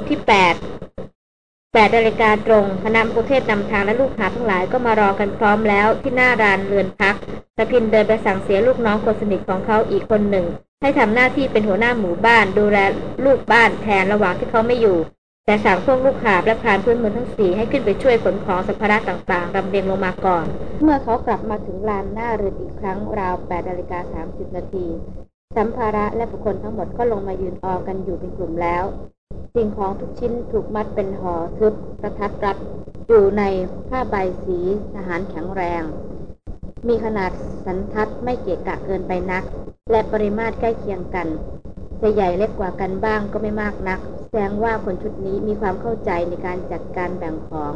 ทที่แปดแปดนาฬิกาตรงคณะประเทศนำทางและลูกหาทั้งหลายก็มารอกันพร้อมแล้วที่หน้าร้านเรือนพักตะพินเดินไปสั่งเสียลูกน้องคนสนิทของเขาอีกคนหนึ่ง ให้ทำหน้าที่เป็นหัวหน้าหมู่บ้าน ดูแลลูกบ้านแทนระหว่างที่เขาไม่อยู่ แต่สั่งพวกลูกหาและพรานพื้นเมืองทั้งสี่ให้ขึ้นไปช่วยขนของสัมภาระต่างๆรำเรียงลงมาก่อน เมื่อเขากลับมาถึงลานหน้าเรือนอีกครั้งราว8นาฬิกา30นาทีสัมภาระและบุคคลทั้งหมดก็ลงมายืนออกันอยู่เป็นกลุ่มแล้ว สิ่งของทุกชิ้นถูกมัดเป็นห่อทึบประทัดรัดอยู่ในผ้าใบสีทหารแข็งแรง มีขนาดสันทัดไม่เกะกะเกินไปนัก และปริมาตรใกล้เคียงกันจะใหญ่เล็กกว่ากันบ้างก็ไม่มากนัก แสดงว่าคนชุดนี้มีความเข้าใจในการจัดการแบ่งของ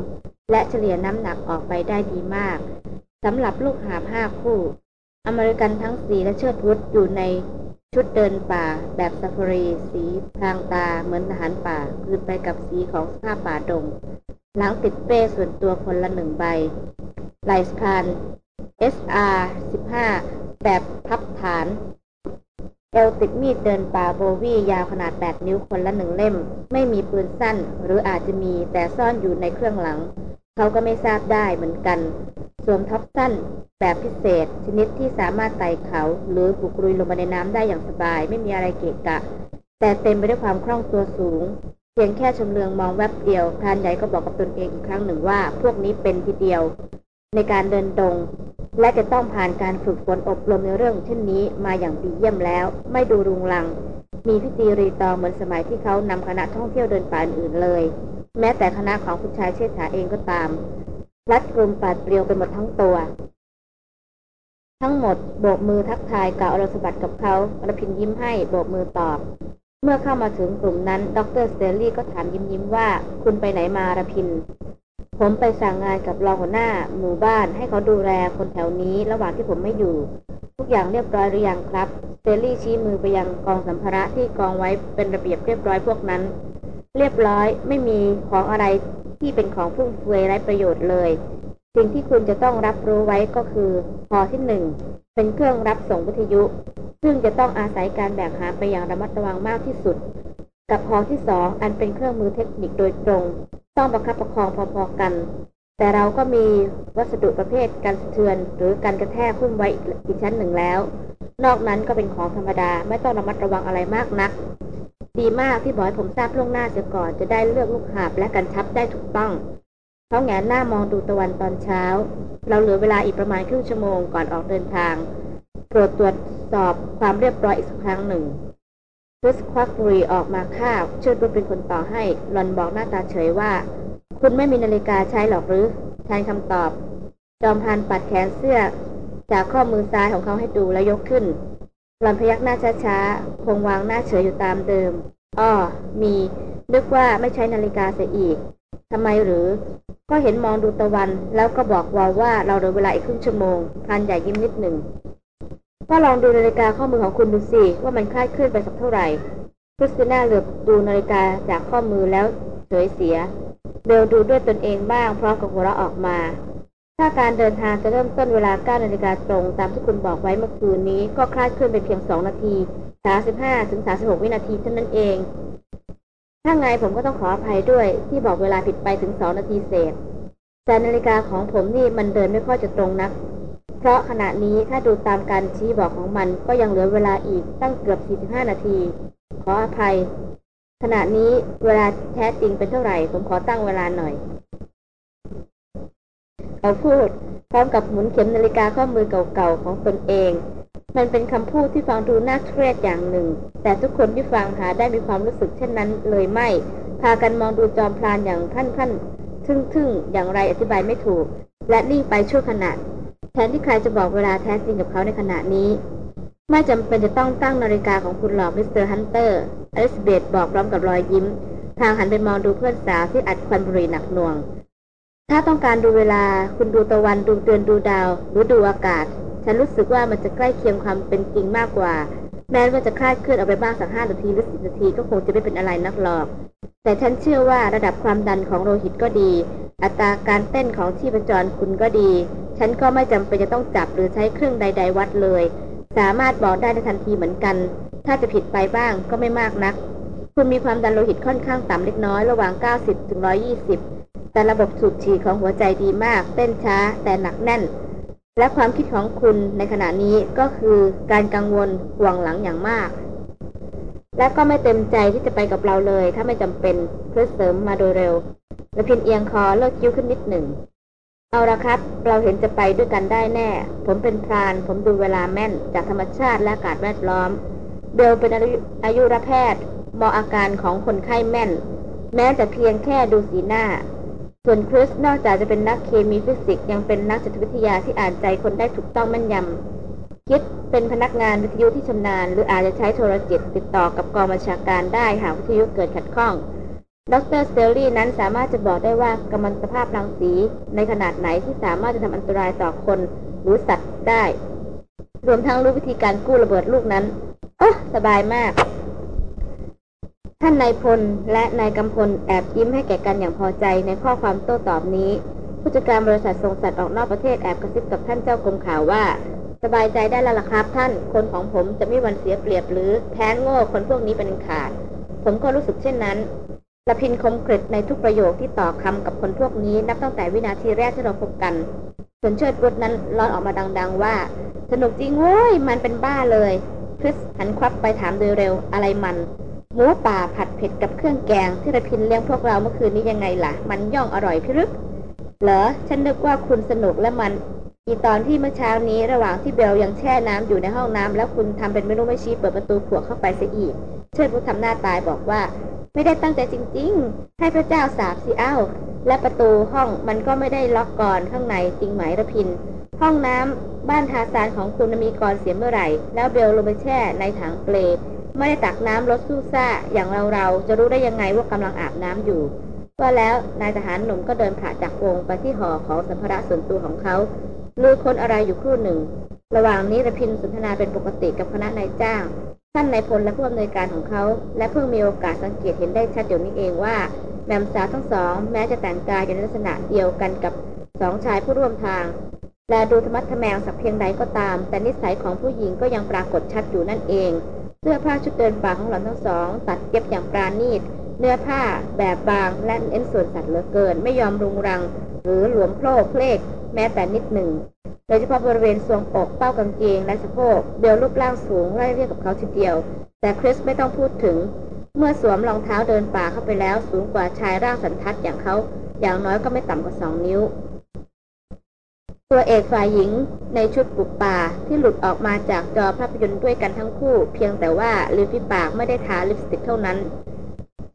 และเฉลี่ยน้ำหนักออกไปได้ดีมากสำหรับลูกหาบห้าคู่ อเมริกันทั้งสีและเชิดวุฒอยู่ใน ชุดเดินป่าแบบซาฟารีสีพรางตาเหมือนทหารป่าคืนไปกับสีของสภาป่าดง หลังติดเป้ส่วนตัวคนละหนึ่งใบไหลสพาน SR 15แบบพับฐาน เอลติดมีดเดินป่าโบวี่ยาวขนาด 8 นิ้วคนละหนึ่งเล่ม ไม่มีปืนสั้น หรืออาจจะมีแต่ซ่อนอยู่ในเครื่องหลัง เขาก็ไม่ทราบได้เหมือนกัน สวมท็อปสั้นแบบพิเศษ ชนิดที่สามารถไต่เขา หรือบุกรุยลงมาในน้ำได้อย่างสบาย ไม่มีอะไรเกะกะ แต่เต็มไปด้วยความคล่องตัวสูง เพียงแค่ชมเลืองมองแวบเดียวพรานใหญ่ก็บอกกับตนเองอีกครั้งหนึ่งว่า พวกนี้เป็นทีเดียว ในการเดินตรงและจะต้องผ่านการฝึกฝนอบรมในเรื่องเช่นนี้มาอย่างดีเยี่ยมแล้ว ไม่ดูรุงรัง มีพิธีรีตองเหมือนสมัยที่เขานำคณะท่องเที่ยวเดินป่าอื่นเลย แม้แต่คณะของคุณชายเชษฐาเองก็ตามรัดกุมปราดเปรียวไปหมดทั้งตัว ทั้งหมดโบกมือทักทายกล่าวอรุณสวัสดิ์กับเขารพินทร์ยิ้มให้โบกมือตอบ เมื่อเข้ามาถึงกลุ่มนั้น ดร.สแตนลีย์ก็ถามยิ้มยิ้มว่า คุณไปไหนมารพินทร์ ผมไปสั่งงานกับรองหัวหน้า หมู่บ้านให้เขาดูแลคนแถวนี้ระหว่างที่ผมไม่อยู่ ทุกอย่างเรียบร้อยหรือยังครับสแตนลีย์ชี้มือไปยังกองสัมภาระที่กองไว้เป็นระเบียบเรียบร้อยพวกนั้น เรียบร้อยไม่มีของอะไรที่เป็นของฟุ่มเฟือยไร้ประโยชน์เลย สิ่งที่คุณจะต้องรับรู้ไว้ก็คือพอที่หนึ่งเป็นเครื่องรับส่งวิทยุ ซึ่งจะต้องอาศัยการแบกหามไปอย่างระมัดระวังมากที่สุด กับพอที่สองอันเป็นเครื่องมือเทคนิคโดยตรง ต้องประคับประคองพอๆกัน แต่เราก็มีวัสดุประเภทการสะเทือน หรือการกระแทกหุ้มไว้อีกชั้นหนึ่งแล้ว นอกนั้นก็เป็นของธรรมดาไม่ต้องระมัดระวังอะไรมากนัก ดีมากที่บอกให้ผมทราบล่วงหน้าเสียก่อนจะได้เลือกลูกหาบและกันชับได้ถูกต้องเขาแงนหน้ามองดูตะวันตอนเช้า เราเหลือเวลาอีกประมาณครึ่งชั่วโมงก่อนออกเดินทางโปรดตรวจสอบความเรียบร้อยอีกสักครั้งหนึ่ง รุสควักบุรีออกมาข้าวเชิดบุเป็นคนต่อให้หลอนบอกหน้าตาเฉยว่า คุณไม่มีนาฬิกาใช้หรอกหรือแทนคำตอบ จอมพันปัดแขนเสื้อ จากข้อมือซ้ายของเขาให้ดูแล้วยกขึ้นหลอนพยักหน้าช้าๆ คงวางหน้าเฉยอยู่ตามเดิม อ้อ มี นึกว่าไม่ใช้นาฬิกาเสียอีก ทำไมหรือ ก็เห็นมองดูตะวัน แล้วก็บอกวาว่าเราเหลือเวลาอีกครึ่งชั่วโมง พันใหญ่ยิ้มนิดหนึ่ง ก็ลองดูนาฬิกาข้อมือของคุณดูสิ ว่ามันคลาดเคลื่อนไปสักเท่าไหร่คริสติน่าเหลือบดูนาฬิกาจากข้อมือแล้วเฉยเสีย เบลดูด้วยตนเองบ้างพร้อมกับหัวเราะออกมา ถ้าการเดินทางจะเริ่มต้นเวลา 9 นาฬิกาตรง ตามที่คุณบอกไว้เมื่อคืนนี้ ก็คลาดเคลื่อนไปเพียง 2 นาที 35 ถึง 36 วินาทีเท่านั้นเอง ถ้าไงผมก็ต้องขออภัยด้วยที่บอกเวลาผิดไปถึง 2 นาทีเศษ แต่นาฬิกาของผมนี่มันเดินไม่ค่อยจะตรงนัก เพราะขณะนี้ถ้าดูตามการชี้บอกของมันก็ยังเหลือเวลาอีกตั้งเกือบ 45 นาที ขออภัย ขณะนี้เวลาแท้จริงเป็นเท่าไหร่ ผมขอตั้งเวลาหน่อย เขาพูด พร้อมกับหมุนเข็มนาฬิกาข้อมือเก่าๆของตนเอง มันเป็นคำพูดที่ฟังดูน่าเกลียดอย่างหนึ่ง แต่ทุกคนที่ฟังหาได้มีความรู้สึกเช่นนั้นเลยไม่ พากันมองดูจอมพรานอย่างท่านท่านทึ่งๆ อย่างไรอธิบายไม่ถูก และนิ่งไปชั่วขณะ แทนที่ใครจะบอกเวลาแท้จริงกับเขาในขณะนี้ ไม่จำเป็นจะต้องตั้งนาฬิกาของคุณหรอก Mister Hunter อลิซาเบธบอกพร้อมกับรอยยิ้ม พลางหันไปมองดูเพื่อนสาวที่อัดควันบุหรี่หนักหน่วง ถ้าต้องการดูเวลาคุณดูตะวันดูเดือนดูดาว หรือดูอากาศ ฉันรู้สึกว่ามันจะใกล้เคียงความเป็นจริงมากกว่า แม้ว่าจะคลาดเคลื่อนออกไปบ้างสักห้านาทีหรือสิบนาทีก็คงจะไม่เป็นอะไรนักหรอก แต่ฉันเชื่อว่าระดับความดันของโลหิตก็ดี อัตราการเต้นของชีพจรคุณก็ดี ฉันก็ไม่จำเป็นจะต้องจับหรือใช้เครื่องใด ๆ วัดเลย สามารถบอกได้ในทันทีเหมือนกัน ถ้าจะผิดไปบ้างก็ไม่มากนัก คุณมีความดันโลหิตค่อนข้างต่ำเล็กน้อยระหว่าง 90ถึง120 แต่ระบบสูบฉีดของหัวใจดีมาก เต้นช้าแต่หนักแน่น และความคิดของคุณในขณะนี้ก็คือการกังวลห่วงหลังอย่างมาก และก็ไม่เต็มใจที่จะไปกับเราเลย ถ้าไม่จำเป็นเพื่อเสริมมาโดยเร็วและพินเอียงคอเลิกคิ้วขึ้นนิดหนึ่ง เอาละครับ เราเห็นจะไปด้วยกันได้แน่ ผมเป็นพราน ผมดูเวลาแม่น จากธรรมชาติและอากาศแวดล้อม เบลเป็นอายุรแพทย์ มองอาการของคนไข้แม่น แม้แต่เพียงแค่ดูสีหน้า ส่วนคริสนอกจากจะเป็นนักเคมีฟิสิกส์ยังเป็นนักจิตวิทยาที่อ่านใจคนได้ถูกต้องแม่นยำคีธเป็นพนักงานวิทยุที่ชำนาญ หรืออาจจะใช้โทรจิตติดต่อกับกองบัญชาการได้หากวิทยุเกิดขัดข้อง ดรสแตนลีย์นั้นสามารถจะบอกได้ว่ากัมมันตภาพรังสีในขนาดไหนที่สามารถจะทำอันตรายต่อคนหรือสัตว์ได้ รวมทั้งรู้วิธีการกู้ระเบิดลูกนั้นโอ้สบายมาก ท่านนายพลและนายกำพลแอบยิ้มให้แก่กันอย่างพอใจในข้อความโต้ตอบนี้ ผู้จัดการบริษัทส่งสัตว์ออกนอกประเทศแอบกระซิบกับท่านเจ้ากรมข่าวว่า สบายใจได้แล้วล่ะครับ ท่านคนของผมจะไม่วันเสียเปรียบหรือแพ้โง่คนพวกนี้เป็นขาด ผมก็รู้สึกเช่นนั้น ละพินคมกริดในทุกประโยคที่ต่อคำกับคนพวกนี้ นับตั้งแต่วินาทีแรกที่เราพบกันส่วนเชิดรุดนั้นร้อนออกมาดัง ๆ ว่า สนุกจริงเว้ย มันเป็นบ้าเลยคริสหันควับไปถามโดยเร็วอะไรมัน หมูป่าผัดเผ็ดกับเครื่องแกง ที่ระพินเลี้ยงพวกเราเมื่อคืนนี้ยังไงล่ะ มันย่องอร่อยพิรึกเหรอ ฉันนึกว่าคุณสนุกและมัน อีตอนที่เมื่อเช้านี้ระหว่างที่เบลยังแช่น้ำอยู่ในห้องน้ำแล้วคุณทำเป็นไม่รู้ไม่ชี้เปิดประตูขวดเข้าไปเสียอีก เชิดผู้ทำหน้าตายบอกว่า ไม่ได้ตั้งใจจริง ๆ ให้พระเจ้าสาบสิเอ้า และประตูห้องมันก็ไม่ได้ล็อกก่อนข้างในจริงไหมระพิน ห้องน้ำบ้านทาซานของคุณมีกรเสียเมื่อไหร่ แล้วเบลลงไปแช่ในถังเปลไม่ได้ตักน้ำรถสู้ซ่าอย่างเราเราจะรู้ได้ยังไงว่ากำลังอาบน้ำอยู่ว่าแล้วนายทหารหนุ่มก็เดินผ่าจากวงไปที่หอของสัมภาระส่วนตัวของเขา ลือคนอะไรอยู่ครู่หนึ่ง ระหว่างนี้ระพินสนทนาเป็นปกติกับคณะนายจ้าง ท่านนายพลและผู้อำนวยการของเขา และเพิ่งมีโอกาสสังเกตเห็นได้ชัดเดี๋ยวนี้เองว่าแมมสาวทั้งสอง แม้จะแต่งกายอยู่ในลักษณะเดียวกันกับสองชายผู้ร่วมทาง และดูธรรมะทแมงสักเพียงใดก็ตาม แต่นิสัยของผู้หญิงก็ยังปรากฏชัดอยู่นั่นเอง เสื้อผ้าชุดเดินป่าของหล่อนทั้งสอง ตัดเย็บอย่างปราณีต เนื้อผ้าแบบบางและเน้นส่วนสัตว์เหลือเกิน ไม่ยอมรุงรัง หรือหลวมโพลกเพลกแม้แต่นิดหนึ่ง โดยเฉพาะบริเวณทรวงอกเป้ากางเกงและสะโพกเบลรูปร่างสูงไล่เรียกกับเขาทีเดียว แต่คริสไม่ต้องพูดถึง เมื่อสวมรองเท้าเดินป่าเข้าไปแล้วสูงกว่าชายร่างสันทัดอย่างเขา อย่างน้อยก็ไม่ต่ำกว่าสองนิ้ว ตัวเอกฝ่ายหญิงในชุดปุกป่าที่หลุดออกมาจากจอภาพยนตร์ด้วยกันทั้งคู่ เพียงแต่ว่าลิฟฟี่ปากไม่ได้ทาลิปสติกเท่านั้น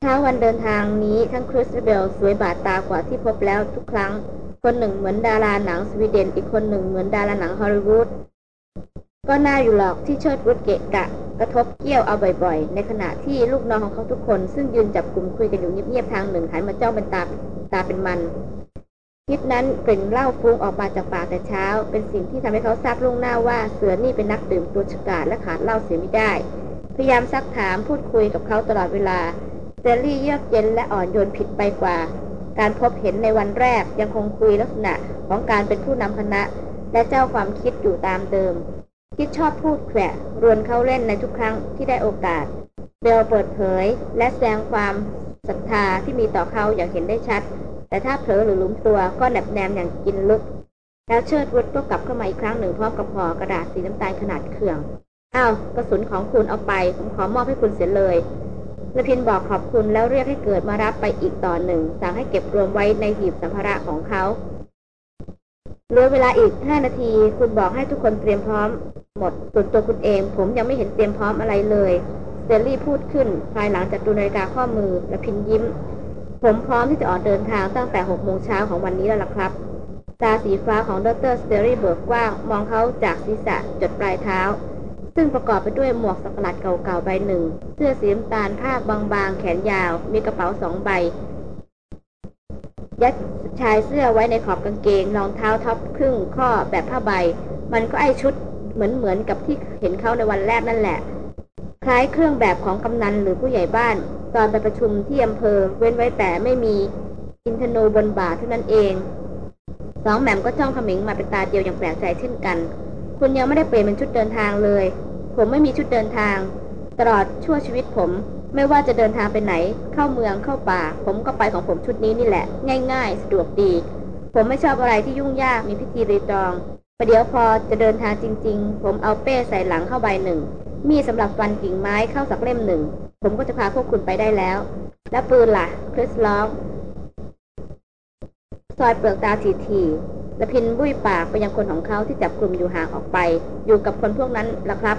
เช้าวันเดินทางนี้ทั้งคริสเบลสวยบาดตากว่าที่พบแล้วทุกครั้ง คนหนึ่งเหมือนดาราหนังสวีเดน อีกคนหนึ่งเหมือนดาราหนังฮอลลีวูดก็น่าอยู่หรอกที่เชิดวุฒเกะกะ กระทบเกี่ยวเอาบ่อยๆ ในขณะที่ลูกน้องของเขาทุกคน ซึ่งยืนจับกลุ่มคุยกันอยู่เงียบๆทางหนึ่งหันมาจ้องเป็นตาตาเป็นมันคิดนั้นกลิ่นเหล้าฟุ้งออกมาจากปากแต่เช้า เป็นสิ่งที่ทำให้เขาทราบล่วงหน้าว่าเสือนี่เป็นนักดื่มตัวฉกาจและขาดเหล้าเสียไม่ได้ พยายามซักถามพูดคุยกับเขาตลอดเวลา เซลลี่เยือกเย็นและอ่อนโยนผิดไปกว่า การพบเห็นในวันแรกยังคงคุยลักษณะของการเป็นผู้นำคณะ และเจ้าความคิดอยู่ตามเดิม คิดชอบพูดแขวะรวนเขาเล่นในทุกครั้งที่ได้โอกาส เบลเปิดเผย และแสดงความศรัทธาที่มีต่อเขาอย่างเห็นได้ชัด แต่ถ้าเผลอหรือลุมตัวก็แนบแนมอย่างกินลึกแล้วเชิดวุฒก็กลับเข้ามาอีกครั้งหนึ่งพร้อมกับห่อกระดาษสีน้ำตาลขนาดเขื่อง อ้าว กระสุนของคุณเอาไป ผมขอมอบให้คุณเสียเลย ละพินบอกขอบคุณแล้วเรียกให้เกิดมารับไปอีกต่อหนึ่ง สั่งให้เก็บรวมไว้ในหีบสัมภาระของเขาเหลือเวลาอีกห้านาที คุณบอกให้ทุกคนเตรียมพร้อม หมด ส่วนตัวคุณเอง ผมยังไม่เห็นเตรียมพร้อมอะไรเลยสแตนลีย์พูดขึ้น ภายหลังจากดูนาฬิกาข้อมือรพินทร์ยิ้ม ผมพร้อมที่จะออกเดินทางตั้งแต่หกโมงเช้าของวันนี้แล้วล่ะครับตาสีฟ้าของดรสแตนลีย์เบิกกว้างมองเขาจากศีรษะจดปลายเท้า ซึ่งประกอบไปด้วยหมวกสักหลาดเก่าๆใบหนึ่ง เสื้อสีน้ำตาลผ้าบางๆ แขนยาว มีกระเป๋าสองใบ ยัดชายเสื้อไว้ในขอบกางเกงรองเท้าท็อปครึ่งข้อแบบผ้าใบ มันก็ไอชุดเหมือนๆกับที่เห็นเขาในวันแรกนั่นแหละ คล้ายเครื่องแบบของกำนันหรือผู้ใหญ่บ้าน ตอนไปประชุมที่อำเภอ เว้นไว้แต่ไม่มีอินทนูบนบ่าเท่านั้นเอง สองแหม่มก็จ้องขมิงมาเป็นตาเดียวอย่างแปลกใจเช่นกัน คุณยังไม่ได้เปลี่ยนเป็นชุดเดินทางเลย ผมไม่มีชุดเดินทาง ตลอดชั่วชีวิตผม ไม่ว่าจะเดินทางไปไหน เข้าเมืองเข้าป่า ผมก็ไปของผมชุดนี้นี่แหละ ง่ายๆ สะดวกดี ผมไม่ชอบอะไรที่ยุ่งยากมีพิธีรีตองประเดี๋ยวพอจะเดินทางจริง ๆ ผมเอาเป้ใส่หลังเข้าใบหนึ่ง มีสำหรับฟันกิ่งไม้เข้าสักเล่มหนึ่ง ผมก็จะพาพวกคุณไปได้แล้ว แล้วปืนล่ะคริสล้องซอยเปลือกตาทีที ละพินบุ้ยปากไปยังคนของเขาที่จับกลุ่มอยู่ห่างออกไป อยู่กับคนพวกนั้นละครับ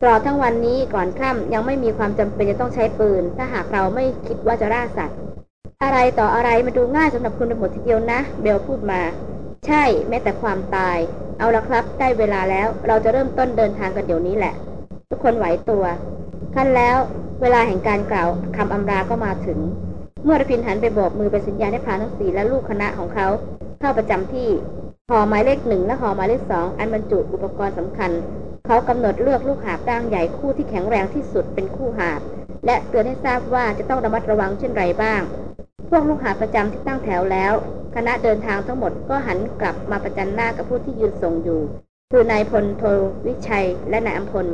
ตลอดทั้งวันนี้ก่อนค่ำยังไม่มีความจำเป็นจะต้องใช้ปืน ถ้าหากเราไม่คิดว่าจะล่าสัตว์ อะไรต่ออะไรมาดูง่ายสำหรับคุณไปหมดทีเดียวนะ เบลพูดมา ใช่แม้แต่ความตาย เอาละครับ ได้เวลาแล้วเราจะเริ่มต้นเดินทางกันเดี๋ยวนี้แหละ ทุกคนไหวตัวขั้นแล้ว เวลาแห่งการกล่าวคำอำลาก็มาถึง เมื่อรพินหันไปโบกมือเป็นสัญญาณให้พรานทั้งสี่และลูกคณะของเขา เข้าประจำที่หอหมายเลขหนึ่งและหอหมายเลขสองอันบรรจุอุปกรณ์สำคัญ เขากำหนดเลือกลูกหาบร่างใหญ่คู่ที่แข็งแรงที่สุดเป็นคู่หาบ และเตือนให้ทราบว่าจะต้องระมัดระวังเช่นไรบ้าง พวกลูกหาประจำที่ตั้งแถวแล้ว คณะเดินทางทั้งหมดก็หันกลับมาประจันหน้ากับผู้ที่ยืนส่งอยู่ คือนายพลโทวิชัย และนายอัมพล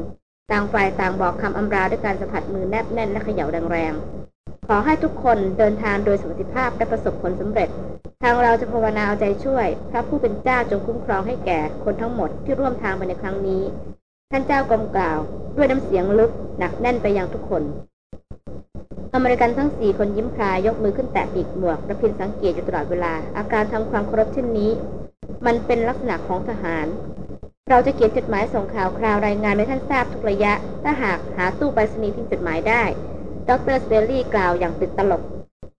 ต่างฝ่ายต่างบอกคำอำลาด้วยการสัมผัสมือแนบแน่นและเขย่าแรงๆขอให้ทุกคนเดินทางโดยสวัสดิภาพและประสบผลสำเร็จ ทางเราจะภาวนาเอาใจช่วย พระผู้เป็นเจ้าจงคุ้มครองให้แก่คนทั้งหมดที่ร่วมทางไปในครั้งนี้ ท่านเจ้ากรมกล่าว ด้วยน้ำเสียงลึกหนักแน่นไปยังทุกคน อเมริกันทั้งสี่คนยิ้มพลายยกมือขึ้นแตะปีกหมวกระพินสังเกตอยู่ตลอดเวลา อาการทำความเคารพเช่นนี้ มันเป็นลักษณะของทหาร เราจะเขียนจดหมายส่งข่าวคราวรายงานให้ท่านทราบทุกระยะ ถ้าหากหาตู้ไปรษณีย์ทิ้งจดหมายได้ ดรสเตลลี่กล่าวอย่างติดตลก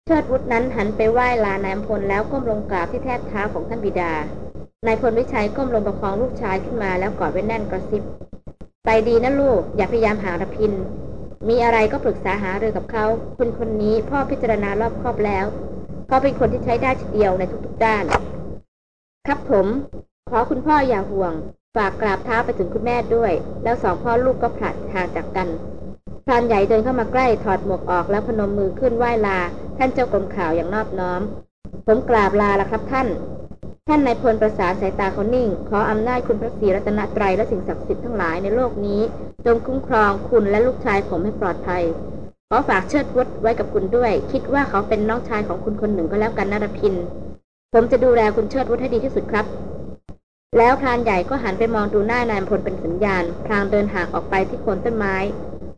เชิดวุฒนั้นหันไปไหว้ลานายพลแล้วก้มลงกราบที่แทบเท้าของท่านบิดา นายพลวิชัยก้มลงประคองลูกชายขึ้นมาแล้วกอดไว้แน่นกระซิบ ไปดีนะลูก อย่าพยายามหาระพิน มีอะไรก็ปรึกษาหารือกับเขาคุณคนนี้พ่อพิจารณารอบคอบแล้วเขาเป็นคนที่ใช้ได้ทีเดียวในทุกๆด้าน ครับผม ขอคุณพ่ออย่าห่วง ฝากกราบเท้าไปถึงคุณแม่ด้วย แล้วสองพ่อลูกก็ผลัดห่างจากกัน พรานใหญ่เดินเข้ามาใกล้ถอดหมวกออกแล้วพนมมือขึ้นไหว้ลา ท่านเจ้ากรมข่าวอย่างนอบน้อม ผมกราบลาละครับท่าน ท่านนายพลประสานสายตาเขานิ่ง ขออำนาจคุณพระศรีรัตนตรัยและสิ่งศักดิ์สิทธิ์ทั้งหลายในโลกนี้ จงคุ้มครองคุณและลูกชายผมให้ปลอดภัย ขอฝากเชิดวุฒไว้กับคุณด้วย คิดว่าเขาเป็นน้องชายของคุณคนหนึ่งก็แล้วกันนรพิน ผมจะดูแลคุณเชิดวุฒให้ดีที่สุดครับแล้วพรานใหญ่ก็หันไปมองดูหน้านายพลเป็นสัญญาณพลางเดินห่างออกไปที่โคนต้นไม้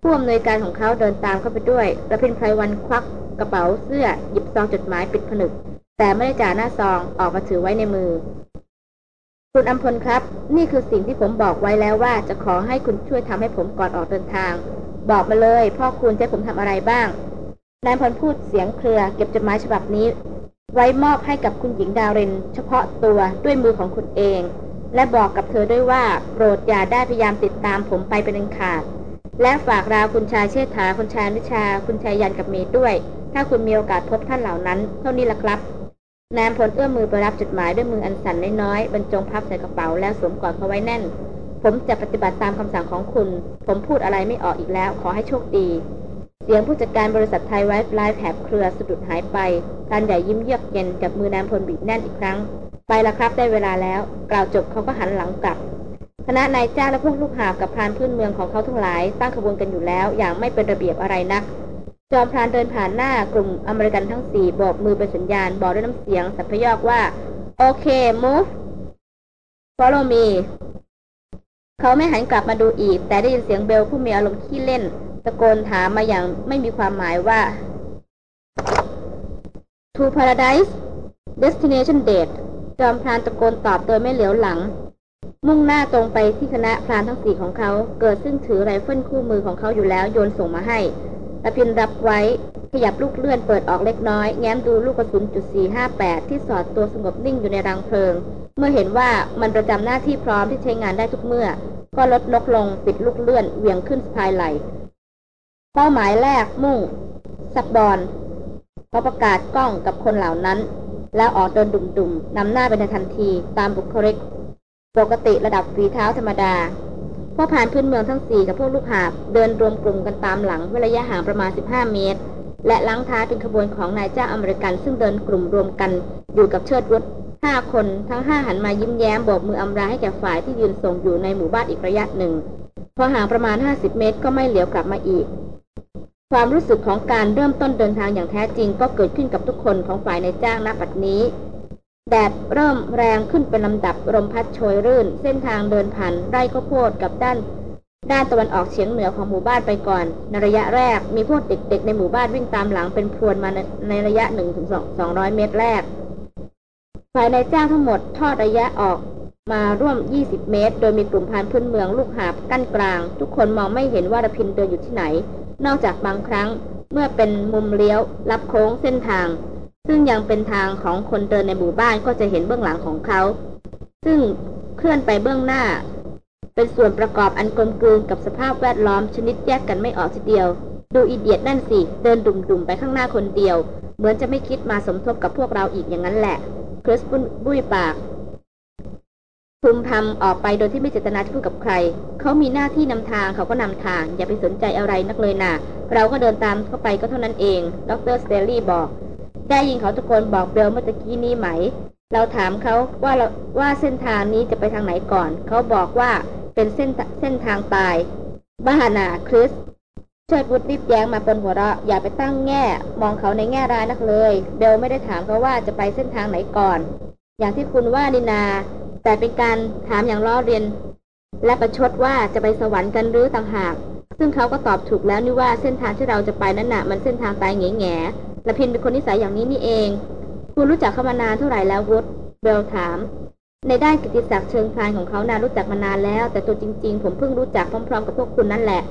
ผู้อำนวยการของเขาเดินตามเข้าไปด้วยระพินไพรวันควักกระเป๋าเสื้อหยิบซองจดหมายปิดผนึก แต่ไม่ได้จ่าหน้าซองออกมาถือไว้ในมือ คุณอัมพลครับ นี่คือสิ่งที่ผมบอกไว้แล้วว่าจะขอให้คุณช่วยทำให้ผมก่อนออกเดินทาง บอกมาเลย พ่อคุณจะให้ผมทำอะไรบ้างนายพลพูดเสียงเครือ เก็บจดหมายฉบับนี้ ไว้มอบให้กับคุณหญิงดาวเรน เฉพาะตัวด้วยมือของคุณเอง และบอกกับเธอด้วยว่าโปรดอย่าได้พยายามติดตามผมไปเป็นอันขาด และฝากราวคุณชายเชษฐาคุณชายนิชา คุณชายยันกับเมย์ด้วย ถ้าคุณมีโอกาสพบท่านเหล่านั้น เท่านี้ละครับนายพลเอื้อมมือไปรับจดหมายด้วยมืออันสั่นน้อยๆบรรจงพับใส่กระเป๋าแล้วสวมกอดเขาไว้แน่น ผมจะปฏิบัติตามคำสั่งของคุณ ผมพูดอะไรไม่ออกอีกแล้ว ขอให้โชคดี เสียงผู้จัดการบริษัทไทยไวลด์ไลฟ์แหบเครือสะดุดหายไปพรานใหญ่ยิ้มเยือกเย็นจับมือนายพลบีบแน่นอีกครั้ง ไปละครับได้เวลาแล้ว กล่าวจบเขาก็หันหลังกลับ คณะนายจ้างและพวกลูกหาบกับพรานพื้นเมืองของเขาทั้งหลาย ตั้งขบวนกันอยู่แล้ว อย่างไม่เป็นระเบียบอะไรนัก จอมพรานเดินผ่านหน้ากลุ่มอเมริกันทั้งสี่โบกมือเป็นสัญญาณบอกด้วยน้ำเสียงสัพยอกว่า okay move follow me เขาไม่หันกลับมาดูอีก แต่ได้ยินเสียงเบลผู้มีอารมณ์ขี้เล่น ตะโกนถามมาอย่างไม่มีความหมายว่า to paradise destination death จอมพรานตะโกนตอบโดยไม่เหลียวหลัง มุ่งหน้าตรงไปที่คณะพรานทั้งสี่ของเขา เกิดซึ่งถือไรเฟิลคู่มือของเขาอยู่แล้วโยนส่งมาให้รพินทร์รับไว้ ขยับลูกเลื่อนเปิดออกเล็กน้อย แง้มดูลูกกระสุนจุด458 ที่สอดตัวสงบนิ่งอยู่ในรังเพลิง เมื่อเห็นว่ามันประจำหน้าที่พร้อมที่ใช้งานได้ทุกเมื่อ ก็ลดนกลงปิดลูกเลื่อนเวียงขึ้นสะพายไหล เป้าหมายแรกมุ่งสับบอนเขาประกาศกล้องกับคนเหล่านั้น แล้วออกเดินดุ่มๆนำหน้าไปในทันทีตามบุคลิก ปกติระดับฝีเท้าธรรมดาพ่อผ่านพื้นเมืองทั้งสี่กับพวกลูกหาบเดินรวมกลุ่มกันตามหลังเวระยะห่างประมาณ 15 เมตร และล้างท้าเป็นขบวนของนายเจ้าอเมริกัน ซึ่งเดินกลุ่มรวมกันอยู่กับเชิดวุฒห้าคนทั้งห้าหันมายิ้มแย้มโบกมืออำลาให้แก่ฝ่ายที่ยืนส่งอยู่ในหมู่บ้านอีกระยะหนึ่ง พอห่างประมาณ 50 เมตรก็ไม่เหลียวกลับมาอีก ความรู้สึกของการเริ่มต้นเดินทางอย่างแท้จริงก็เกิดขึ้นกับทุกคนของฝ่ายในจ้างณบัดนี้ แดดเริ่มแรงขึ้นเป็นลำดับลมพัดโชยรื่น เส้นทางเดินผ่านไร่ข้าวโพดกับด้าน ด้านตะวันออกเฉียงเหนือของหมู่บ้านไปก่อน ในระยะแรกมีพวกเด็กๆในหมู่บ้านวิ่งตามหลังเป็นพรวนมาในระยะ1-200เมตรแรก ฝ่ายในจ้างทั้งหมดทอดระยะออกมาร่วม 20 เมตร โดยมีกลุ่มพานพื้นเมืองลูกหาบกั้นกลาง ทุกคนมองไม่เห็นว่ารพินเดินอยู่ที่ไหน นอกจากบางครั้งเมื่อเป็นมุมเลี้ยวรับโค้งเส้นทาง ซึ่งยังเป็นทางของคนเดินในหมู่บ้านก็จะเห็นเบื้องหลังของเขา ซึ่งเคลื่อนไปเบื้องหน้า เป็นส่วนประกอบอันกลมกลืนกับสภาพแวดล้อมชนิดแยกกันไม่ออกทีเดียว ดูอีเดียดนั่นสิ เดินดุ่มๆไปข้างหน้าคนเดียว เหมือนจะไม่คิดมาสมทบกับพวกเราอีกอย่างนั้นแหละ คริสบุ้ยปากพึมพำออกไปโดยที่ไม่เจตนาที่พูดกับใคร เขามีหน้าที่นำทางเขาก็นำทาง อย่าไปสนใจอะไรนักเลยนะเราก็เดินตามเข้าไปก็เท่านั้นเอง ดรสเตลลี่บอก ได้ยินเขาตะโกนบอกเบลเมื่อตะกี้นี้ไหม เราถามเขาว่าเราว่าเส้นทางนี้จะไปทางไหนก่อน เขาบอกว่าเป็นเส้นเส้นทางตาย บ้านาคริสเชิดวุฒรีบแย้งมาปนหัวเราะ อย่าไปตั้งแง่ มองเขาในแง่ร้ายนักเลย เบลไม่ได้ถามเขาว่าจะไปเส้นทางไหนก่อน อย่างที่คุณว่านินา แต่เป็นการถามอย่างล้อเรียน และประชดว่าจะไปสวรรค์กันหรือต่างหาก ซึ่งเขาก็ตอบถูกแล้วนี่ว่าเส้นทางที่เราจะไปนั้นน่ะ มันเส้นทางตายแง่แง่ละพินเป็นคนนิสัยอย่างนี้นี่เอง คุณรู้จักเขามานานเท่าไหร่แล้ววุฒเบลถาม ในด้านกิติศักดิ์เชิงพานของเขานารู้จักมานานแล้ว แต่ตัวจริง ๆ ผมเพิ่งรู้จักพร้อมๆ กับพวกคุณนั่นแหละ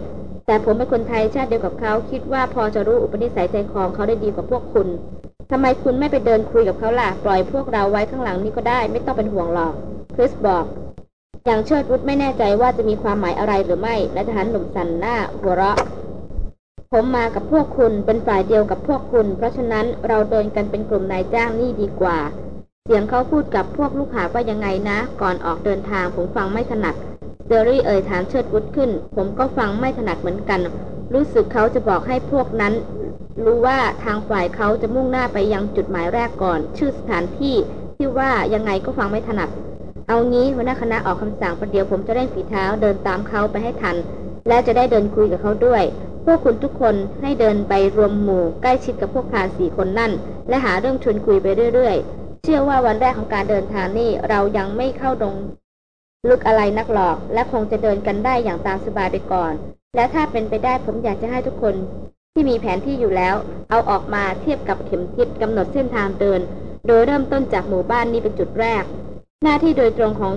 แต่ผมเป็นคนไทยชาติเดียวกับเขาคิดว่าพอจะรู้อุปนิสัยใจคอเขาได้ดีกว่าพวกคุณทำไมคุณไม่ไปเดินคุยกับเขาล่ะปล่อยพวกเราไว้ข้างหลังนี้ก็ได้ ไม่ต้องเป็นห่วงหรอกคริสบอก อย่างเชิดวุฒไม่แน่ใจว่าจะมีความหมายอะไรหรือไม่และทหารหนุ่มสันหน้าหัวเราะ ผมมากับพวกคุณเป็นฝ่ายเดียวกับพวกคุณ เพราะฉะนั้นเราเดินกันเป็นกลุ่มนายจ้างนี่ดีกว่า เสียงเขาพูดกับพวกลูกหาว่ายังไงนะ ก่อนออกเดินทางผมฟังไม่ถนัดเดอรี่เอ่ยถามเชิดวุฒขึ้น ผมก็ฟังไม่ถนัดเหมือนกัน รู้สึกเขาจะบอกให้พวกนั้น รู้ว่าทางฝ่ายเขาจะมุ่งหน้าไปยังจุดหมายแรกก่อน ชื่อสถานที่ที่ว่ายังไงก็ฟังไม่ถนัด เอางี้หัวหน้าคณะออกคำสั่งประเดี๋ยวผมจะเร่งฝีเท้าเดินตามเขาไปให้ทัน และจะได้เดินคุยกับเขาด้วย พวกคุณทุกคนให้เดินไปรวมหมู่ใกล้ชิดกับพวกพานสี่คนนั่น และหาเรื่องชวนคุยไปเรื่อยๆ เชื่อว่าวันแรกของการเดินทางนี่เรายังไม่เข้าตรงลึกอะไรนักหรอก และคงจะเดินกันได้อย่างตามสบายไปก่อน และถ้าเป็นไปได้ผมอยากจะให้ทุกคน ที่มีแผนที่อยู่แล้ว เอาออกมาเทียบกับเข็มทิศกำหนดเส้นทางเดิน โดยเริ่มต้นจากหมู่บ้านนี้เป็นจุดแรก หน้าที่โดยตรงของ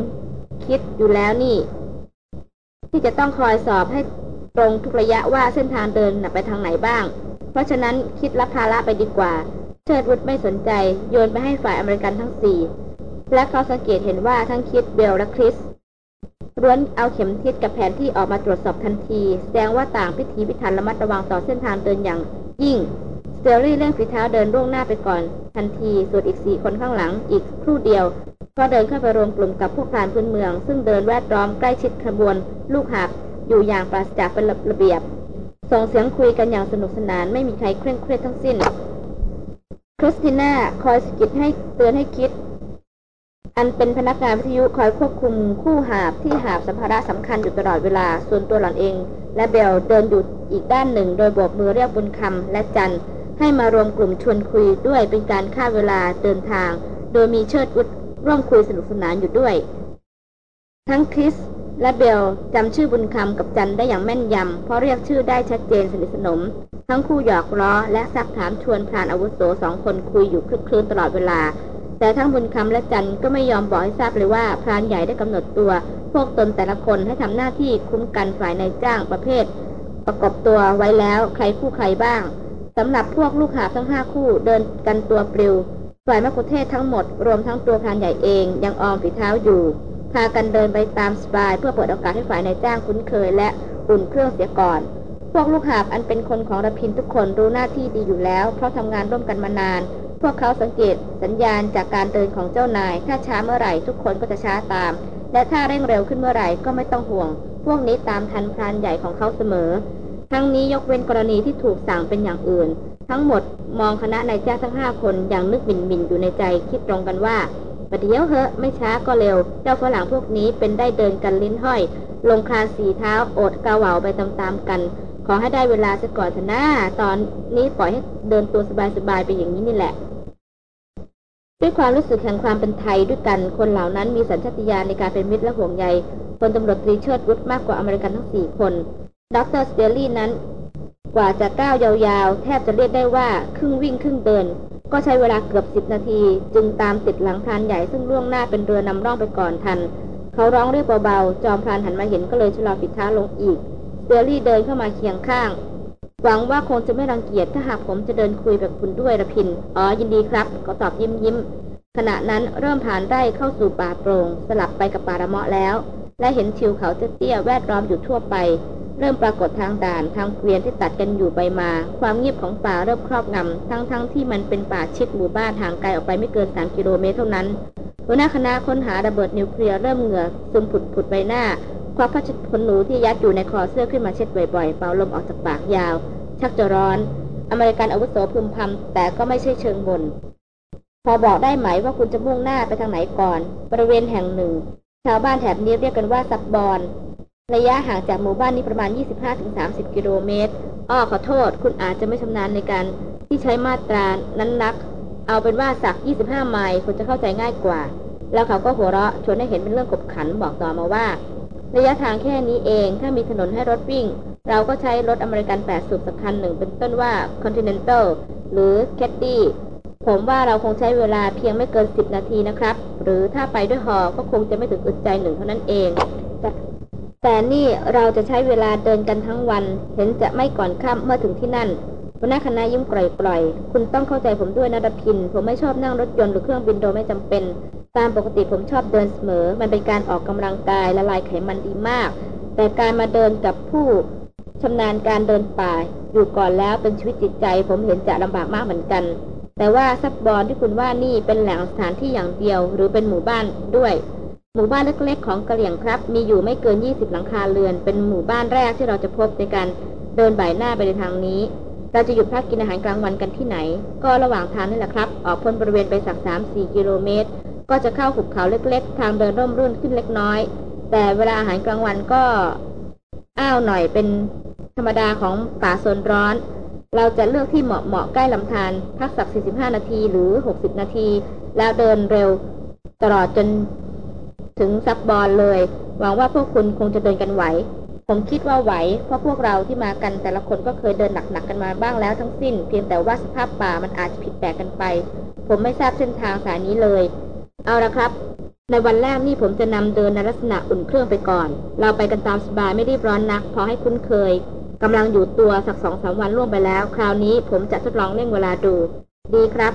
คีธอยู่แล้วนี่ ที่จะต้องคอยสอบให้ตรงทุกระยะว่าเส้นทางเดินไปทางไหนบ้าง เพราะฉะนั้นคีธรับภาระไปดีกว่า เชิดวุฒไม่สนใจ โยนไปให้ฝ่ายอเมริกันทั้งสี่และเขาสังเกตเห็นว่าทั้งคีธเบลและคริสล้วนเอาเข็มทิศกับแผนที่ออกมาตรวจสอบทันที แสดงว่าต่างพิถีพิถันระมัดระวังต่อเส้นทางเดินอย่างยิ่งสแตนลีย์เร่งฝีเท้าเดินล่วงหน้าไปก่อน ทันทีส่วนอีกสี่คนข้างหลังอีกครู่เดียว ก็เดินเข้าไปรวมกลุ่มกับพวกพรานพื้นเมือง ซึ่งเดินแวดล้อมใกล้ชิดขบวน ลูกหาบอยู่อย่างปราศจากเป็นระเบียบ ส่งเสียงคุยกันอย่างสนุกสนานไม่มีใครเคร่งเครียดทั้งสิ้น คริสติน่าคอยสะกิดให้เตือนให้คีธ อันเป็นพนักงานวิทยุคอยควบคุมคู่หาบที่หาบสัมภาระสำคัญอยู่ตลอดเวลา ส่วนตัวหล่อนเอง และเบลเดินอยู่อีกด้านหนึ่ง โดยโบกมือเรียกบุญคำและจันให้มารวมกลุ่มชวนคุยด้วยเป็นการฆ่าเวลาเดินทาง โดยมีเชิดวุฒ ร่วมคุยสนุกสนานอยู่ด้วย ทั้งคริสและเบลจำชื่อบุญคำกับจันได้อย่างแม่นยำ เพราะเรียกชื่อได้ชัดเจนสนิทสนม ทั้งคู่หยอกล้อ และซักถามชวนพรานอาวุโสสองคนคุยอยู่คลึกคลื้นตลอดเวลา แต่ทั้งบุญคำและจันก็ไม่ยอมบอกให้ทราบเลยว่าพรานใหญ่ได้กำหนดตัว พวกตนแต่ละคนให้ทำหน้าที่คุ้มกันฝ่ายในจ้างประเภท ประกอบตัวไว้แล้วใครคู่ใครบ้างสำหรับพวกลูกหาทั้งห้าคู่เดินกันตัวปลิว ฝ่ายมกุเทศทั้งหมดรวมทั้งตัวพรานใหญ่เองยังออมฝีเท้าอยู่พากันเดินไปตามสบาย เพื่อเปิดโอกาสให้ฝ่ายนายจ้างคุ้นเคยและอุ่นเครื่องเสียก่อน พวกลูกหาบอันเป็นคนของระพินทุกคนรู้หน้าที่ดีอยู่แล้ว เพราะทำงานร่วมกันมานาน พวกเขาสังเกตสัญญาณจากการเดินของเจ้านาย ถ้าช้าเมื่อไหร่ทุกคนก็จะช้าตาม และถ้าเร่งเร็วขึ้นเมื่อไหร่ก็ไม่ต้องห่วง พวกนี้ตามทันพรานใหญ่ของเขาเสมอ ทั้งนี้ยกเว้นกรณีที่ถูกสั่งเป็นอย่างอื่น ทั้งหมดมองคณะนายจ้างทั้งห้าคนอย่างนึกหมิ่นหมิ่นอยู่ในใจคิดตรงกันว่าประเดี๋ยวเหอะไม่ช้าก็เร็ว เจ้าฝรั่งพวกนี้เป็นได้เดินกันลิ้นห้อย ลงคลานสีเท้าอดกาเหวาไปตามๆกัน ขอให้ได้เวลาซะก่อนเถอะนะตอนนี้ปล่อยให้เดินตัวสบายๆไปอย่างนี้นี่แหละด้วยความรู้สึกแห่งความเป็นไทยด้วยกันคนเหล่านั้นมีสัญชาติญาณในการเป็นมิตรและห่วงใยพลตำรวจตรีเชิดวุฒมากกว่าอเมริกันทั้งสี่คน ดรสแตนลีย์นั้น กว่าจะก้าวยาวๆ แทบจะเรียกได้ว่าครึ่งวิ่งครึ่งเดิน ก็ใช้เวลาเกือบสิบนาที จึงตามติดหลังพรานใหญ่ซึ่งล่วงหน้าเป็นเรือนำร่องไปก่อนทัน เขาร้องเรียกเบาๆ จอมพรานหันมาเห็นก็เลยชะลอฝีเท้าลงอีกสแตนลีย์เดินเข้ามาเคียงข้าง หวังว่าคงจะไม่รังเกียจถ้าหากผมจะเดินคุยกับคุณด้วยรพินทร์ อ๋อยินดีครับ เขาตอบยิ้มยิ้มขณะนั้นเริ่มผ่านไร่เข้าสู่ป่าโปร่งสลับไปกับป่าระเมาะแล้ว และเห็นชิวเขาเตี้ยแวดล้อมอยู่ทั่วไป เริ่มปรากฏทางด่านทางเกวียนที่ตัดกันอยู่ไปมา ความเงียบของป่าเริ่มครอบงำทั้งๆทที่มันเป็นป่าชิดหมู่บ้านห่างไกลออกไปไม่เกิน 3 กิโลเมตรเท่านั้นหัวหน้าคณะค้นหาระเบิดนิวเคลียร์เริ่มเหงื่อซึมผุดผุดใบหน้า ควักผ้าช็ดขนหนูที่ยัดอยู่ในคอเสื้อขึ้นมาเช็ดบ่อยๆ เป่าลมออกจากปากยาว ชักจะร้อน อเมริกันอาวุโสพึมพำแต่ก็ไม่ใช่เชิงบน พอบอกได้ไหมว่าคุณจะมุ่งหน้าไปทางไหนก่อน บริเวณแห่งหนึ่ง ชาวบ้านแถบนี้เรียกกันว่าซับบอน ระยะห่างจากหมู่บ้านนี้ประมาณ 25-30 กิโลเมตร อ้อขอโทษ คุณอาจจะไม่ชำนาญในการที่ใช้มาตรานั้นนัก เอาเป็นว่าสัก 25 ไมล์คุณจะเข้าใจง่ายกว่า แล้วเขาก็หัวเราะชวนให้เห็นเป็นเรื่องขบขันบอกต่อมาว่า ระยะทางแค่นี้เอง ถ้ามีถนนให้รถวิ่ง เราก็ใช้รถอเมริกัน8สูบสักคันหนึ่งเป็นต้นว่า Continental หรือ c a d d y ผมว่าเราคงใช้เวลาเพียงไม่เกิน 10 นาทีนะครับ หรือถ้าไปด้วยหอก็คงจะไม่ถึงอึดใจหนึ่งเท่านั้นเอง แต่นี่เราจะใช้เวลาเดินกันทั้งวัน เห็นจะไม่ก่อนค่ำเมื่อถึงที่นั่นหัวหน้าคณะยิ้มกร่อยๆ คุณต้องเข้าใจผมด้วยนะดพิน ผมไม่ชอบนั่งรถยนต์หรือเครื่องบินโดยไม่จำเป็น ตามปกติผมชอบเดินเสมอ มันเป็นการออกกำลังกายละลายไขมันดีมาก แต่การมาเดินกับผู้ชำนาญการเดินป่า อยู่ก่อนแล้วเป็นชีวิตจิตใจ ผมเห็นจะลำบากมากเหมือนกัน แต่ว่าซับบอลที่คุณว่านี่เป็นแหล่งสถานที่อย่างเดียว หรือเป็นหมู่บ้านด้วย หมู่บ้านเล็กๆของกะเหลี่ยงครับ มีอยู่ไม่เกิน 20 หลังคาเรือน เป็นหมู่บ้านแรกที่เราจะพบในการเดินบ่ายหน้าไปในทางนี้ เราจะหยุดพักกินอาหารกลางวันกันที่ไหน ก็ระหว่างทางนี่แหละครับ ออกพ้นบริเวณไปสัก 3-4 กิโลเมตร ก็จะเข้าหุบเขาเล็กๆ ทางเดินร่มรื่นขึ้นเล็กน้อย แต่เวลาอาหารกลางวันก็อ้าวหน่อยเป็นธรรมดาของป่าโซนร้อน เราจะเลือกที่เหมาะเหมาะใกล้ลำธารพักสัก 45 นาทีหรือ 60 นาที แล้วเดินเร็วตลอดจน ถึงซับบอลเลย หวังว่าพวกคุณคงจะเดินกันไหว ผมคิดว่าไหว เพราะพวกเราที่มากันแต่ละคนก็เคยเดินหนักๆกันมาบ้างแล้วทั้งสิ้น เพียงแต่ว่าสภาพป่ามันอาจจะผิดแปลกกันไป ผมไม่ทราบเส้นทางสายนี้เลย เอาละครับ ในวันแรกนี่ผมจะนำเดินในลักษณะอุ่นเครื่องไปก่อน เราไปกันตามสบายไม่รีบร้อนนัก พอให้คุ้นเคยกำลังอยู่ตัวสักสองสามวันล่วงไปแล้ว คราวนี้ผมจะทดลองเร่งเวลาดู ดีครับ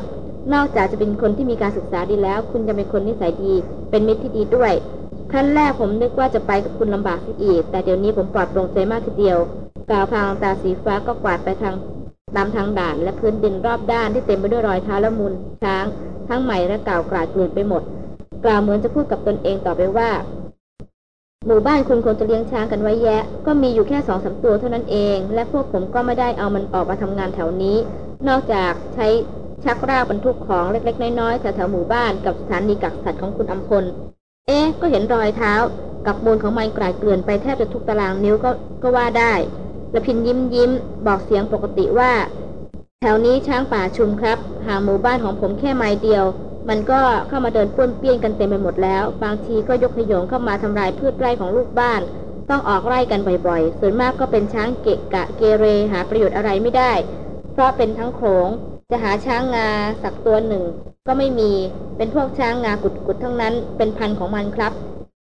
นอกจากจะเป็นคนที่มีการศึกษาดีแล้ว คุณจะเป็นคนนิสัยดี เป็นมิตรที่ดีด้วยขั้นแรกผมนึกว่าจะไปกับคุณลำบากที่อีก แต่เดี๋ยวนี้ผมปลอดโปร่งใจมากทีเดียวกล่าวพางตาสีฟ้าก็กวาดไปทางตามทางด่าน และพื้นดินรอบด้านที่เต็มไปด้วยรอยเท้าและมูลช้าง ทั้งใหม่และเก่ากลาดเกลื่อนไปหมด กล่าวเหมือนจะพูดกับตนเองต่อไปว่า หมู่บ้านคุณควรจะเลี้ยงช้างกันไว้แยะ ก็มีอยู่แค่สองสาตัวเท่านั้นเอง และพวกผมก็ไม่ได้เอามันออกมาทำงานแถวนี้ นอกจากใช้ ชักรากบรรทุกของเล็กๆ น้อยๆแถวๆหมู่บ้านกับสถานีกักสัตว์ของคุณอัมพล เอ๊ะ ก็เห็นรอยเท้า กับมูลของมันกลายเกลื่อนไปแทบจะทุกตารางนิ้วก็ก็ว่าได้ละพินยิ้มยิ้มบอกเสียงปกติว่า แถวนี้ช้างป่าชุมครับห่างหมู่บ้านของผมแค่ไมล์เดียว มันก็เข้ามาเดินป้วนเปี้ยนกันเต็มไปหมดแล้ว บางทีก็ยกขยงเข้ามาทำลายพืชไร่ของลูกบ้าน ต้องออกไร่กันบ่อยๆ ส่วนมากก็เป็นช้างเกะกะเกเรหาประโยชน์อะไรไม่ได้ เพราะเป็นทั้งโขง จะหาช้างงาสักตัวหนึ่ง ก็ไม่มีเป็นพวกช้างงากุดๆทั้งนั้น เป็นพันของมันครับ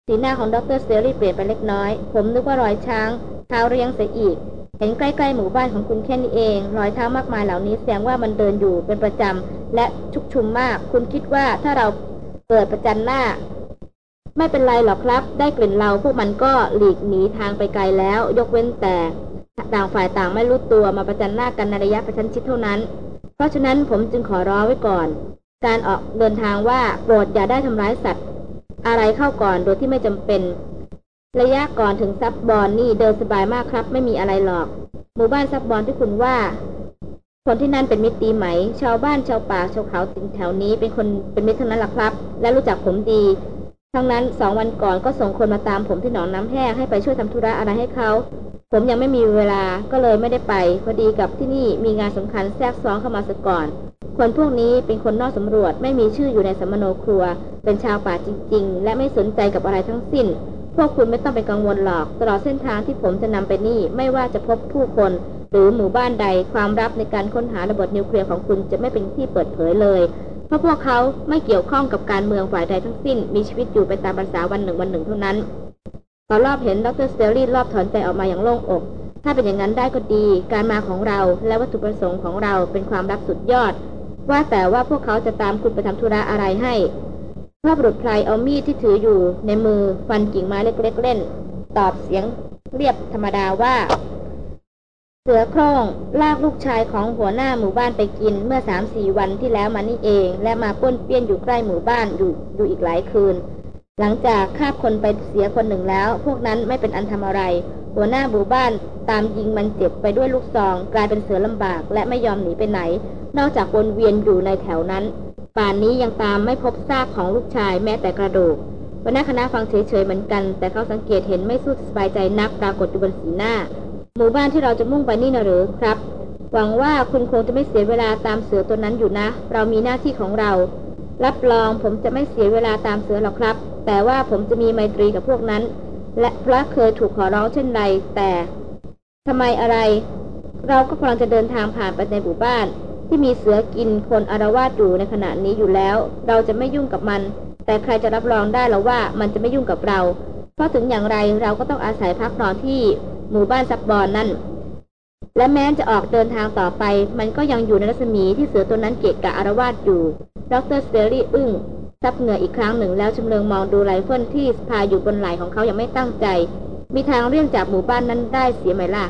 สีหน้าของดรเตอรี่เปลี่ยนไปเล็กน้อย ผมนึกว่ารอยช้างเท้าเรียงเสียอีก เห็นใกล้ๆหมู่บ้านของคุณแค่นี้เอง รอยเท้ามากมายเหล่านี้แสดงว่ามันเดินอยู่เป็นประจำและชุกชุมมาก คุณคิดว่าถ้าเราเปิดประจันหน้า ไม่เป็นไรหรอกครับ ได้กลิ่นเราพวกมันก็หลีกหนีทางไปไกลแล้ว ยกเว้นแต่ ต่างฝ่ายต่างไม่รู้ตัวมาประจันหน้ากันในระยะประชันชิดเท่านั้น เพราะฉะนั้นผมจึงขอร้องไว้ก่อน การออกเดินทางว่าโปรดอย่าได้ทำร้ายสัตว์ อะไรเข้าก่อนโดยที่ไม่จำเป็น ระยะก่อนถึงซับบอลนี่เดินสบายมากครับ ไม่มีอะไรหรอก หมู่บ้านซับบอลที่คุณว่า คนที่นั่นเป็นมิตรดีไหม ชาวบ้านชาวป่าชาวเขาติงแถวนี้เป็นคนเป็นมิตรทั้งนั้นหละครับ และรู้จักผมดี ทั้งนั้นสองวันก่อนก็ส่งคนมาตามผมที่หนองน้ำแห้งให้ไปช่วยทำธุระอะไรให้เขาผมยังไม่มีเวลาก็เลยไม่ได้ไป พอดีกับที่นี่มีงานสำคัญแทรกซ้อนเข้ามาซะก่อน คนพวกนี้เป็นคนนอกสำรวจไม่มีชื่ออยู่ในสมโนครัว เป็นชาวป่าจริง ๆ และไม่สนใจกับอะไรทั้งสิ้น พวกคุณไม่ต้องไปกังวลหรอก ตลอดเส้นทางที่ผมจะนำไปนี่ไม่ว่าจะพบผู้คน หรือหมู่บ้านใดความลับในการค้นหาระเบิดนิวเคลียร์ของคุณจะไม่เป็นที่เปิดเผยเลย เพราะพวกเขาไม่เกี่ยวข้องกับการเมืองฝ่ายใดทั้งสิ้น มีชีวิตอยู่ไปตามภาษาวันหนึ่งวันหนึ่งเท่านั้นตอนลอบเห็นดรสแตนลีย์ลอบถอนใจออกมาอย่างโล่งอก ถ้าเป็นอย่างนั้นได้ก็ดี การมาของเราและวัตถุประสงค์ของเราเป็นความลับสุดยอด ว่าแต่ว่าพวกเขาจะตามคุณไปทำธุระอะไรให้ภาพระบุรุษไพรเอามีดที่ถืออยู่ในมือฟันกิ่งไม้เล็กๆเล่น ตอบเสียงเรียบธรรมดาว่า เสือโคร่งลากลูกชายของหัวหน้าหมู่บ้านไปกินเมื่อสามสี่วันที่แล้วมานี่เอง และมาป้วนเปี้ยนอยู่ใกล้หมู่บ้านอยู่อยู่อีกหลายคืน หลังจากฆ่าคนไปเสียคนหนึ่งแล้ว พวกนั้นไม่เป็นอันทำอะไร หัวหน้าหมู่บ้านตามยิงมันเจ็บไปด้วยลูกซอง กลายเป็นเสือลำบาก และไม่ยอมหนีไปไหน นอกจากวนเวียนอยู่ในแถวนั้น ป่านนี้ยังตามไม่พบซากของลูกชายแม้แต่กระดูกหัวหน้าคณะฟังเฉยๆเหมือนกัน แต่เขาสังเกตเห็นไม่สู้สบายใจนักปรากฏอยู่บนสีหน้า หมู่บ้านที่เราจะมุ่งไปนี่นะหรือครับ หวังว่าคุณคงจะไม่เสียเวลาตามเสือตัวนั้นอยู่นะ เรามีหน้าที่ของเรา รับรองผมจะไม่เสียเวลาตามเสือหรอกครับ แต่ว่าผมจะมีไมตรีกับพวกนั้น และพระเคยถูกขอร้องเช่นไร แต่ทำไมอะไร เราก็กำลังจะเดินทางผ่านไปในหมู่บ้าน ที่มีเสือกินคนอารวาสอยู่ในขณะนี้อยู่แล้ว เราจะไม่ยุ่งกับมัน แต่ใครจะรับรองได้หรอว่ามันจะไม่ยุ่งกับเรา เพราะถึงอย่างไรเราก็ต้องอาศัยพักนอนที่หมู่บ้านซับบอนนั่น และแม้จะออกเดินทางต่อไป มันก็ยังอยู่ในรัศมีที่เสือตัวนั้นเกะกะอาละวาดอยู่ ดรสแตนลีย์อึ้งซับเหงื่ออีกครั้งหนึ่งแล้วชำเลืองมองดูไรเฟิลที่สะพายอยู่บนไหล่ของเขาอย่างไม่ตั้งใจ มีทางเลี่ยงจากหมู่บ้านนั้นได้เสียไหมล่ะ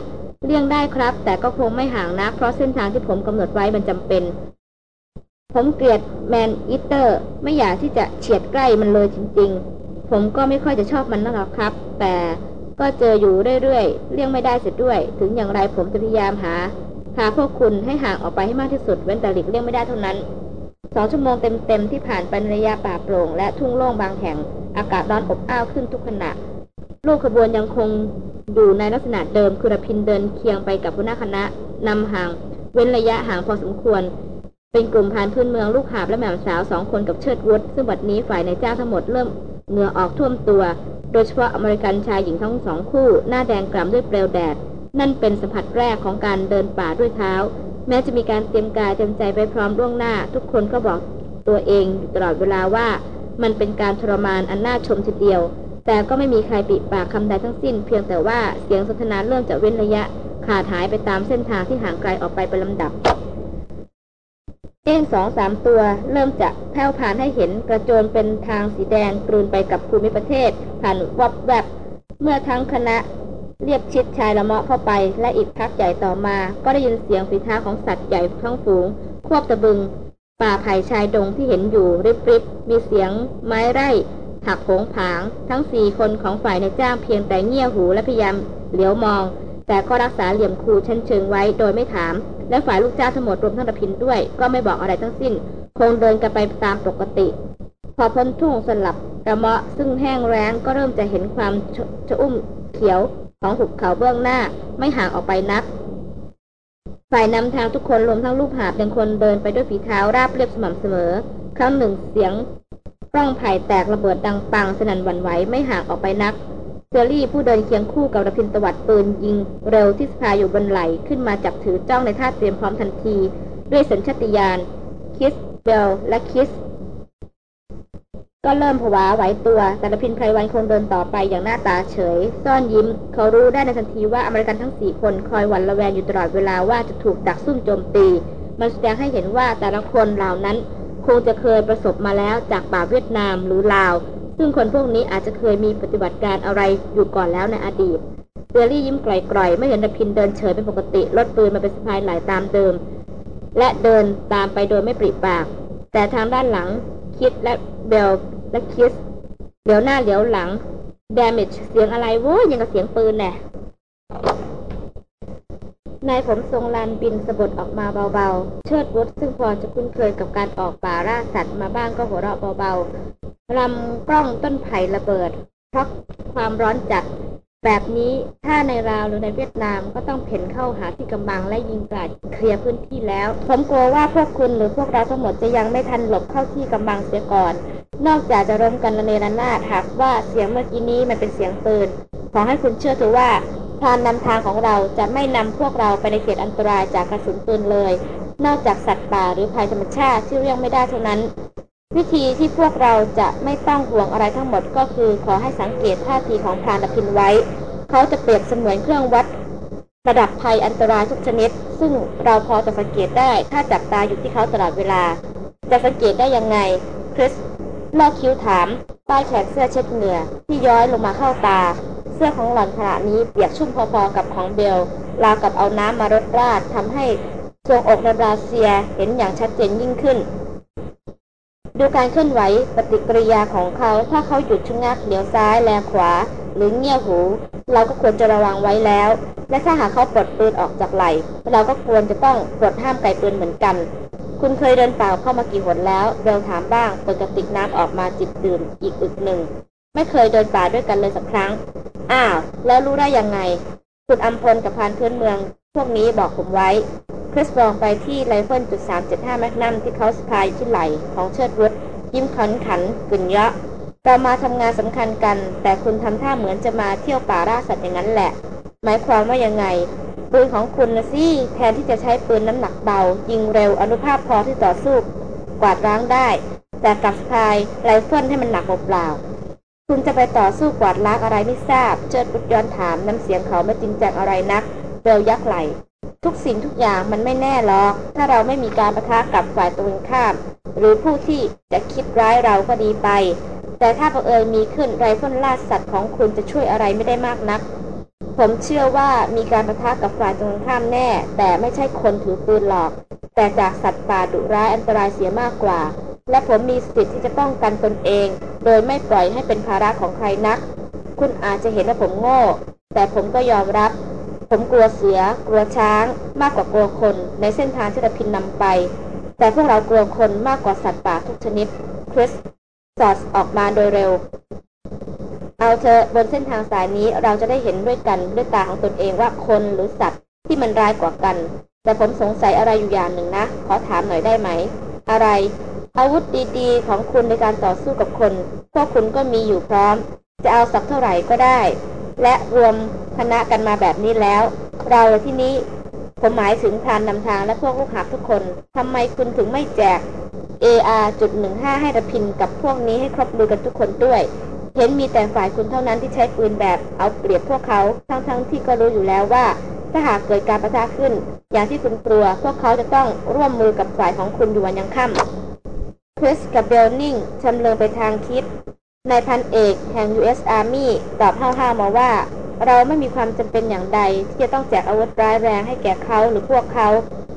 เลี่ยงได้ครับ แต่ก็คงไม่ห่างนัก เพราะเส้นทางที่ผมกำหนดไว้มันจำเป็น ผมเกลียด man-eater ไม่อยากที่จะเฉียดใกล้มันเลยจริง ๆ ผมก็ไม่ค่อยจะชอบมันนักหรอกครับ แต่ก็เจออยู่เรื่อยๆ เลี่ยงไม่ได้เสร็จด้วย ถึงอย่างไรผมจะพยายามหาพาพวกคุณให้ห่างออกไปให้มากที่สุด เว้นแต่หลีกเลี่ยงไม่ได้เท่านั้น สองชั่วโมงเต็มๆ ที่ผ่านไปในระยะป่าโปร่ง และทุ่งโล่งบางแห่ง อากาศร้อนอบอ้าวขึ้นทุกขณะ ลูกขบวนยังคงอยู่ในลักษณะเดิม คือระพินเดินเคียงไปกับหัวหน้าคณะนำห่าง เว้นระยะห่างพอสมควร เป็นกลุ่มพานพื้นเมืองลูกหาบและแม่สาวสองคนกับเชิดวุฒซึ่งบัดนี้ฝ่ายในเจ้าทั้งหมดเริ่ม เหงื่อออกท่วมตัว โดยเฉพาะอเมริกันชายหญิงทั้งสองคู่ หน้าแดงกล่ำด้วยเปลวแดด นั่นเป็นสัมผัสแรกของการเดินป่าด้วยเท้า แม้จะมีการเตรียมกายเตรียมใจไปพร้อมล่วงหน้า ทุกคนก็บอกตัวเองอยู่ตลอดเวลาว่า มันเป็นการทรมานอันน่าชมทีเดียว แต่ก็ไม่มีใครปิปากคำใดทั้งสิ้น เพียงแต่ว่าเสียงสนทนาเริ่มจะเว้นระยะขาดหายไปตามเส้นทางที่ห่างไกลออกไปเป็นลำดับ เอ้งสองสามตัวเริ่มจะแผ่วผ่านให้เห็นกระโจนเป็นทางสีแดงกลืนไปกับภูมิประเทศ ผ่านวับแวบ เมื่อทั้งคณะเรียบชิดชายละเมาะเข้าไป และอีกพักใหญ่ต่อมา ก็ได้ยินเสียงฝีเท้าของสัตว์ใหญ่ทั้งฝูง ควบตะบึง ป่าไผ่ชายดงที่เห็นอยู่ริบริบมีเสียงไม้ไร่หักโผงผาง ทั้งสี่คนของฝ่ายในจ้างเพียงแต่เงี่ยหูและพยายามเหลียวมอง แต่ก็รักษาเหลี่ยมคูเช่นเชิงไว้โดยไม่ถาม และฝ่ายลูกจ้างทั้งหมดรวมทั้งระพินด้วย ก็ไม่บอกอะไรทั้งสิ้น คงเดินกันไปตามปกติ พอพ้นทุ่งสลับระเมาะซึ่งแห้งแล้งก็เริ่มจะเห็นความชชอุ้มเขียวของหุบเขาเบื้องหน้าไม่ห่างออกไปนัก ฝ่ายนำทางทุกคนรวมทั้งลูกหาบยังคนเดินไปด้วยฝีเท้าราบเรียบสม่ำเสมอ ครั้งหนึ่งเสียงกล้องไผ่แตกระเบิดดังปังสนั่นหวั่นไหวไม่ห่างออกไปนัก เซอรี่ผู้เดินเคียงคู่กับระพินตวัดปืนยิงเร็วที่สภาอยู่บนไหลขึ้นมาจับถือจ้องในท่าเตรียมพร้อมทันที ด้วยสัญชาตญาณคิสเบลและคิส ก็เริ่มผวาไหวตัวแต่ระพินไพรวันคงเดินต่อไปอย่างหน้าตาเฉย ซ่อนยิ้ม เขารู้ได้ในทันทีว่าอเมริกันทั้งสี่คนคอยหวั่นระแวงอยู่ตลอดเวลาว่าจะถูกดักซุ่มโจมตี มันแสดงให้เห็นว่าแต่ละคนเหล่านั้น คงจะเคยประสบมาแล้วจากป่าเวียดนามหรือลาว ซึ่งคนพวกนี้อาจจะเคยมีปฏิบัติการอะไรอยู่ก่อนแล้วในอดีตเซอรี่ยิ้มกร่อยๆ ไม่เห็นระพินเดินเฉยเป็นปกติลดปืนมาเป็นสะพายไหลาตามเดิม และเดินตามไปโดยไม่ปริปาก แต่ทางด้านหลังคิดและเบลและคิสเหลียวหน้าเหลียวหลัง damage เสียงอะไรโว้ยยังกับเสียงปืนแน่ นายผมทรงลานบินสะบดออกมาเบาๆ เชิดวุฒซึ่งพอจะคุ้นเคยกับการออกป่าล่าสัตว์มาบ้างก็หัวเราะเบาๆลำกล้องต้นไผ่ระเบิด เพราะความร้อนจัด แบบนี้ถ้าในราวหรือในเวียดนามก็ต้องเพ่นเข้าหาที่กำบังและยิงกราดเคลียร์พื้นที่แล้ว ผมกลัวว่าพวกคุณหรือพวกเราทั้งหมดจะยังไม่ทันหลบเข้าที่กำบังเสียก่อน นอกจากจะร่มกันระเนระนาดหากว่าเสียงเมื่อกี้นี้มันเป็นเสียงปืนขอให้คุณเชื่อเถอะว่า ทานนำทางของเราจะไม่นำพวกเราไปในเขตอันตรายจากกระสุนปืนเลย นอกจากสัตว์ป่าหรือภัยธรรมชาติที่เรียกไม่ได้เท่านั้น วิธีที่พวกเราจะไม่ต้องห่วงอะไรทั้งหมดก็คือขอให้สังเกตท่าทีของพรานพินไว้ เขาจะเปรียบเสมือนเครื่องวัด ระดับภัยอันตรายทุกชนิด ซึ่งเราพอจะสังเกตได้ถ้าจับตาอยู่ที่เขาตลอดเวลา จะสังเกตได้ยังไงคริสลอกคิ้วถามใต้แขนเสื้อเช็ดเหงื่อที่ย้อยลงมาเข้าตา สื้อของหล่อนขณะนี้เปียกชุ่มพอๆกับของเบลราวกับเอาน้ำมารดราดทำให้ทรวงอกในบราเซียเห็นอย่างชัดเจนยิ่งขึ้น ดูการเคลื่อนไหวปฏิกิริยาของเขาถ้าเขาหยุดชะงักเลี้ยวซ้ายแลขวา หรือเงี่ยหู เราก็ควรจะระวังไว้แล้ว และถ้าหากเขาปลดปืนออกจากไหลเราก็ควรจะต้องปลดห้ามไกปืนเหมือนกัน คุณเคยเดินเปล่าเข้ามากี่หนแล้วเบลถามบ้างเปิดกระติกน้ำออกมาจิบดื่มอีกอึกหนึ่ง ไม่เคยเดินป่าด้วยกันเลยสักครั้ง อ้าว แล้วรู้ได้ยังไงคุณอัมพลกับพรานพื้นเมือง พวกนี้บอกผมไว้ คริสมองไปที่ไรเฟิลจุดสามเจ็ดห้าแมกนัมที่เขาสะพายที่ไหล่ของเชิดวุฒยิ้มขันขันกึ่งเยาะเรามาทำงานสำคัญกัน แต่คุณทำท่าเหมือนจะมาเที่ยวป่าล่าสัตว์อย่างนั้นแหละ หมายความว่ายังไง ปืนของคุณนะสิแทนที่จะใช้ปืนน้ำหนักเบา ยิงเร็วอานุภาพพอที่ต่อสู้ กวาดล้างได้ แต่กลับสะพายไรเฟิลให้มันหนักเปล่า คุณจะไปต่อสู้กวาดล้างอะไรไม่ทราบ เชิดวุฒย้อนถามน้ำเสียงเขาไม่จริงจังอะไรนักเบลยักไหล่ ทุกสิ่งทุกอย่างมันไม่แน่หรอก ถ้าเราไม่มีการปะทะกับฝ่ายตรงข้าม หรือผู้ที่จะคิดร้ายเราก็ดีไป แต่ถ้าบังเอิญมีขึ้นไรเฟิลล่าสัตว์ของคุณจะช่วยอะไรไม่ได้มากนัก ผมเชื่อว่ามีการปะทะกับฝ่ายตรงข้ามแน่ แต่ไม่ใช่คนถือปืนหรอก แต่จากสัตว์ป่าดุร้ายอันตรายเสียมากกว่า และผมมีสิทธิ์ที่จะป้องกันตนเอง โดยไม่ปล่อยให้เป็นภาระของใครนัก คุณอาจจะเห็นว่าผมโง่ แต่ผมก็ยอมรับ ผมกลัวเสือ กลัวช้าง มากกว่ากลัวคน ในเส้นทางที่เราพินนำไป แต่พวกเรากลัวคนมากกว่าสัตว์ป่าทุกชนิดคริสสอดออกมาโดยเร็ว เอาเธอบนเส้นทางสายนี้เราจะได้เห็นด้วยกันด้วยตาของตนเองว่าคนหรือสัตว์ที่มันร้ายกว่ากัน แต่ผมสงสัยอะไรอยู่อย่างหนึ่งนะ ขอถามหน่อยได้ไหม อะไร อาวุธดีๆ ของคุณในการต่อสู้กับคน พวกคุณก็มีอยู่พร้อม จะเอาสักเท่าไหร่ก็ได้ และรวมคณะกันมาแบบนี้แล้ว เราที่นี้ผมหมายถึงทานนำทางและพวกลูกหาบทุกคนทำไมคุณถึงไม่แจก AR จุดหนึ่งห้าให้ระพินกับพวกนี้ให้ครบมือกันทุกคนด้วย เห็นมีแต่ฝ่ายคุณเท่านั้นที่ใช้ปืนแบบเอาเปรียบพวกเขา ทั้งๆทที่ก็รู้อยู่แล้วว่า ถ้าหากเกิดการประทะขึ้น อย่างที่คุณกลัว พวกเขาจะต้องร่วมมือกับฝ่ายของคุณอยู่วันยังค่ำคริสกับเบลนิงชำเลืองไปทางคิดนายพันเอกแห่ง U.S. Army ตอบห้าวๆมาว่า เราไม่มีความจำเป็นอย่างใด ที่จะต้องแจกอาวุธร้ายแรงให้แก่เขาหรือพวกเขา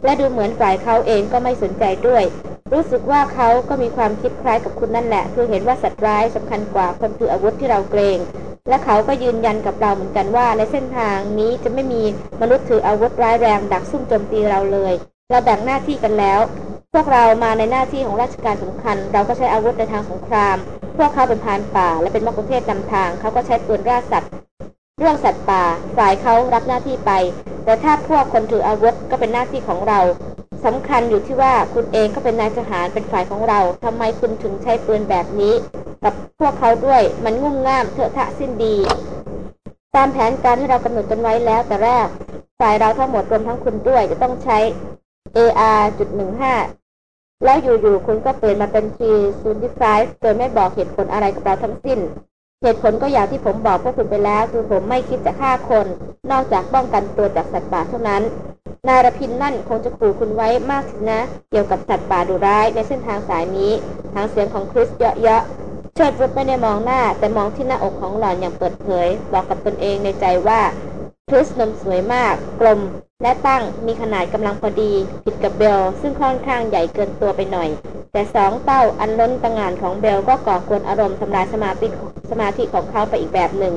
และดูเหมือนฝ่ายเขาเองก็ไม่สนใจด้วย รู้สึกว่าเขาก็มีความคิดคล้ายกับคุณนั่นแหละ คือเห็นว่าสัตว์ร้ายสำคัญกว่าคนถืออาวุธที่เราเกรง และเขาก็ยืนยันกับเราเหมือนกันว่า ในเส้นทางนี้จะไม่มีมนุษย์ถืออาวุธร้ายแรงดักซุ่มโจมตีเราเลย เราแบ่งหน้าที่กันแล้ว พวกเรามาในหน้าที่ของราชการสำคัญ เราก็ใช้อาวุธในทางสงคราม พวกเขาเป็นพานป่า และเป็นมกุเทศนำทาง เขาก็ใช้ปืนราสัตว์เรื่องสัตว์ป่าฝ่ายเขารับหน้าที่ไป แต่ถ้าพวกคนถืออาวุธก็เป็นหน้าที่ของเรา สำคัญอยู่ที่ว่าคุณเองก็เป็นนายทหารเป็นฝ่ายของเราทำไมคุณถึงใช้ปืนแบบนี้ กับพวกเขาด้วยมันงุ่มง่ามเถอะทะสิ้นดี ตามแผนการที่เรากำหนดกันไว้แล้วแต่แรกฝ่ายเราทั้งหมดรวมทั้งคุณด้วย จะต้องใช้ AR จุดหนึ่งห้าแล้วอยู่ๆคุณก็เปลี่ยนมาเป็น T05 โดยไม่บอกเหตุผลอะไรกับเราทั้งสิ้น เหตุผลก็อย่างที่ผมบอกพวกคุณไปแล้ว คือผมไม่คิดจะฆ่าคน นอกจากป้องกันตัวจากสัตว์ป่าเท่านั้น นายรพินนั่นคงจะขู่คุณไว้มากสินะ เกี่ยวกับสัตว์ป่าดุร้ายในเส้นทางสายนี้ ทางเสียงของคริสเยอะๆเชิดวุฒไม่ได้มองหน้า แต่มองที่หน้าอกของหล่อนอย่างเปิดเผย บอกกับตนเองในใจว่า คริสนมสวยมาก กลม และตั้งมีขนาดกำลังพอดี ผิดกับเบล ซึ่งค่อนข้างใหญ่เกินตัวไปหน่อย แต่สองเต้าอันล้นตะงานของเบลก็ก่อกวนอารมณ์ทำลายสมาธิสมาธิของเขาไปอีกแบบหนึ่ง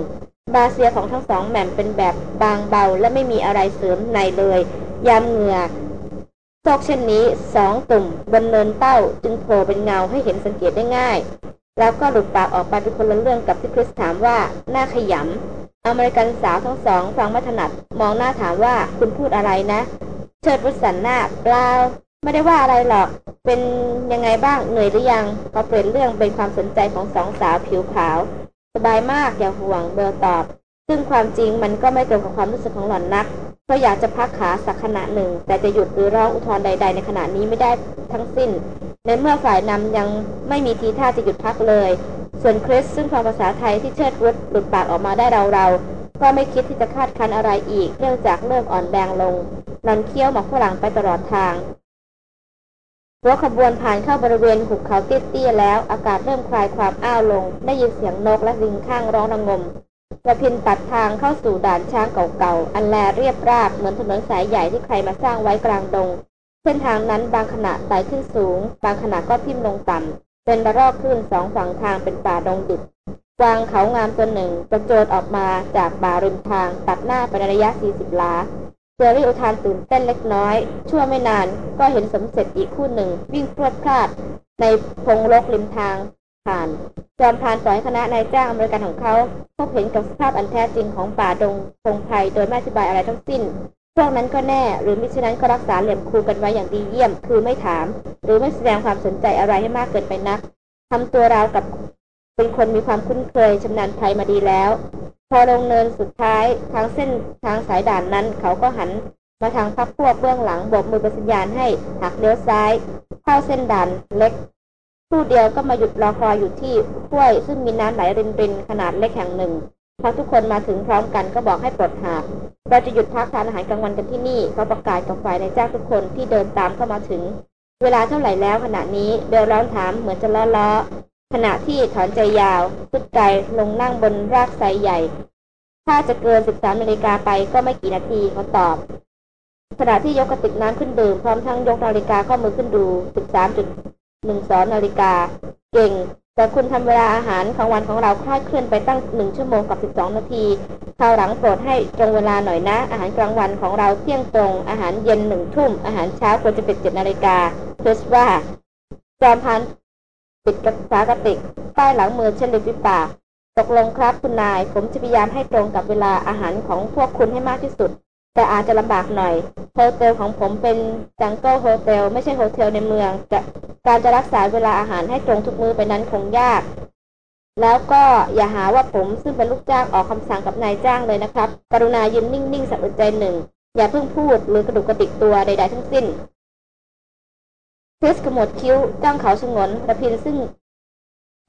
บาเซียของทั้งสองแหม่มเป็นแบบบางเบาและไม่มีอะไรเสริมในเลยยามเหงื่อซอกเช่นนี้สองตุ่มบนเนินเต้าจึงโผล่เป็นเงาให้เห็นสังเกตได้ง่าย แล้วก็หลุดปากออกไปเป็นคนละเรื่องกับที่คริสถามว่าหน้าขยำอเมริกันสาวทั้งสองฟังไม่ถนัดมองหน้าถามว่าคุณพูดอะไรนะ เชิดวุฒสันหน้าเปล่าไม่ได้ว่าอะไรหรอก เป็นยังไงบ้างเหนื่อยหรือยังพอเปลี่ยนเรื่องเป็นความสนใจของสองสาวผิวขาว สบายมากอย่าห่วงเบลตอบ ซึ่งความจริงมันก็ไม่ตรงกับความรู้สึกของหล่อนนัก เพราะอยากจะพักขาสักขณะหนึ่ง แต่จะหยุดหรือร้องอุทธรใด ๆ ในขณะนี้ไม่ได้ทั้งสิ้น ในเมื่อฝ่ายนำยังไม่มีทีท่าจะหยุดพักเลย ส่วนคริสซึ่งฟังภาษาไทยที่เชิดวุฒหลุดปากออกมาได้เราๆ ก็ไม่คิดที่จะคาดคันอะไรอีก เนื่องจากเริ่มอ่อนแรงลงหลอนเคี้ยวหมอกฝรั่งไปตลอดทางหัวขบวนผ่านเข้าบริเวณหุบเขาเตี้ยๆแล้ว อากาศเริ่มคลายความอ้าวลง ได้ยินเสียงนกและลิงข้างร้องระงม ระพินตัดทางเข้าสู่ด่านช้างเก่าๆ อันแลเรียบราบเหมือนถนนสายใหญ่ที่ใครมาสร้างไว้กลางดง เส้นทางนั้นบางขณะไต่ขึ้นสูง บางขณะก็ทิ่มลงต่ำ เป็นระรอกขึ้นสองฝั่งทางเป็นป่าดงดิบกวางเขางามตัวหนึ่งกระโจนออกมาจากป่าริมทาง ตัดหน้าไประยะ 40ล้าเจอรี่อุทานตื่นเต้นเล็กน้อย ชั่วไม่นานก็เห็นสมเสร็จอีกคู่หนึ่ง วิ่งพรวดพลาด ในพงลกริมทาง ผ่านจอมพานปล่อยคณะนายจ้างอเมริกันของเขาพบเห็นกับสภาพอันแท้จริงของป่าดงพงไพโดยไม่อธิบายอะไรทั้งสิ้นพวกนั้นก็แน่ หรือมิฉะนั้นก็รักษาเหลี่ยมคูกันไว้อย่างดีเยี่ยม คือไม่ถาม หรือไม่แสดงความสนใจอะไรให้มากเกินไปนักทำตัวราวกับเป็นคนมีความคุ้นเคยชำนาญภัยมาดีแล้ว พอลงเนินสุดท้ายทางเส้นทางสายด่านนั้น เขาก็หันมาทางพักพวกเบื้องหลังบกมือประสัญญาณให้หักเลี้ยวซ้าย เข้าเส้นด่านเล็ก ผู้เดียวก็มาหยุดรอคอยอยู่ที่ห้วยซึ่งมีน้ำไหลรินรินขนาดเล็กแห่งหนึ่งพอทุกคนมาถึงพร้อมกันก็บอกให้ปลดหาบเราจะหยุดพักทานอาหารกลางวันกันที่นี่เขาประกาศกับฝ่ายในจ้างทุกคนที่เดินตามเข้ามาถึง เวลาเท่าไหร่แล้วขณะนี้เบลร้อนถามเหมือนจะล้อล้อขณะที่ถอนใจยาวพุดใจลงนั่งบนรากไทรใหญ่ ถ้าจะเกิน 13นาฬิกาไปก็ไม่กี่นาทีเขาตอบขณะที่ยกกระติกน้ำขึ้นดื่มพร้อมทั้งยกนาฬิกาข้อมือขึ้นดู 13.12นาฬิกา เก่ง แต่คุณทำเวลาอาหารของวันของเราคลาดเคลื่อนไปตั้งหนึ่งชั่วโมงกับ12นาทีคราวหลังโปรดให้ตรงเวลาหน่อยนะ อาหารกลางวันของเราเที่ยงตรง อาหารเย็นหนึ่งทุ่ม อาหารเช้าควรจะเป็นเจ็ดนาฬิกาเพื่อว่าจอมพันปิดกระสากระติกใต้หลังมือเช่นลิฟิปากตกลงครับคุณนาย ผมจะพยายามให้ตรงกับเวลาอาหารของพวกคุณให้มากที่สุด แต่อาจจะลำบากหน่อย hotel ของผมเป็น jungle hotel ไม่ใช่ hotel ในเมืองจะการจะรักษาเวลาอาหารให้ตรงทุกมื้อไปนั้นคงยาก แล้วก็อย่าหาว่าผมซึ่งเป็นลูกจ้างออกคำสั่งกับนายจ้างเลยนะครับ กรุณายืนนิ่งๆสักอึดใจหนึ่ง อย่าเพิ่งพูดหรือกระดุกกระดิกตัวใดๆทั้งสิ้นคริสขมวดคิ้วจ้องเขาฉงนรพินทร์ซึ่ง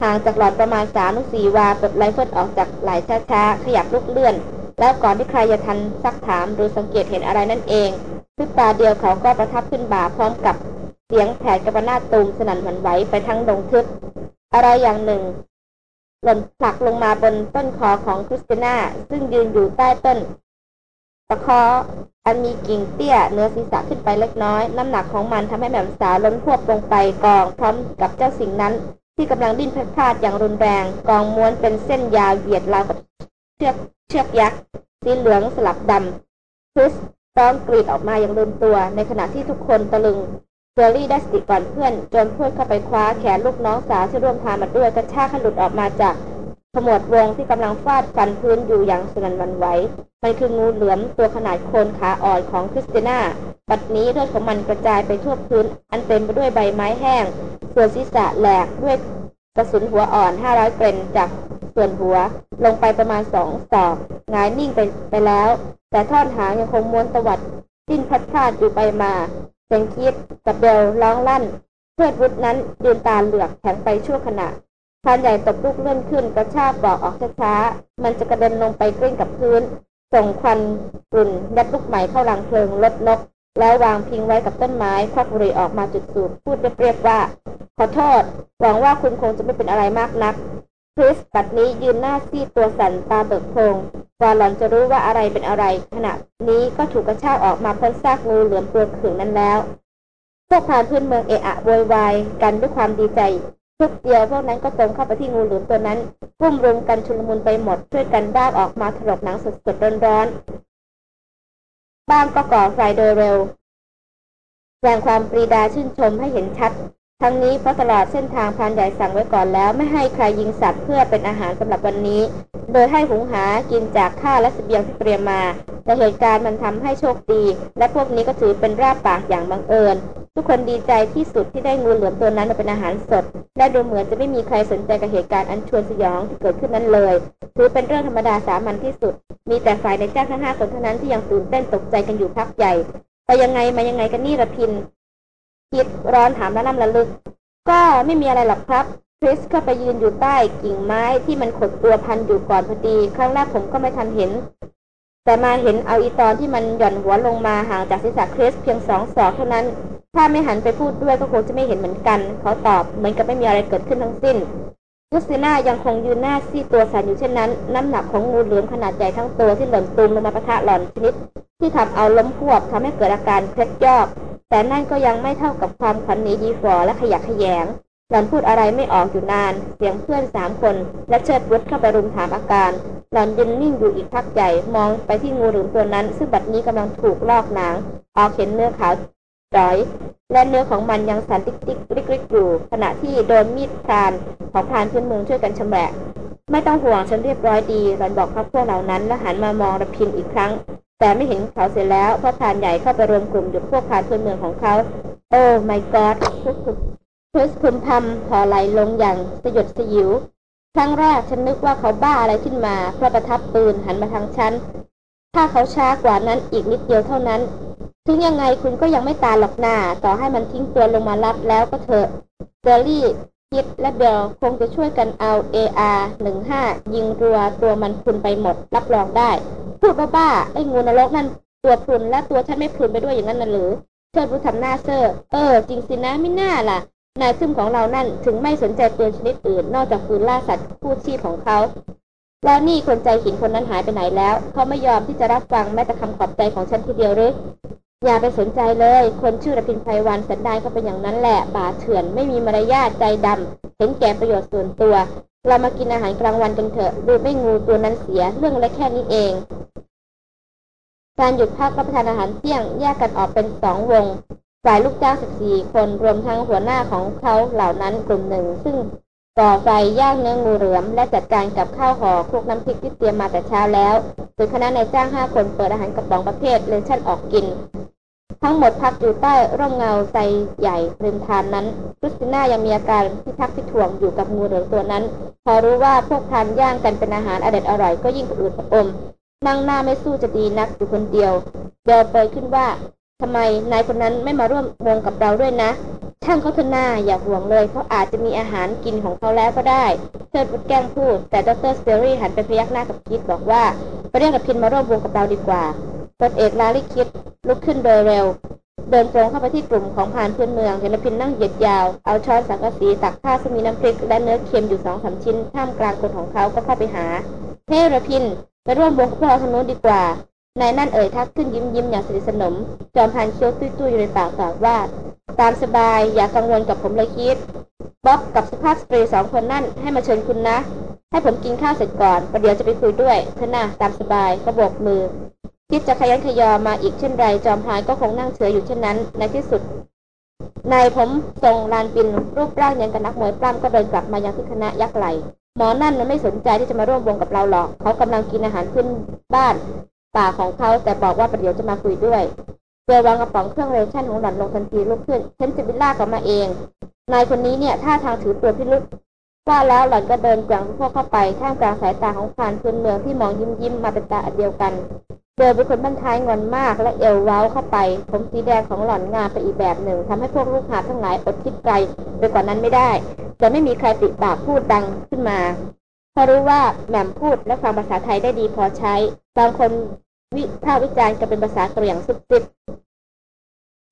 ห่างจากหล่อนประมาณสามถึงสี่วาปลดไรเฟิลออกจากไหล่ช้าๆ ขยับลุกเลื่อน แล้วก่อนที่ใครจะทันซักถามหรือสังเกตเห็นอะไรนั่นเองพริบตาเดียวเขาก็ประทับขึ้นบ่าพร้อมกับเสียงแผดกระปนาตูมสนั่นหวั่นไหวไปทั้งดงทึบอะไรอย่างหนึ่ง หล่นผลักลงมาบนต้นคอของคริสติน่า ซึ่งยืนอยู่ใต้ต้นตะคออันมีกิ่งเตี้ยเนื้อศีรษะขึ้นไปเล็กน้อย น้ำหนักของมันทำให้แม่มสาวล้นพวบลงไปกองพร้อมกับเจ้าสิ่งนั้น ที่กำลังดิ้นพราดอย่างรุนแรง กองม้วนเป็นเส้นยาวเหยียดราวกับ เชือกเชือกยักษ์สีเหลืองสลับดำคริสร้องกรีดออกมาอย่างลืมตัว ในขณะที่ทุกคนตะลึงเจอรี่ได้สติก่อนเพื่อน โจนเผ่นเข้าไปคว้าแขนลูกน้องสาวที่ร่วมทางมาด้วยกระชากให้หลุดออกมาจากขนดวงที่กำลังฟาดฟันพื้นอยู่อย่างสนั่นหวั่นไหว มันคืองูเหลือมตัวขนาดโคนขาอ่อนของคริสติน่า บัดนี้เลือดของมันกระจายไปทั่วพื้น อันเต็มไปด้วยใบไม้แห้ง ส่วนศีรษะแหลกด้วย กระสุนหัวอ่อน 500 เกรนจากส่วนหัวลงไปประมาณสองศอกงายนิ่งไปไปแล้ว แต่ท่อนหางยังคงม้วนตวัดดิ้นพัดพาดอยู่ไปมาเซงคิดกับเบลร้องลั่น เพื่อนวุฒนั้นยืนตาเหลือกแข็งไปชั่วขณะพานใหญ่ตบลูกเลื่อนขึ้นกระชากบอกออกช้าๆ มันจะกระเด็นลงไปกลิ้งกับพื้น ส่งควันกลุ่นยัดลูกใหม่เข้าลังเพลิงลดนก แล้ววางพิงไว้กับต้นไม้ควักบุหรี่ออกมาจุดสูบพูดเรียบๆว่า ขอโทษ หวังว่าคุณคงจะไม่เป็นอะไรมากนักคริสปัดนี้ยืนหน้าซีดตัวสั่นตาเบิกโพงกว่าหลอนจะรู้ว่าอะไรเป็นอะไร ขณะนี้ก็ถูกกระชากออกมาพ้นซากงูเหลือมตัวขึงนั้นแล้ว พวกพานพื้นเมืองเอะอะโวยวายกันด้วยความดีใจทุกเดียวพวกนั้นก็ตรงเข้าไปที่งูเหลือมตัวนั้นพุ่มรุมกันชุลมุนไปหมดช่วยกันด้าออกมาถลกหนังสดๆร้อน บ้างก็ก่อไฟโดยเร็วแสดงความปรีดาชื่นชมให้เห็นชัด ทั้งนี้เพราะตลอดเส้นทางพานใหญ่สั่งไว้ก่อนแล้วไม่ให้ใครยิงสัตว์เพื่อเป็นอาหารสำหรับวันนี้ โดยให้หุงหากินจากข้าวและสเสบียงที่เตรียมมา แต่เหตุการณ์มันทำให้โชคดี และพวกนี้ก็ถือเป็นราบปากอย่างบังเอิญ ทุกคนดีใจที่สุดที่ได้งูเหลือมตัวนั้นมาเป็นอาหารสด และดูเหมือนจะไม่มีใครสนใจกับเหตุการณ์อันชวนสยองที่เกิดขึ้นนั้นเลย ถือเป็นเรื่องธรรมดาสามัญที่สุด มีแต่ฝ่ายในจ้างทั้งห้าคนเท่านั้นที่ยังตื่นเต้นตกใจกันอยู่พักใหญ่ไปยังไงมายังไงกันนี่ระพิน คิดร้อนถามละน้ำละลึก ก็ไม่มีอะไรหรอกครับคริสเข้าไปยืนอยู่ใต้กิ่งไม้ที่มันขดตัวพันอยู่ก่อนพอดี ครั้งแรกผมก็ไม่ทันเห็น แต่มาเห็นเอาอีตอนที่มันหย่อนหัวลงมาห่างจากศีรษะคริสเพียงสองศอกเท่านั้น ถ้าไม่หันไปพูดด้วยก็คงจะไม่เห็นเหมือนกัน เขาตอบเหมือนกับไม่มีอะไรเกิดขึ้นทั้งสิ้น กุสติน่ายังคงยืนหน้าซีตัวสั่นอยู่เช่นนั้น น้ำหนักของงูเหลือมขนาดใหญ่ทั้งตัวที่หล่นตูมลงมาปะทะหล่อนชนิด ที่ทำเอาล้มพวกทำให้เกิดอาการเคล็ดยอก แต่นั่นก็ยังไม่เท่ากับความขวัญหนีดีฟอและขยักขยง หล่อนพูดอะไรไม่ออกอยู่นาน เสียงเพื่อนสามคน และเชิดวุฒเข้าไปรุมถามอาการ หล่อนยืนนิ่งอยู่อีกพักใหญ่มองไปที่งูเหลือมตัวนั้น ซึ่งบัดนี้กำลังถูกลอกหนังออกเห็นเนื้อขาว จ้อย และเนื้อของมันยังสั่นติ๊กติ๊กลิกลิกอยู่ขณะที่โดนมีดพรานของพรานพื้นเมืองช่วยกันชำแหละไม่ต้องห่วงฉันเรียบร้อยดีหลอนบอกพักพวกเหล่านั้นและหันมามองระพินอีกครั้ง แต่ไม่เห็นเขาเสร็จแล้วเพราะพรานใหญ่เข้าไปรวมกลุ่มอยู่พวกพรานพื้นเมืองของเขา โอ้ไม่กอดคริสพึมพำพอไหลลงอย่างสยดสยิวครั้งแรกฉันนึกว่าเขาบ้าอะไรขึ้นมาเพราะประทับปืนหันมาทางฉัน ถ้าเขาช้ากว่านั้นอีกนิดเดียวเท่านั้น ถึงยังไงคุณก็ยังไม่ตายหรอกน่าต่อให้มันทิ้งตัวลงมารัดแล้วก็เถอะเจอรี่คิดและเบลคงจะช่วยกันเอา AR 15ยิงรัวตัวมันพรุนไปหมด รับรองได้ พูดบ้าๆไอ้งูนรกนั่นตัวพรุนและตัวฉันไม่พรุนไปด้วยอย่างนั้นน่ะหรือเชิดวุฒิทำหน้าเซ่อ เออ จริงสินะมิน่าล่ะ นายซึมของเรานั่นถึงไม่สนใจปืนชนิดอื่น นอกจากปืนล่าสัตว์คู่ชีพของเขา แล้วนี่คนใจหินคนนั้นหายไปไหนแล้ว เขาไม่ยอมที่จะรับฟังแม้แต่คำขอบใจของฉันทีเดียวหรือ อย่าไปสนใจเลย คนชื่อระพินไพวันสันดานก็เป็นอย่างนั้นแหละบาเถื่อนไม่มีมารยาทใจดำเห็นแก่ประโยชน์ส่วนตัว เรามากินอาหารกลางวันกันเถอะ ดูไม่งูตัวนั้นเสียเรื่องเล็กแค่นี้เองการหยุดพักรับประทานอาหารเที่ยงแยกกันออกเป็นสองวง ฝ่ายลูกจ้าง14 คนรวมทั้งหัวหน้าของเขาเหล่านั้นกลุ่มหนึ่ง ซึ่งก่อไฟย่างเนื้องูเหลือม และจัดการกับข้าวห่อคลุกน้ำพริกที่เตรียมมาแต่เช้าแล้วส่วนคณะนายจ้างห้าคนเปิดอาหารกระป๋องประเภท luncheon ออกกิน ทั้งหมดพักอยู่ใต้ร่มเงาไทรใหญ่ริมธารนั้นคริสติน่ายังมีอาการพิทักษ์พิถ่วงอยู่กับงูเหลือมตัวนั้น พอรู้ว่าพวกพรานย่างกันเป็นอาหารเอร็ดอร่อยก็ยิ่งอืดอมนั่งหน้าไม่สู้จะดีนักอยู่คนเดียวเดลเปรยขึ้นว่า ทำไมนายคนนั้นไม่มาร่วมวงกับเราด้วยนะ ช่างเขาเถอะหน้าอย่าห่วงเลยเขาอาจจะมีอาหารกินของเขาแล้วก็ได้เทิดบุตแกล้งพูด แต่ดรสเตอรี่หันไปพยักหน้ากับคิดบอกว่าไปเรียกกับพินมาร่วมวงกับเราดีกว่าตนเอกลาลิคิดลุกขึ้นโดยเร็ว เดินตรงเข้าไปที่กลุ่มของพานพื้นเมืองเห็นระพินนั่งเหยียดยาว เอาช้อนสังกะสีตักข้าวซึ่มีน้ำพริกและเนื้อเค็มอยู่สองสามชิ้นท่ามกลางคนของเขาก็เข้าไปหาเฮ้ระพินไปร่วมวงกับพวกเราทางโน้นดีกว่า นายนั่นเอ่ยทักขึ้นยิ้มยิ้มอย่างสนิทสนม จอมพันเคี้ยวตุ้ยตุ้ยอยู่ในปากตอบว่า ตามสบายอย่ากังวลกับผมเลยคิดบ๊อบกับสภาพสตรีสองคนนั่นให้มาเชิญคุณนะ ให้ผมกินข้าวเสร็จก่อนประเดี๋ยวจะไปคุยด้วยเถอะนะตามสบายก็โบกมือ คิดจะขยันขยอมาอีกเช่นไร จอมพานก็คงนั่งเฉยอยู่เช่นนั้น ในที่สุดนายผมทรงลานปินรูปร่างยังกับนักมวยปล้ำก็เดินกลับมายังที่คณะยักษ์ไหลหมอนั่นมันไม่สนใจที่จะมาร่วมวงกับเราหรอก เขากำลังกินอาหารขึ้นบ้าน ป่าของเขาแต่บอกว่าประเดี๋ยวจะมาคุยด้วยเจอวางกระป๋องเครื่องเรชั่นของหล่อนลงทันทีลุกขึ้นฉันจะบิลล่ากลับมาเอง นายคนนี้เนี่ยท่าทางถือตัวพิรุษว่าแล้วหล่อนก็เดินกว่งพวกเข้าไปท่ามกลางสายตาของพานพื้นเมืองที่มองยิ้มยิ้มมาเป็นตาเดียวกันเดินเป็นคนบันท้ายงอนมากและเอวเว้าเข้าไป ผมสีแดงของหล่อนงามไปอีกแบบหนึ่งทำให้พวกลูกหาทั้งหลายอดคิดไกลไปกว่านั้นไม่ได้จะไม่มีใครปิดปากพูดดังขึ้นมาเพราะรู้ว่าแหม่มพูดและฟังภาษาไทยได้ดีพอใช้ บางคน วิพากษ์วิจารณ์กันเป็นภาษาเหรี่ยงสุดติด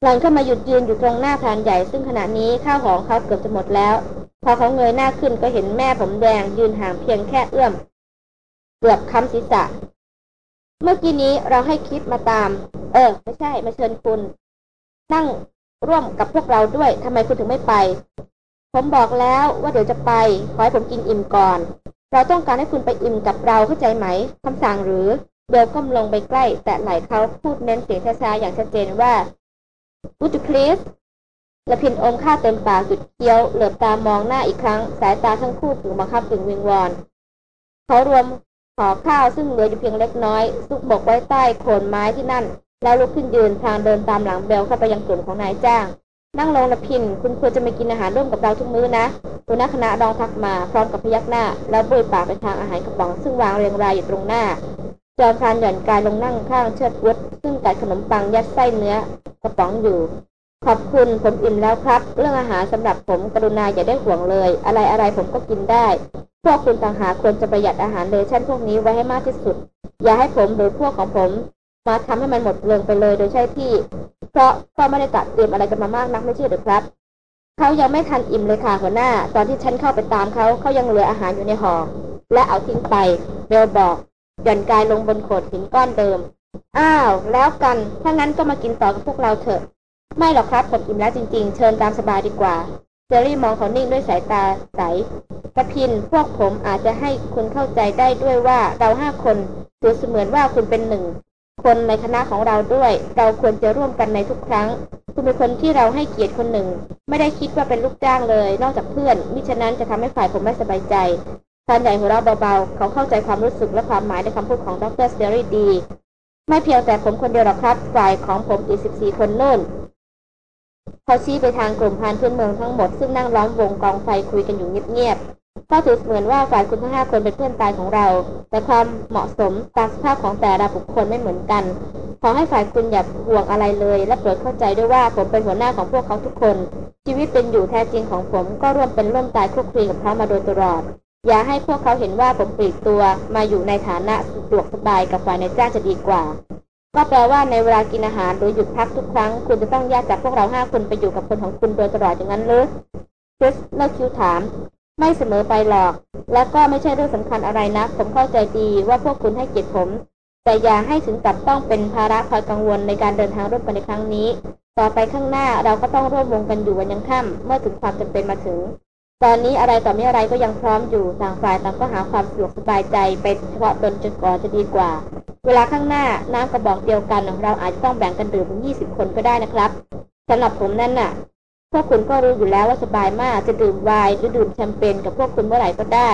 หล่อนเข้ามาหยุดยืนอยู่ตรงหน้าพานใหญ่ ซึ่งขณะนี้ข้าวของเขาเกือบจะหมดแล้ว พอเขาเงยหน้าขึ้นก็เห็นแม่ผมแดง ยืนห่างเพียงแค่เอื้อมเกือบค้ำศีรษะ เมื่อกี้นี้เราให้คิดมาตาม เออ ไม่ใช่มาเชิญคุณ นั่งร่วมกับพวกเราด้วยทำไมคุณถึงไม่ไป ผมบอกแล้วว่าเดี๋ยวจะไป ขอให้ผมกินอิ่มก่อน เราต้องการให้คุณไปอิ่มกับเราเข้าใจไหมคำสั่งหรือ เบลก้มลงไปใกล้ แต่ไหลเขาพูดเน้นเสียงช้าๆ อย่างชัดเจนว่า Would you please ละพินอมข้าเต็มปากหยุดเคี้ยว เหลือบตามองหน้าอีกครั้ง สายตาทั้งคู่ถึงบังคับถึงวิงวอนเขารวมห่อข้าวซึ่งเหลืออยู่เพียงเล็กน้อย ซุกบกไว้ใต้โคนไม้ที่นั่น แล้วลุกขึ้นยืนทางเดินตามหลังเบลเข้าไปยังกลุ่มของนายจ้าง นั่งลงละพิน คุณควรจะมากินอาหารร่วมกับเราทุกมื้อนะหัวหน้าคณะรองทักมาพร้อมกับพยักหน้า แล้วบุยปากไปทางอาหารกระป๋องซึ่งวางเรียงรายอยู่ตรงหน้า จอมพานหย่อนกายลงนั่งข้างเชิดวุฒซึ่งกัดขนมปังยัดไส้เนื้อกระป๋องอยู่ ขอบคุณผมอิ่มแล้วครับ เรื่องอาหารสำหรับผมกรุณาอย่าได้ห่วงเลย อะไรอะไรผมก็กินได้ พวกคุณต่างหากควรจะประหยัดอาหารเลชั่นพวกนี้ไว้ให้มากที่สุด อย่าให้ผมหรือพวกของผม มาทำให้มันหมดเปลืองไปเลยโดยใช่ที่ เพราะก็ไม่ได้ตัดเตรียมอะไรกันมามากนักไม่ใช่หรือครับเขายังไม่ทันอิ่มเลยค่ะหัวหน้า ตอนที่ฉันเข้าไปตามเขาเขายังเหลืออาหารอยู่ในห่อและเอาทิ้งไปเบลบอก หย่อนกายลงบนโขดหินก้อนเดิม อ้าว แล้วกัน ถ้างั้นก็มากินต่อกับพวกเราเถอะ ไม่หรอกครับผมอิ่มแล้วจริงๆ เชิญตามสบายดีกว่า เจอรี่มองเขานิ่งด้วยสายตาใสกระพินพวกผมอาจจะให้คุณเข้าใจได้ด้วยว่าเราห้าคนถือเสมือนว่าคุณเป็นหนึ่งคนในคณะของเราด้วย เราควรจะร่วมกันในทุกครั้ง คุณเป็นคนที่เราให้เกียรติคนหนึ่ง ไม่ได้คิดว่าเป็นลูกจ้างเลย นอกจากเพื่อน มิฉะนั้นจะทำให้ฝ่ายผมไม่สบายใจ ท่านใหญ่หัวเราะเบาๆ เขาเข้าใจความรู้สึกและความหมายในคำพูดของดรสเตอรี่ดี ไม่เพียงแต่ผมคนเดียวหรอกครับ ฝ่ายของผมอีกสิบสี่คนโน่น เขาชี้ไปทางกลุ่มพานพื้นเมืองทั้งหมด ซึ่งนั่งล้อมวงกองไฟคุยกันอยู่เงียบๆ ก็ถือเหมือนว่าฝ่ายคุณทั้งห้าคนเป็นเพื่อนตายของเรา แต่ความเหมาะสมตามสภาพของแต่ละบุคคลไม่เหมือนกัน ขอให้ฝ่ายคุณอย่าห่วงอะไรเลย และโปรดเข้าใจด้วยว่าผมเป็นหัวหน้าของพวกเขาทุกคน ชีวิตเป็นอยู่แท้จริงของผมก็ร่วมเป็นร่วมตายคลุกคลีกับเขามาโดยตลอด อย่าให้พวกเขาเห็นว่าผมปลีกตัวมาอยู่ในฐานะสะดวกสบายกับฝ่ายในจ้างจะดีกว่า ก็แปลว่าในเวลากินอาหารหรือหยุดพักทุกครั้ง คุณจะต้องแยกจากพวกเราห้าคนไปอยู่กับคนของคุณโดยตลอดอย่างนั้นหรือคริสเลิกคิวถาม ไม่เสมอไปหรอก และก็ไม่ใช่เรื่องสำคัญอะไรนะผมเข้าใจดีว่าพวกคุณให้เกียรติผม แต่อย่าให้ถึงกับต้องเป็นภาระคอยกังวลในการเดินทางร่วมกันในครั้งนี้ ต่อไปข้างหน้าเราก็ต้องร่วมวงกันอยู่วันยังค่ำเมื่อถึงความจำเป็นมาถึง ตอนนี้อะไรต่อไม่อะไรก็ยังพร้อมอยู่ต่างฝ่ายต่างก็หาความสะดวกสบายใจไปเฉพาะตนจนก่อจะดีกว่า เวลาข้างหน้าน้ำกระบอกเดียวกันเราอาจจะต้องแบ่งกันดื่มถึงยี่สิบคนก็ได้นะครับสำหรับผมนั่นน่ะ พวกคุณก็รู้อยู่แล้วว่าสบายมากจะดื่มไวน์หรือดื่มแชมเปญกับพวกคุณเมื่อไหร่ก็ได้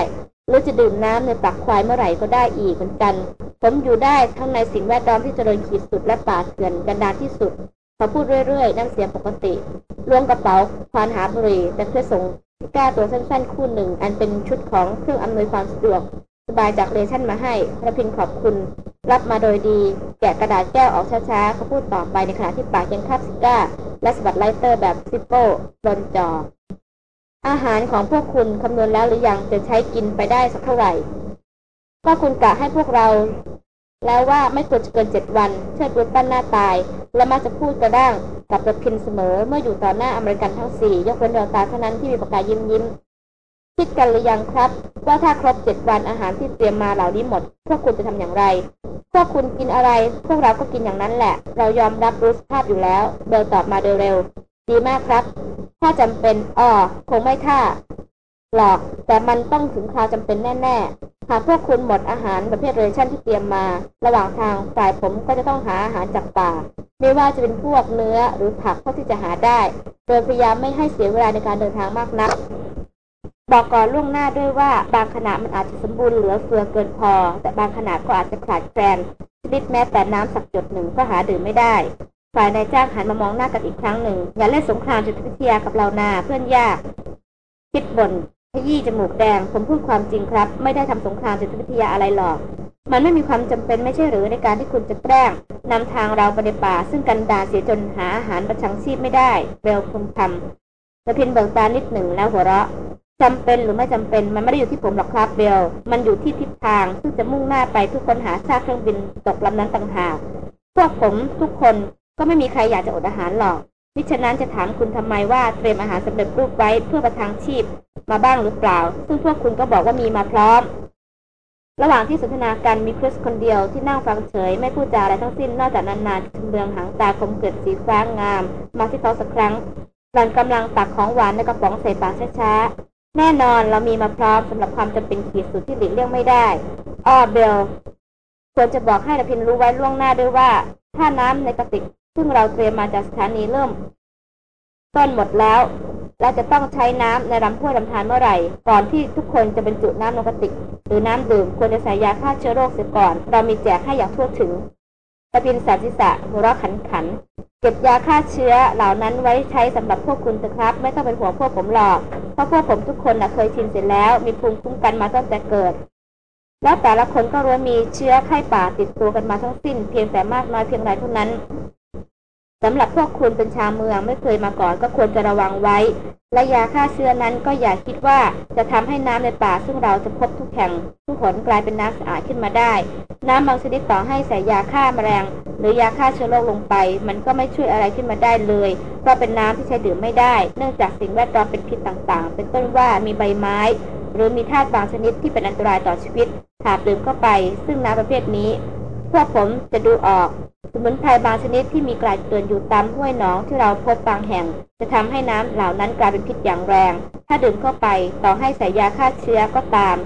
หรือจะดื่มน้ำในปักควายเมื่อไหร่ก็ได้อีกเหมือนกัน ผมอยู่ได้ทั้งในสิ่งแวดล้อมที่เจริญขีดสุดและป่าเถื่อนกันดารที่สุดเขาพูดเรื่อยๆน้ำเสียงปกติล้วงกระเป๋าควานหาบุหรี่แต่เพื่อส่ง แก้ตัวสั้นๆ คู่หนึ่ง อันเป็นชุดของเครื่องอำนวยความสะดวก สบายจากเลชั่นมาให้พระพินขอบคุณ รับมาโดยดี แกะกระดาษแก้วออกช้าๆเขาพูดต่อไปในขณะที่ปากยังคาบซิการ์ และสบัด lighter แบบ Zippo ลนจ่อ อาหารของพวกคุณคำนวณแล้วหรือยังจะใช้กินไปได้สักเท่าไหร่ ก็คุณกะให้พวกเรา แล้วว่าไม่ควรจะเกินเจ็ดวันเชิดวุฒิปั้นหน้าตาย และมักจะพูดกระด้างกับรพินทร์เสมอ เมื่ออยู่ต่อหน้าอเมริกันทั้งสี่ยกเว้นดวงตาเท่านั้นที่มีประกายยิ้มยิ้มคิดกันหรือยังครับ ว่าถ้าครบเจ็ดวันอาหารที่เตรียมมาเหล่านี้หมด พวกคุณจะทำอย่างไร พวกคุณกินอะไร พวกเราก็กินอย่างนั้นแหละ เรายอมรับรู้สภาพอยู่แล้ว เบลตอบมาเร็วดีมากครับ ถ้าจำเป็นอ้อคงไม่ท่า หรอก แต่มันต้องถึงคราวจำเป็นแน่ๆ หากพวกคุณหมดอาหารประเภทเรชั่นที่เตรียมมา ระหว่างทางฝ่ายผมก็จะต้องหาอาหารจากป่า ไม่ว่าจะเป็นพวกเนื้อหรือผักเท่าที่จะหาได้ โดยพยายามไม่ให้เสียเวลาในการเดินทางมากนักบอกก่อนล่วงหน้าด้วยว่าบางขณะมันอาจจะสมบูรณ์เหลือเฟือเกินพอ แต่บางขณะก็อาจจะขาดแคลนชนิดแม้แต่น้ำสักหยดหนึ่งก็หาดื่มไม่ได้ ฝ่ายนายจ้างหันมามองหน้ากันอีกครั้งหนึ่ง อย่าเล่นสงครามจิตวิทยากับเรานาเพื่อนยาก คิดบน ขยี้จมูกแดง ผมพูดความจริงครับ ไม่ได้ทำสงครามจิตวิทยาอะไรหรอก มันไม่มีความจำเป็นไม่ใช่หรือในการที่คุณจะแกล้งนำทางเราไปในป่า ซึ่งกันดาเสียจนหาอาหารประชังชีพไม่ได้เบลพึมพำสะพินเบิกตานิดหนึ่งแล้วหัวเราะจำเป็นหรือไม่จำเป็นมันไม่ได้อยู่ที่ผมหรอกครับเบล มันอยู่ที่ทิศทางซึ่งจะมุ่งหน้าไปทุกคนหาซากเครื่องบินตกลำนั้นต่างหาก พวกผมทุกคนก็ไม่มีใครอยากจะอดอาหารหรอก มิฉะนั้นจะถามคุณทำไมว่าเตรียมอาหารสำเร็จรูปไว้เพื่อประทังชีพมาบ้างหรือเปล่า ซึ่งพวกคุณก็บอกว่ามีมาพร้อม ระหว่างที่สนทนากันมีคริสคนเดียวที่นั่งฟังเฉย ไม่พูดจาอะไรทั้งสิ้นนอกจากนานๆเบืองหางตาคมเกิดสีฟ้างาม มาที่เขาสักครั้งหลันกำลังตักของหวานในกระป๋องใส่ปากช้าๆ แน่นอนเรามีมาพร้อมสำหรับความจำเป็นขีดสุดที่หลีกเลี่ยงไม่ได้อ้อเบลควรจะบอกให้ระพินรู้ไว้ล่วงหน้าด้วยว่า ถ้าน้ำในกระติก ซึ่งเราเตรียมมาจากสถานีเริ่ม ต้นหมดแล้วเราจะต้องใช้น้ำในลำห้วยลำธารเมื่อไหร่ ก่อนที่ทุกคนจะบรรจุน้ำลงกระติก หรือน้ำดื่มควรจะใส่ยาฆ่าเชื้อโรคเสียก่อน เรามีแจกให้อย่างทั่วถึงตะพินสาธิษะหัวเราะขันขัน เก็บยาฆ่าเชื้อเหล่านั้นไว้ใช้สำหรับพวกคุณเถอะครับ ไม่ต้องเป็นห่วงพวกผมหรอก เพราะพวกผมทุกคนนะเคยชินเสร็จแล้ว มีภูมิคุ้มกันมาตั้งแต่เกิด แล้วแต่ละคนก็รู้มีเชื้อไข้ป่าติดตัวกันมาทั้งสิ้น เพียงแต่มากน้อยเพียงไรเท่านั้น สำหรับพวกคุณเป็นชาวเมืองไม่เคยมาก่อนก็ควรจะระวังไว้ และยาฆ่าเชื้อนั้นก็อย่าคิดว่าจะทำให้น้ำในป่าซึ่งเราจะพบทุกแห่งทุกหนกลายเป็นน้ำสะอาดขึ้นมาได้ น้ำบางชนิดต่อให้ใส่ยาฆ่าแมลงหรือยาฆ่าเชื้อโรคลงไป มันก็ไม่ช่วยอะไรขึ้นมาได้เลยเพราะเป็นน้ำที่ใช้ดื่มไม่ได้ เนื่องจากสิ่งแวดล้อมเป็นพิษต่างๆ เป็นต้นว่ามีใบไม้ หรือมีธาตุบางชนิดที่เป็นอันตรายต่อชีวิตหากดื่มเข้าไป ซึ่งน้ำประเภทนี้ พวกผมจะดูออก สมุนไพรบางชนิดที่มีกลายเกลื่อนอยู่ตามห้วยหนองที่เราพบบางแห่ง จะทำให้น้ำเหล่านั้นกลายเป็นพิษอย่างแรง ถ้าดื่มเข้าไปต่อให้ใส่ยาฆ่าเชื้อก็ตาม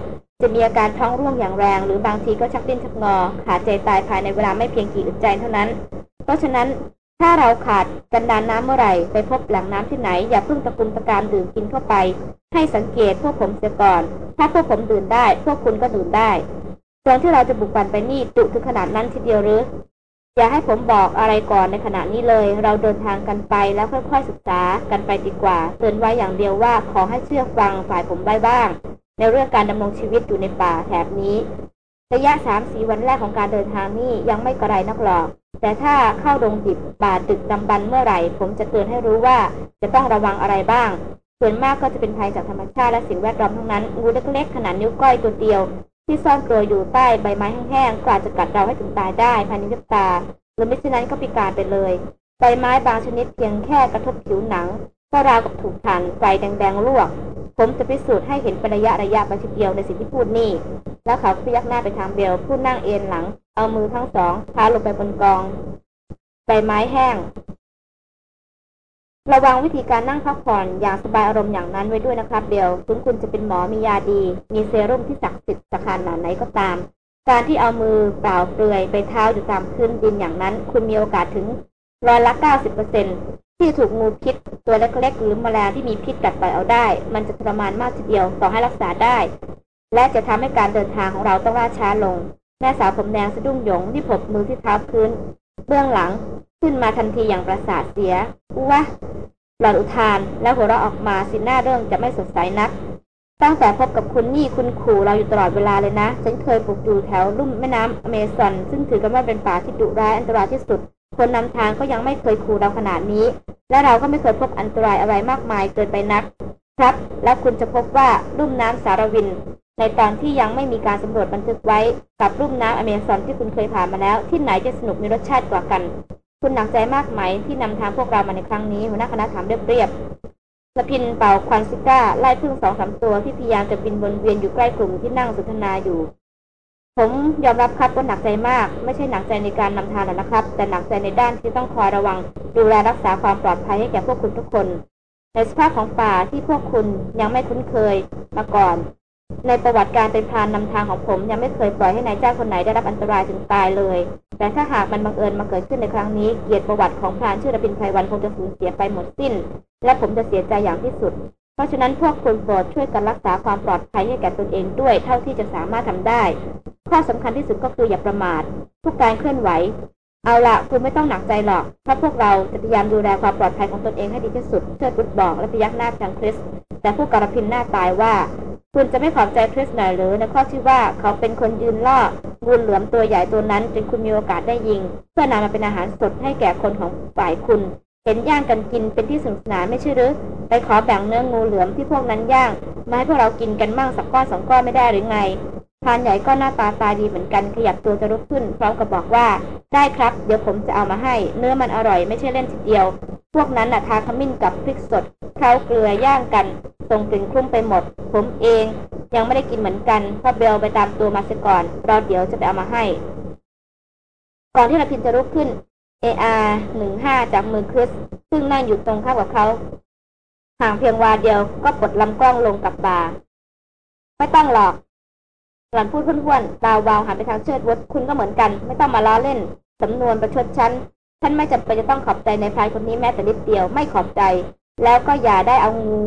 จะมีอาการท้องร่วงอย่างแรง หรือบางทีก็ชักดิ้นชักงอ ขาดใจตายภายในเวลาไม่เพียงกี่อึดใจเท่านั้น เพราะฉะนั้นถ้าเราขาดกันดานน้ำเมื่อไหร่ ไปพบแหล่งน้ำที่ไหน อย่าเพิ่งตะกุมตะการดื่มกินเข้าไป ให้สังเกตพวกผมเสียก่อน ถ้าพวกผมดื่มได้ พวกคุณก็ดื่มได้ ส่วนที่เราจะบุกบันไปนี่จุถึงขนาดนั้นทีเดียวหรือ อย่าให้ผมบอกอะไรก่อนในขณะนี้เลย เราเดินทางกันไปแล้วค่อยๆศึกษากันไปดีกว่า เตือนไว้อย่างเดียวว่าขอให้เชื่อฟังฝ่ายผมไว้บ้าง ในเรื่องการดำรงชีวิตอยู่ในป่าแถบนี้ ระยะสามสีวันแรกของการเดินทางนี้ยังไม่กระไรนักหรอกแต่ถ้าเข้าดงดิบป่าดึกดำบรรเมื่อไหร่ ผมจะเตือนให้รู้ว่าจะต้องระวังอะไรบ้าง ส่วนมากก็จะเป็นภัยจากธรรมชาติและสิ่งแวดล้อมทั้งนั้นงูเล็กๆ ขนาดนิ้วก้อยตัวเดียว ที่ซ่อนตัวอยู่ใต้ใบไม้แห้งๆก็อาจะกัดเราให้ถึงตายได้ภายในพริบตาหรือไม่เช่นนั้นก็พิการไปเลย ใบไม้บางชนิดเพียงแค่กระทบผิวหนัง ก็ราวกับถูกถ่านไฟแดงๆลวก ผมจะพิสูจน์ให้เห็นเป็นระยะระยะไปทีเดียวในสิ่งที่พูดนี่ แล้วเขาพยักหน้าไปทางเบลผู้นั่งเอนหลัง เอามือทั้งสองเท้าลงไปบนกอง ใบไม้แห้ง ระวังวิธีการนั่งพักผ่อนอย่างสบายอารมณ์อย่างนั้นไว้ด้วยนะครับเบลถึงคุณจะเป็นหมอมียาดี มีเซรุ่มที่ศักดิ์สิทธิ์สขนาไหนก็ตาม การที่เอามือเปล่าเปลือยไปเท้าอยู่ตามพื้นดินอย่างนั้น คุณมีโอกาสถึงร้อยละเก้าสิบเปอร์เซ็นที่ถูกงูพิษตัวเล็กๆ หรือมแมลงที่มีพิษกัดต่อยเอาได้ มันจะทรมานมากทีเดียวต่อให้รักษาได้ และจะทำให้การเดินทางของเราต้องล่าช้าลงแม่สาวผมแดงสะดุ้งหยงที่ผบมือที่เท้าพื้น เบื้องหลังขึ้นมาทันทีอย่างประสาทเสียอู้วะหลอนอุทานแล้วหัวเราะออกมาสิหน้าเรื่องจะไม่สดใสนัก ตั้งแต่พบกับคุณนี่คุณขู่เราอยู่ตลอดเวลาเลยนะ ฉันเคยปลูกอยู่แถวลุ่มแม่น้ำอเมซอน ซึ่งถือกันว่าเป็นป่าที่ดุร้ายอันตรายที่สุด คนนำทางก็ยังไม่เคยขู่เราขนาดนี้ และเราก็ไม่เคยพบอันตรายอะไรมากมายเกินไปนัก ครับ แล้วคุณจะพบว่าลุ่มน้ำสารวิน ในตอนที่ยังไม่มีการสำรวจบันทึกไว้กับลุ่มน้ำอเมซอนที่คุณเคยผ่านมาแล้ว ที่ไหนจะสนุกมีรสชาติกว่ากัน คุณหนักใจมากไหมที่นำทางพวกเรามาในครั้งนี้หัวหน้าคณะถามเรียบๆสพินเป่าควันซิก้าไล่พึ่งสองสามตัวที่พยายามจะบินวนเวียนอยู่ใกล้กลุ่มที่นั่งสนทนาอยู่ ผมยอมรับครับว่าหนักใจมาก ไม่ใช่หนักใจในการนำทางนะครับ แต่หนักใจในด้านที่ต้องคอยระวัง ดูแลรักษาความปลอดภัยให้แก่พวกคุณทุกคนในสภาพของป่าที่พวกคุณยังไม่คุ้นเคยมาก่อน ในประวัติการเป็นพรานนำทางของผมยังไม่เคยปล่อยให้นายจ้างคนไหนได้รับอันตรายถึงตายเลย แต่ถ้าหากมันบังเอิญมาเกิดขึ้นในครั้งนี้ เกียรติประวัติของพรานชื่อระบินไพวันคงจะสูญเสียไปหมดสิ้น และผมจะเสียใจอย่างที่สุด เพราะฉะนั้นพวกคุณโปรดช่วยกันรักษาความปลอดภัยให้แก่ตนเองด้วย เท่าที่จะสามารถทำได้ ข้อสำคัญที่สุดก็คืออย่าประมาททุกการเคลื่อนไหว เอาละคุณไม่ต้องหนักใจหรอกถ้าพวกเราจะพยายามดูแลความปลอดภัยของตนเองให้ดีที่สุดเชิดบุตรบอกและพยักหน้าทางคริส แต่ผู้การพินหน้าตายว่า คุณจะไม่ขอบใจคริสหน่อยหรือในข้อที่ว่าเขาเป็นคนยืนล่องูเหลือมตัวใหญ่ตัวนั้นจนคุณมีโอกาสได้ยิง เพื่อนำมาเป็นอาหารสดให้แก่คนของฝ่ายคุณ เห็นย่างกันกินเป็นที่สนุกสนานไม่ใช่หรือไปขอแบ่งเนื้องูเหลือมที่พวกนั้นย่างมาให้พวกเรากินกันมั่งสักก้อนสองก้อนไม่ได้หรือไง พานใหญ่ก็หน้าตาตาดีเหมือนกันขยับตัวจะลุกขึ้น พร้อมกับบอกว่า ได้ครับ เดี๋ยวผมจะเอามาให้ เนื้อมันอร่อยไม่ใช่เล่นทีเดียว พวกนั้นน่ะทาขมิ้นกับพริกสดเข้าเกลือย่างกันส่งกลิ่นคลุ้มไปหมด ผมเองยังไม่ได้กินเหมือนกันพราะเบลไปตามตัวมาเสียก่อนรอเดี๋ยวจะไปเอามาให้ ก่อนที่เราพินจะลุกขึ้น AR หนึ่งห้าจากมือคริสซึ่งนั่งอยู่ตรงข้ามกับเขาห่างเพียงวาเดียวก็ปลดลำกล้องลงกับบ่าไม่ต้องหรอก หลันพูดพ้วนๆตาวาวหันไปทางเชิดวดคุณก็เหมือนกัน ไม่ต้องมาล้อเล่น สำนวนประชดฉันฉันไม่จำเป็นจะต้องขอบใจในพายคนนี้แม้แต่นิดเดียวไม่ขอบใจ แล้วก็อย่าได้เอางู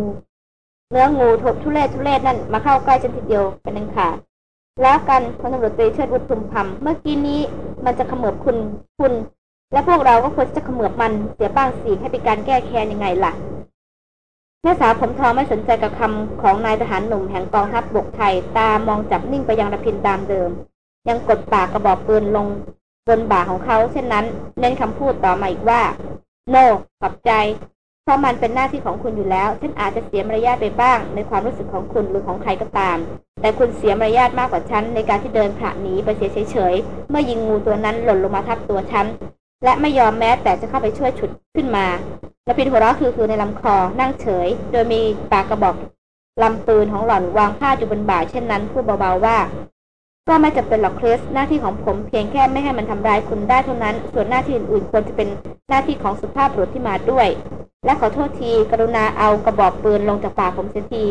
เนื้องูทบทุเรศทุเรศนั่นมาเข้าใกล้ฉันทีเดียวเป็นอันขาดแล้วกันพลตำรวจตรีเชิดวุฒิทุมพำเมื่อกี้นี้มันจะขมือบคุณคุณ และพวกเราก็ควรจะขมือบมันเสียบ้างสิให้เป็นการแก้แค้นยังไงล่ะ แม่สาวผมทองไม่สนใจกับคำของนายทหารหนุ่มแห่งกองทัพบบกไทย ตามองจับนิ่งไปยังระพินตามเดิม ยังกดปากกระบอกปืนลงบนบ่าของเขาเช่นนั้น เน้นคำพูดต่อมาอีกว่า โน no, ขอบใจ เพราะมันเป็นหน้าที่ของคุณอยู่แล้ว ฉันอาจจะเสียมารยาทไปบ้าง ในความรู้สึกของคุณหรือของใครก็ตาม แต่คุณเสียมารยาทมากกว่าฉันในการที่เดินผ่านหนีไปเฉยๆเมื่อยิงงูตัวนั้นหล่นลงมาทับตัวฉัน และไม่ยอมแม้แต่จะเข้าไปช่วยฉุดขึ้นมาและพินหัวเราะคือคือในลำคอนั่งเฉย โดยมีปากกระบอกลำปืนของหล่อนวางผ้าอยู่บนบ่าเช่นนั้นพูดเบาๆว่า ก็ไม่จำเป็นหรอกคริสหน้าที่ของผมเพียงแค่ไม่ให้มันทำร้ายคุณได้เท่านั้น ส่วนหน้าที่อื่นๆควรจะเป็นหน้าที่ของสุภาพบุรุษที่มาด้วย และขอโทษทีกรุณาเอากระบอกปืนลงจากปากผมเสียที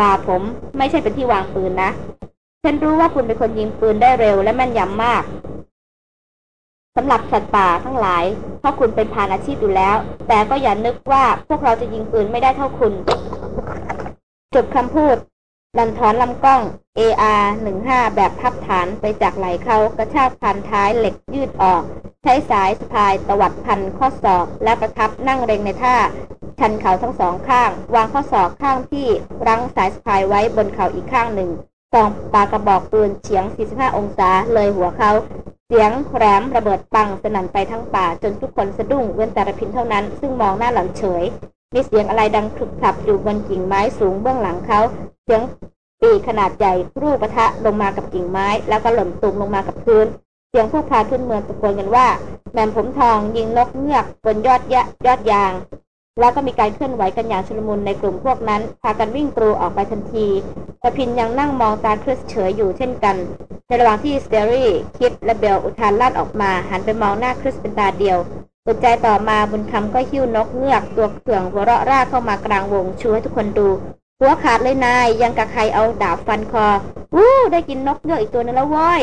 บ่าผมไม่ใช่เป็นที่วางปืนนะฉันรู้ว่าคุณเป็นคนยิงปืนได้เร็วและแม่นยำมาก สำหรับสัตว์ป่าทั้งหลาย เพราะคุณเป็นพานอาชีพอยู่แล้ว แต่ก็อย่านึกว่าพวกเราจะยิงปืนไม่ได้เท่าคุณ จบคำพูดลันทอนลำกล้อง AR 15 แบบพับฐานไปจากไหลเขากระชากพันท้ายเหล็กยืดออก ใช้สายสะพายตวัดพันข้อศอก และประทับนั่งเร็งในท่า ชันเข่าทั้งสองข้าง วางข้อศอกข้างที่รั้งสายสะพายไว้บนเข่าอีกข้างหนึ่ง ซองปากระบอกปืนเฉียง 45 องศาเลยหัวเขา เสียงแรมระเบิดปังสนั่นไปทั้งป่า จนทุกคนสะดุ้งเว้นแต่ระพินเท่านั้น ซึ่งมองหน้าหลังเฉย มีเสียงอะไรดังคลุกคลับอยู่บนกิ่งไม้สูงเบื้องหลังเขา เสียงปีขนาดใหญ่รูปปะทะลงมากับกิ่งไม้ แล้วก็หล่นตุ่มลงมากับพื้น เสียงพวกพาขึ้นเมืองตะโกนกันว่าแม่มผมทองยิงนกเงือกบนยอดยะยอดยาง แล้วก็มีการเคลื่อนไหวกันอย่างชุลมุนในกลุ่มพวกนั้น พากันวิ่งกรูออกไปทันทีระพินยังนั่งมองตาคริสเฉยอยู่เช่นกัน ในระหว่างที่สเตอรี่คิดและเบลอุทานลั่นออกมาหันไปมองหน้าคริสเป็นตาเดียวสนใจต่อมาบุญคำก็หิ้วนกเงือกตัวเขื่องหัวเราะร่าเข้ามากลางวงชูให้ทุกคนดู หัวขาดเลยนายยังกับใครเอาดาบฟันคอวู้ได้กินนกเงือกอีกตัวนึงแล้วว้ย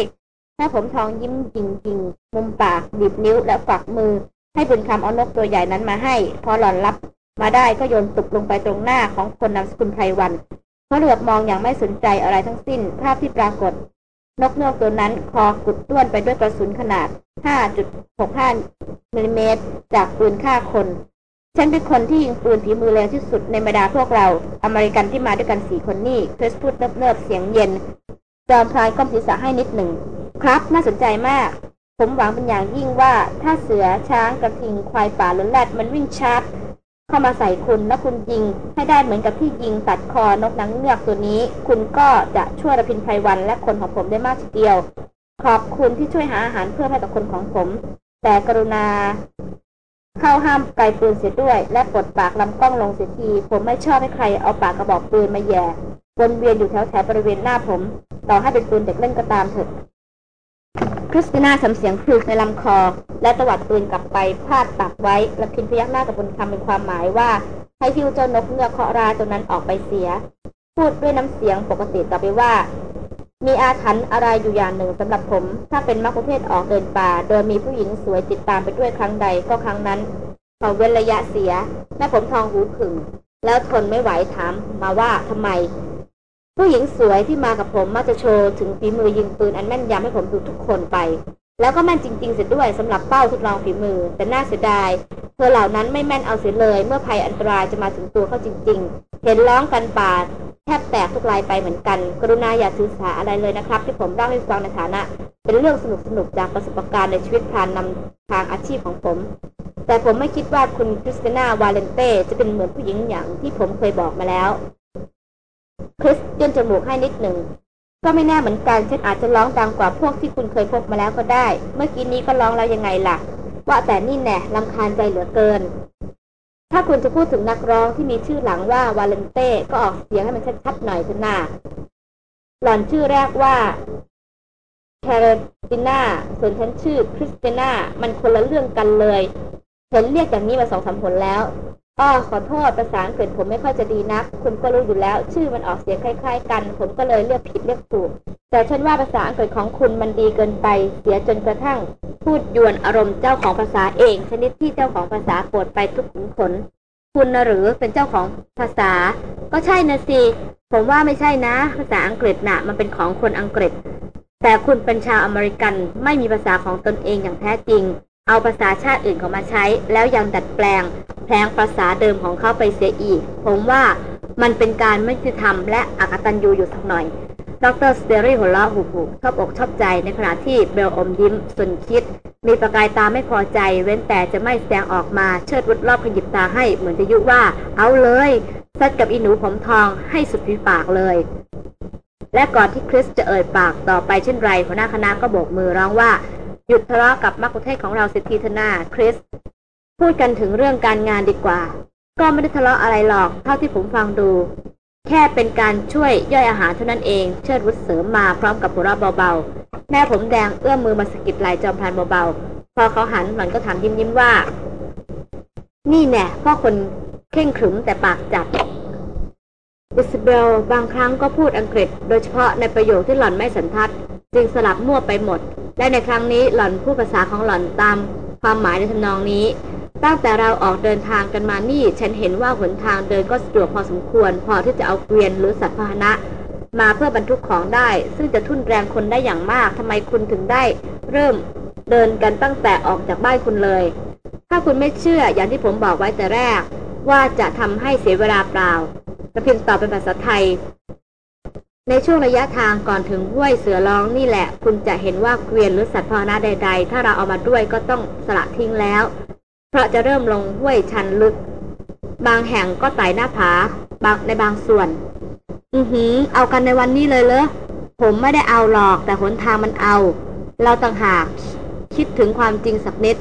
แม่ผมทองยิ้มจริงๆมุมปากบีบนิ้วและฝักมือ ให้บุญคำเอานกตัวใหญ่นั้นมาให้ พอหล่อนรับมาได้ก็โยนตุกลงไปตรงหน้าของคนนำสกุลไพรวันเพราเหลือบมองอย่างไม่สนใจอะไรทั้งสิ้น ภาพที่ปรากฏ นกเงือกตัวนั้นคอกุดต้วนไปด้วยกระสุนขนาด 5.65มิลลิเมตรจากปืนฆ่าคน ฉันเป็นคนที่ยิงปืนฝีมือแรงที่สุดในบรรดาพวกเรา อเมริกันที่มาด้วยกันสี่คนนี่คริสพูดเนิบๆเสียงเย็น จอมพลายก้มศีรษะให้นิดหนึ่ง ครับ น่าสนใจมาก ผมหวังเป็นอย่างยิ่งว่า ถ้าเสือช้างกระทิงควายป่าหรือแรดมันวิ่งชาร์จเข้ามาใส่คุณแล้วคุณยิง ให้ได้เหมือนกับที่ยิงตัดคอนกนังเงือกตัวนี้ คุณก็จะช่วยระพินไพรวันและคนของผมได้มากทีเดียว ขอบคุณที่ช่วยหาอาหารเพื่อให้กับคนของผม แต่กรุณา เข้าห้ามไกลปืนเสียด้วย และปลดปากลำกล้องลงเสียที ผมไม่ชอบให้ใครเอาปากกระบอกปืนมาแย่วนเวียนอยู่แถวแถวบริเวณหน้าผม ต่อให้เป็นปืนเด็กเล่นก็ตามเถอะ คริสติน่าสำเสียงครูในลำคอ และตวัดปืนกลับไปพาดตักไว้และพินพยักหน้ากับบนคำเป็นความหมายว่า ให้ฮิวเจ้านกเงือกเคาะราตัวนั้นออกไปเสีย พูดด้วยน้ำเสียงปกติต่อไปว่า มีอาถรรพ์อะไรอยู่อย่างหนึ่งสำหรับผม ถ้าเป็นมักคุเทศออกเดินป่า โดยมีผู้หญิงสวยติดตามไปด้วยครั้งใดก็ครั้งนั้นเขาเว้นระยะเสียแม่ผมทองหูผึ่งแล้วทนไม่ไหวถามมาว่าทำไม ผู้หญิงสวยที่มากับผมมักจะโชว์ถึงฝีมือยิงปืนอันแม่นยำให้ผมดูทุกคนไป แล้วก็แม่นจริงๆเสร็จด้วยสำหรับเป้าทดลองฝีมือ แต่น่าเสียดาย เธอเหล่านั้นไม่แม่นเอาเสียเลย เมื่อภัยอันตรายจะมาถึงตัวเขาจริง ๆ เห็นร้องกันบาดแทบแตกทุกลายไปเหมือนกัน กรุณาอย่าถือสาอะไรเลยนะครับ ที่ผมเล่าให้ฟังในฐานะ เป็นเรื่องสนุกๆจากประสบการณ์ในชีวิตพานนำทางอาชีพของผม แต่ผมไม่คิดว่าคุณคริสติน่าวาเลนเต้จะเป็นเหมือนผู้หญิงอย่างที่ผมเคยบอกมาแล้ว คริสย่นจมูกให้นิดหนึ่ง ก็ไม่แน่เหมือนกันฉันอาจจะร้องดังกว่าพวกที่คุณเคยพบมาแล้วก็ได้ เมื่อกี้นี้ก็ร้องแล้วยังไงล่ะ ว่าแต่นี่แน่ะรำคาญใจเหลือเกิน ถ้าคุณจะพูดถึงนักร้องที่มีชื่อหลังว่าวาเลนเต้ก็ออกเสียงให้มันชัดๆหน่อยเถอะนาหล่อนชื่อแรกว่าแคโรติน่าส่วนฉันชื่อคริสติน่ามันคนละเรื่องกันเลยเห็นเรียกอย่างนี้มาสองสามผลแล้ว อ๋อขอโทษภาษาอังกฤษผมไม่ค่อยจะดีนัก คุณก็รู้อยู่แล้ว ชื่อมันออกเสียงคล้าย ๆ กัน ผมก็เลยเรียกผิดเรียกถูก แต่ฉันว่าภาษาอังกฤษของคุณมันดีเกินไป เสียจนกระทั่ง พูดยวนอารมณ์เจ้าของภาษาเอง ชนิดที่เจ้าของภาษาปวดไปทุกขุนขน คุณนะหรือเป็นเจ้าของภาษา ก็ใช่นะสิ ผมว่าไม่ใช่นะ ภาษาอังกฤษนะ่ะ มันเป็นของคนอังกฤษ แต่คุณเป็นชาวอเมริกัน ไม่มีภาษาของตนเองอย่างแท้จริง เอาภาษาชาติอื่นเขามาใช้ แล้วยังดัดแปลงแผลงภาษาเดิมของเขาไปเสียอีก ผมว่ามันเป็นการไม่ยุติธรรมและอกตัญญูอยู่สักหน่อย ดรสเตอรี่หัวเราะหึหึชอบอกชอบใจในขณะที่เบลอมยิ้มส่วนคริส มีประกายตาไม่พอใจ เว้นแต่จะไม่แสดงออกมาเชิดวุฒิลอบขยิบตาให้เหมือนจะยุว่า เอาเลยซัดกับอีหนูผมทองให้สุดฝีปากเลย และก่อนที่คริสจะเอ่ยปากต่อไปเช่นไรหัวหน้าคณะก็โบกมือร้องว่า หยุดทะเลาะกับมักคุเทศของเราสิทีเถนาคริส พูดกันถึงเรื่องการงานดีกว่า ก็ไม่ได้ทะเลาะอะไรหรอก เท่าที่ผมฟังดู แค่เป็นการช่วยย่อยอาหารเท่านั้นเอง เชิดวุฒเสริมมาพร้อมกับหัวเราะเบาๆ แม่ผมแดงเอื้อมมือมาสกิดไหลจอมพลานเบาๆ พอเขาหันหล่อนก็ถามยิ้มยิ้มว่า นี่แน่พ่อคนเข่งขรึมแต่ปากจัดอิสเบลบางครั้งก็พูดอังกฤษ โดยเฉพาะในประโยคที่หล่อนไม่สันทัด จึงสลับมั่วไปหมด และในครั้งนี้หล่อนพูดภาษาของหล่อนตามความหมายในทำนองนี้ ตั้งแต่เราออกเดินทางกันมานี่ ฉันเห็นว่าหนทางเดินก็สะดวกพอสมควร พอที่จะเอาเกวียนหรือสัตว์พาหนะ มาเพื่อบรรทุกของได้ ซึ่งจะทุ่นแรงคนได้อย่างมากทำไมคุณถึงได้ เริ่มเดินกันตั้งแต่ออกจากบ้านคุณเลย ถ้าคุณไม่เชื่ออย่างที่ผมบอกไว้แต่แรก ว่าจะทำให้เสียเวลาเปล่าระพิมพ์ตอบเป็นภาษาไทย ในช่วงระยะทางก่อนถึงห้วยเสือร้องนี่แหละ คุณจะเห็นว่าเกวียนหรือสัตว์พาหนะใด ๆ ถ้าเราเอามาด้วยก็ต้องสละทิ้งแล้ว เพราะจะเริ่มลงห้วยชันลึก บางแห่งก็ไต่หน้าผาบางในบางส่วน อือหือ เอากันในวันนี้เลยเหรอผมไม่ได้เอาหรอกแต่หนทางมันเอา เราต่างหากคิดถึงความจริงสักนิด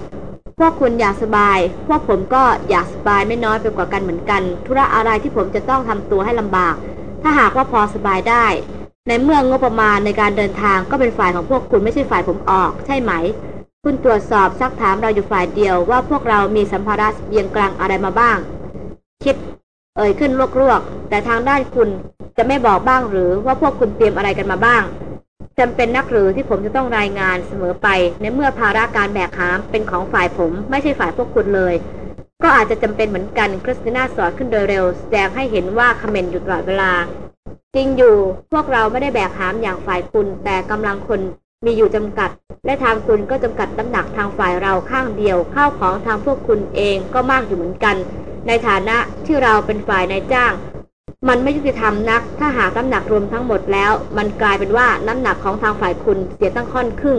พวกคุณอยากสบาย พวกผมก็อยากสบายไม่น้อยไปกว่ากันเหมือนกัน ธุระอะไรที่ผมจะต้องทำตัวให้ลำบาก ถ้าหากว่าพอสบายได้ ในเมื่องบประมาณในการเดินทางก็เป็นฝ่ายของพวกคุณไม่ใช่ฝ่ายผมออก ใช่ไหม คุณตรวจสอบซักถามเราอยู่ฝ่ายเดียวว่าพวกเรามีสัมภาระเบียงกลางอะไรมาบ้าง คิด เอ่ยขึ้นลวกๆแต่ทางด้านคุณจะไม่บอกบ้างหรือว่าพวกคุณเตรียมอะไรกันมาบ้างจำเป็นนักหรือที่ผมจะต้องรายงานเสมอไป ในเมื่อภาระการแบกหามเป็นของฝ่ายผม ไม่ใช่ฝ่ายพวกคุณเลย ก็อาจจะจำเป็นเหมือนกันคริสติน่าสอนขึ้นโดยเร็ว แสดงให้เห็นว่าคอมเมนต์อยู่ตลอดเวลา จริงอยู่พวกเราไม่ได้แบกหามอย่างฝ่ายคุณ แต่กำลังคนมีอยู่จำกัด และทางคุณก็จำกัดน้ำหนักทางฝ่ายเราข้างเดียวข้าวของทางพวกคุณเองก็มากอยู่เหมือนกัน ในฐานะที่เราเป็นฝ่ายนายจ้าง มันไม่ยุติธรรมนัก ถ้าหากน้ำหนักรวมทั้งหมดแล้ว มันกลายเป็นว่าน้ำหนักของทางฝ่ายคุณเสียตั้งค่อนครึ่ง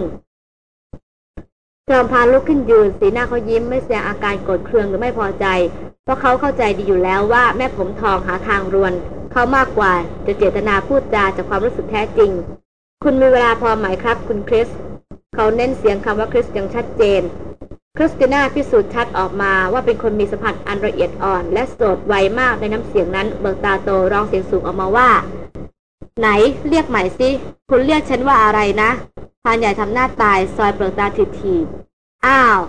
จอมพานลุกขึ้นยืนสีหน้าเขายิ้มไม่แสดงอาการโกรธเคืองหรือไม่พอใจ เพราะเขาเข้าใจดีอยู่แล้วว่าแม่ผมทองหาทางรวน เขามากกว่าจะเจตนาพูดจาจากความรู้สึกแท้จริง คุณมีเวลาพอไหมครับ คุณคริสเขาเน้นเสียงคำว่าคริสอย่างชัดเจน คริสติน่าพิสูจน์ชัดออกมาว่าเป็นคนมีสัมผัสอันละเอียดอ่อน และโสดไวมากในน้ำเสียงนั้นเบิกตาโตร้องเสียงสูงออกมาว่า ไหนเรียกใหม่สิคุณเรียกฉันว่าอะไรนะพานใหญ่ทำหน้าตายซอยเปลือกตาทีทีอ้าว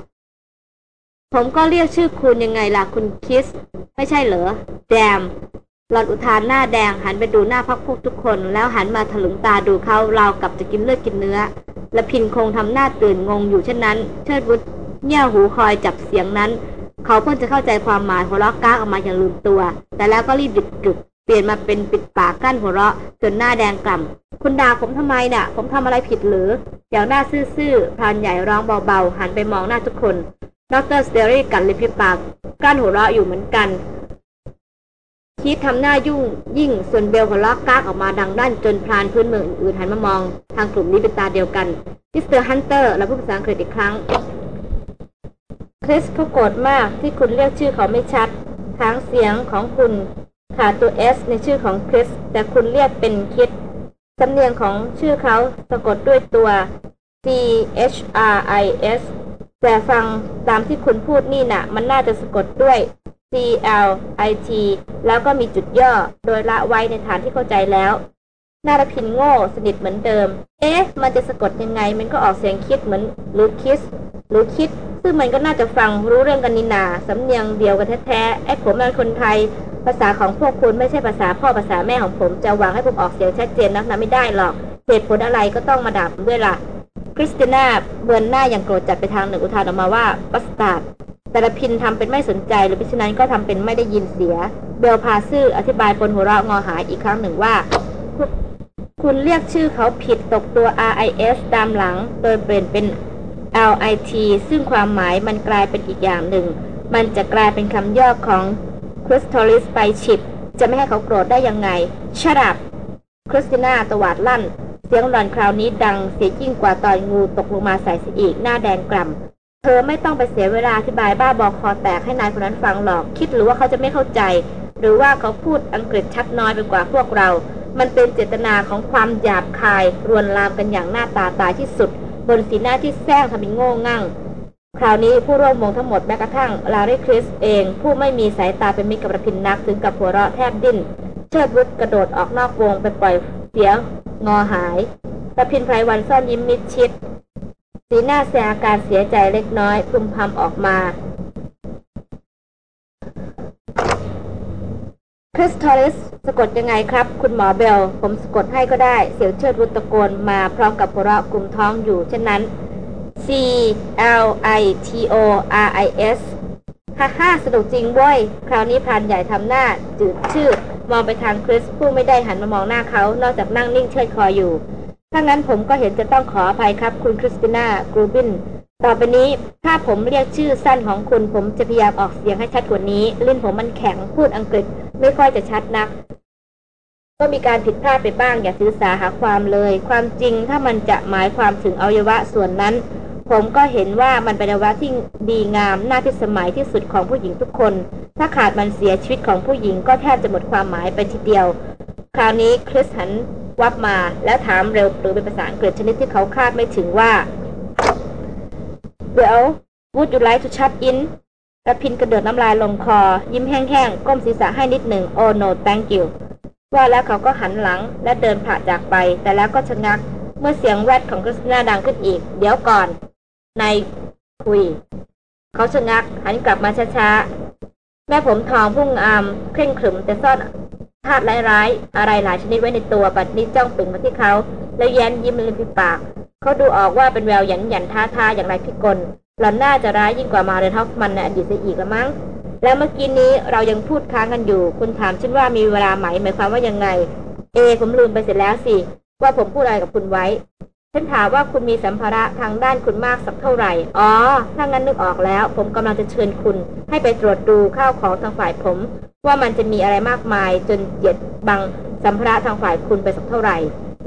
ผมก็เรียกชื่อคุณยังไงล่ะคุณคิส ไม่ใช่เหรอ แดม หลอดอุทานหน้าแดงหันไปดูหน้าพักพวกทุกคน แล้วหันมาถลึงตาดูเขาเรากับจะกินเลือดกินเนื้อ และพินคงทำหน้าตื่นงงอยู่เช่นนั้น เชิดบุตรเงี่ยหูคอยจับเสียงนั้น เขาเพิ่งจะเข้าใจความหมายหัวเราะก้าออกมาอย่างลืมตัว แต่แล้วก็รีบหยุดกึก เปลี่ยนมาเป็นปิดปากกั้นหัวเราะ จนหน้าแดงกล่ำคุณด่าผมทำไมเนี่ยผมทำอะไรผิดหรืออย่างหน้าซื่อๆพรานใหญ่ร้องเบาๆ หันไปมองหน้าทุกคนดรสเตอรี่กัดลิพิปากกั้นหัวเราะอยู่เหมือนกัน คิดทำหน้ายุ่งยิ่งส่วนเบลหัวเราะก้ากออกมาดังด้านจนพรานพื้นเมืองอื่นหันมามอง ทางกลุ่มนี้เป็นตาเดียวกัน Mister Hunter และผู้ภาษาอังกฤษอีกครั้งคริสเขาโกรธมากที่คุณเรียกชื่อเขาไม่ชัด ทางเสียงของคุณ หาตัว S ในชื่อของคริส แต่คุณเรียกเป็นคิด สำเนียงของชื่อเขาสะกดด้วยตัว C H R I S แต่ฟังตามที่คุณพูดนี่นะ่ะ มันน่าจะสะกดด้วย C L I T แล้วก็มีจุดย่อ โดยละไว้ในฐานที่เข้าใจแล้ว หน้ารพินทร์โง่สนิทเหมือนเดิม เอ๊ะ มันจะสะกดยังไง มันก็ออกเสียงคิดเหมือนหรือคิสหรือคิด ซึ่งมันก็น่าจะฟังรู้เรื่องกันนี่นาสำเนียงเดียวกันแท้ๆ ไอ้ผมเป็นคนไทย ภาษาของพวกคุณไม่ใช่ภาษาพ่อภาษาแม่ของผม จะหวังให้ผมออกเสียงชัดเจนนักนะไม่ได้หรอก เหตุผลอะไรก็ต้องมาด่าผมด้วยล่ะ คริสติน่าเบือนหน้าอย่างโกรธจัดไปทางหนึ่งอุทานออกมาว่า bastardแต่ละพินทำเป็นไม่สนใจหรือพิฉะนั้นก็ทำเป็นไม่ได้ยินเสีย เบลพาซื่ออธิบายปนหัวเราะงอหายอีกครั้งหนึ่งว่า คุณเรียกชื่อเขาผิดตกตัว RIS ตามหลัง โดยเปลี่ยนเป็น LIT ซึ่งความหมายมันกลายเป็นอีกอย่างหนึ่ง มันจะกลายเป็นคำย่อของ c r y s t a l i s ไปฉิบจะไม่ให้เขาโกรธได้ยังไงชรับ คริสติน่าตวาดลั่น เสียงหลอนคราวนี้ดังเสียยิ่งกว่าตอนงูตกลงมาใส่สีอีกหน้าแดงกล่ำ เธอไม่ต้องไปเสียเวลาอธิบายบ้าบอคอแตกให้นายคนนั้นฟังหรอก คิดหรือว่าเขาจะไม่เข้าใจ หรือว่าเขาพูดอังกฤษชัดน้อยไปกว่าพวกเรา มันเป็นเจตนาของความหยาบคายรวนลามกันอย่างหน้าตาตายที่สุด บนสีหน้าที่แซงทำเป็นโง่งั่ง คราวนี้ผู้ร่วมวงทั้งหมดแม้กระทั่งลารีคริสเอง ผู้ไม่มีสายตาเป็นมิตรกับระพินนักถึงกับหัวเราะแทบดิ้นเชิดวุฒกระโดดออกนอกวงไปปล่อยเสียงงอหายตะพินไพรวันซ่อนยิ้มมิดชิด สีหน้าแสงอาการเสียใจเล็กน้อยพึมพำออกมา คริสทอริสสะกดยังไงครับ คุณหมอเบล ผมสะกดให้ก็ได้ เสียงเชิดวุตะโกนมาพร้อมกับหัวเราะกลุ่มท้องอยู่เช่นนั้น C L I T O R I S ฮ่าฮ่าสนุกจริงเว้ย คราวนี้พรานใหญ่ทำหน้า จืดชืดมองไปทางคริสผู้ไม่ได้หันมามองหน้าเขา นอกจากนั่งนิ่งเชิดคออยู่ ถ้างั้นผมก็เห็นจะต้องขออภัยครับ คุณคริสติน่ากรูบิน ต่อไปนี้ถ้าผมเรียกชื่อสั้นของคุณ ผมจะพยายามออกเสียงให้ชัดกว่านี้ลิ้นผมมันแข็งพูดอังกฤษไม่ค่อยจะชัดนัก ก็มีการผิดพลาดไปบ้างอย่าถือสาหาความเลย ความจริงถ้ามันจะหมายความถึงอวัยวะส่วนนั้น ผมก็เห็นว่ามันเป็นอวัยวะที่ดีงามน่าพิสมัยที่สุดของผู้หญิงทุกคน ถ้าขาดมันเสียชีวิตของผู้หญิงก็แทบจะหมดความหมายไปทีเดียว คราวนี้คริสหันวับมาแล้วถามเร็วหรือเป็นภาษาอังกฤษชนิดที่เขาคาดไม่ถึงว่า Well would you like to shut in ระพินกระเดิดน้ำลายลงคอ ยิ้มแห้งๆ ก้มศีรษะให้นิดหนึ่ง Oh no thank you ว่าแล้วเขาก็หันหลังและเดินผ่าจากไป แต่แล้วก็ชะงัก เมื่อเสียงแวดของคริสติน่าดังขึ้นอีก เดี๋ยวก่อน ในคุย เขาชะงัก หันกลับมาช้าๆ แม่ผมทองพุ่งอามเคร่งขรึมแต่ซ่อน ธาตุร้ายๆ อะไรหลายชนิดไว้ในตัวบัดนี้จ้องปึงมาที่เขา แล้วแย้มยิ้มริมฝีปาก เขาดูออกว่าเป็นแววหยันหยันท้าทายอย่างไรพิกลหล่อนน่าจะร้ายยิ่งกว่ามาเรนฮอฟมันในอดีตเสอีกละมั้ง แล้วเมื่อกี้นี้เรายังพูดค้างกันอยู่ คุณถามฉันว่ามีเวลาไหมหมายความว่ายังไง เอ ผมลืมไปเสร็จแล้วสิ ว่าผมพูดอะไรกับคุณไว้ ฉันถามว่าคุณมีสัมภาระทางด้านคุณมากสักเท่าไหร่ อ๋อ ถ้างั้นนึกออกแล้ว ผมกำลังจะเชิญคุณ ให้ไปตรวจดูข้าวของทางฝ่ายผม ว่ามันจะมีอะไรมากมาย จนเหยียดบังสัมภาระทางฝ่ายคุณไปสักเท่าไหร่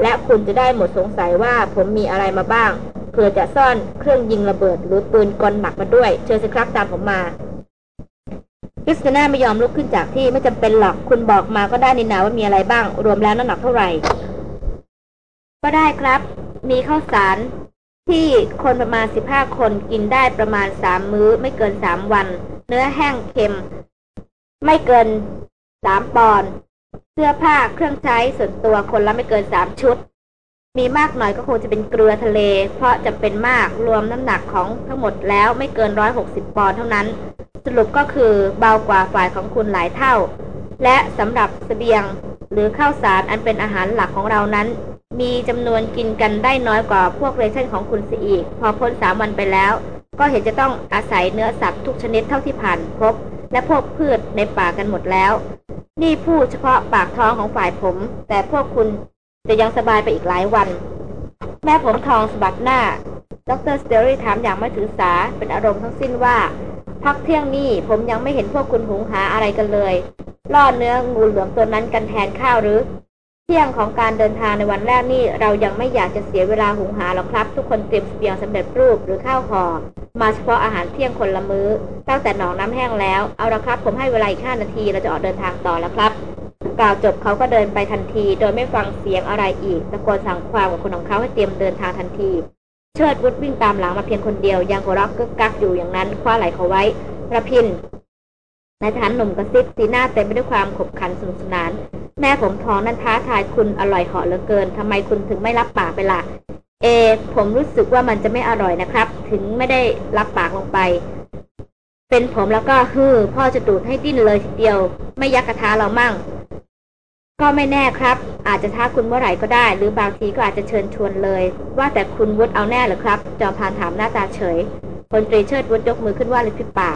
และคุณจะได้หมดสงสัยว่าผมมีอะไรมาบ้าง เพื่อจะซ่อนเครื่องยิงระเบิดหรือปืนกลหนักมาด้วย เชิญสิครับตามผมมาคริสติน่าไม่ยอมลุกขึ้นจากที่ไม่จำเป็นหรอก คุณบอกมาก็ได้นินาว่ามีอะไรบ้าง รวมแล้วน้ำหนักเท่าไหร่ ก็ได้ครับ มีข้าวสาร ที่คนประมาณสิบห้าคนกินได้ประมาณสามมื้อไม่เกินสามวัน เนื้อแห้งเค็ม ไม่เกินสามปอนด์เสื้อผ้าเครื่องใช้ส่วนตัวคนละไม่เกินสามชุด มีมากหน่อยก็คงจะเป็นเกลือทะเล เพราะจะเป็นมากรวมน้ำหนักของทั้งหมดแล้วไม่เกินร้อยหกสิบปอนด์เท่านั้น สรุปก็คือเบากว่าฝ่ายของคุณหลายเท่า และสำหรับสเสบียงหรือข้าวสารอันเป็นอาหารหลักของเรานั้น มีจำนวนกินกันได้น้อยกว่าพวกเรชั่นของคุณเสียอีก พอพ้นสามวันไปแล้ว ก็เห็นจะต้องอาศัยเนื้อสัตว์ทุกชนิดเท่าที่ผ่านพบและพวกพืชในป่ากันหมดแล้ว นี่พูดเฉพาะปากท้องของฝ่ายผม แต่พวกคุณจะยังสบายไปอีกหลายวัน แม่ผมทองสะบัดหน้า ดรสเตอรี่ถามอย่างไม่ถือสา เป็นอารมณ์ทั้งสิ้นว่า พักเที่ยงนี้ผมยังไม่เห็นพวกคุณหุงหาอะไรกันเลย ล่อเนื้องูเหลือมตัวนั้นกันแทนข้าวหรือ เที่ยงของการเดินทางในวันแรกนี่เรายังไม่อยากจะเสียเวลาหุงหาหรอกครับ ทุกคนเตรียมเสบียงสำเร็จรูปหรือข้าวห่อมาเฉพาะอาหารเที่ยงคนละมื้อ ตั้งแต่หนองน้ำแห้งแล้ว เอาละครับ ผมให้เวลาอีกห้านาทีเราจะออกเดินทางต่อแล้วครับ กล่าวจบเขาก็เดินไปทันที โดยไม่ฟังเสียงอะไรอีกตะโกนสั่งความกับคนของเขาให้เตรียมเดินทางทันที เชิดวุฒวิ่งตามหลังมาเพียงคนเดียว ยังหัวเราะกึกกักอยู่อย่างนั้น คว้าไหล่เขาไว้ระพินนายทหารหนุ่มกระซิบสีหน้าเต็มไปด้วยความขบขันสนุกสนาน แม่ผมท้องนั้นท้าทายคุณอร่อยเหาะเหลือเกินทำไมคุณถึงไม่รับปากไปละ่ะ เอ ผมรู้สึกว่ามันจะไม่อร่อยนะครับ ถึงไม่ได้รับปากลงไป เป็นผมแล้วก็ฮือพ่อจะดูดให้ดิ้นเลยทีเดียว ไม่ยักกระทาเรามั่ง ก็ไม่แน่ครับ อาจจะท้าคุณเมื่อไหร่ก็ได้ หรือบางทีก็อาจจะเชิญชวนเลย ว่าแต่คุณวุฒิเอาแน่หรือครับ จอมพานถามหน้าตาเฉยพลตรีเชิดวุฒิยกมือขึ้นว่าเลยพิปาก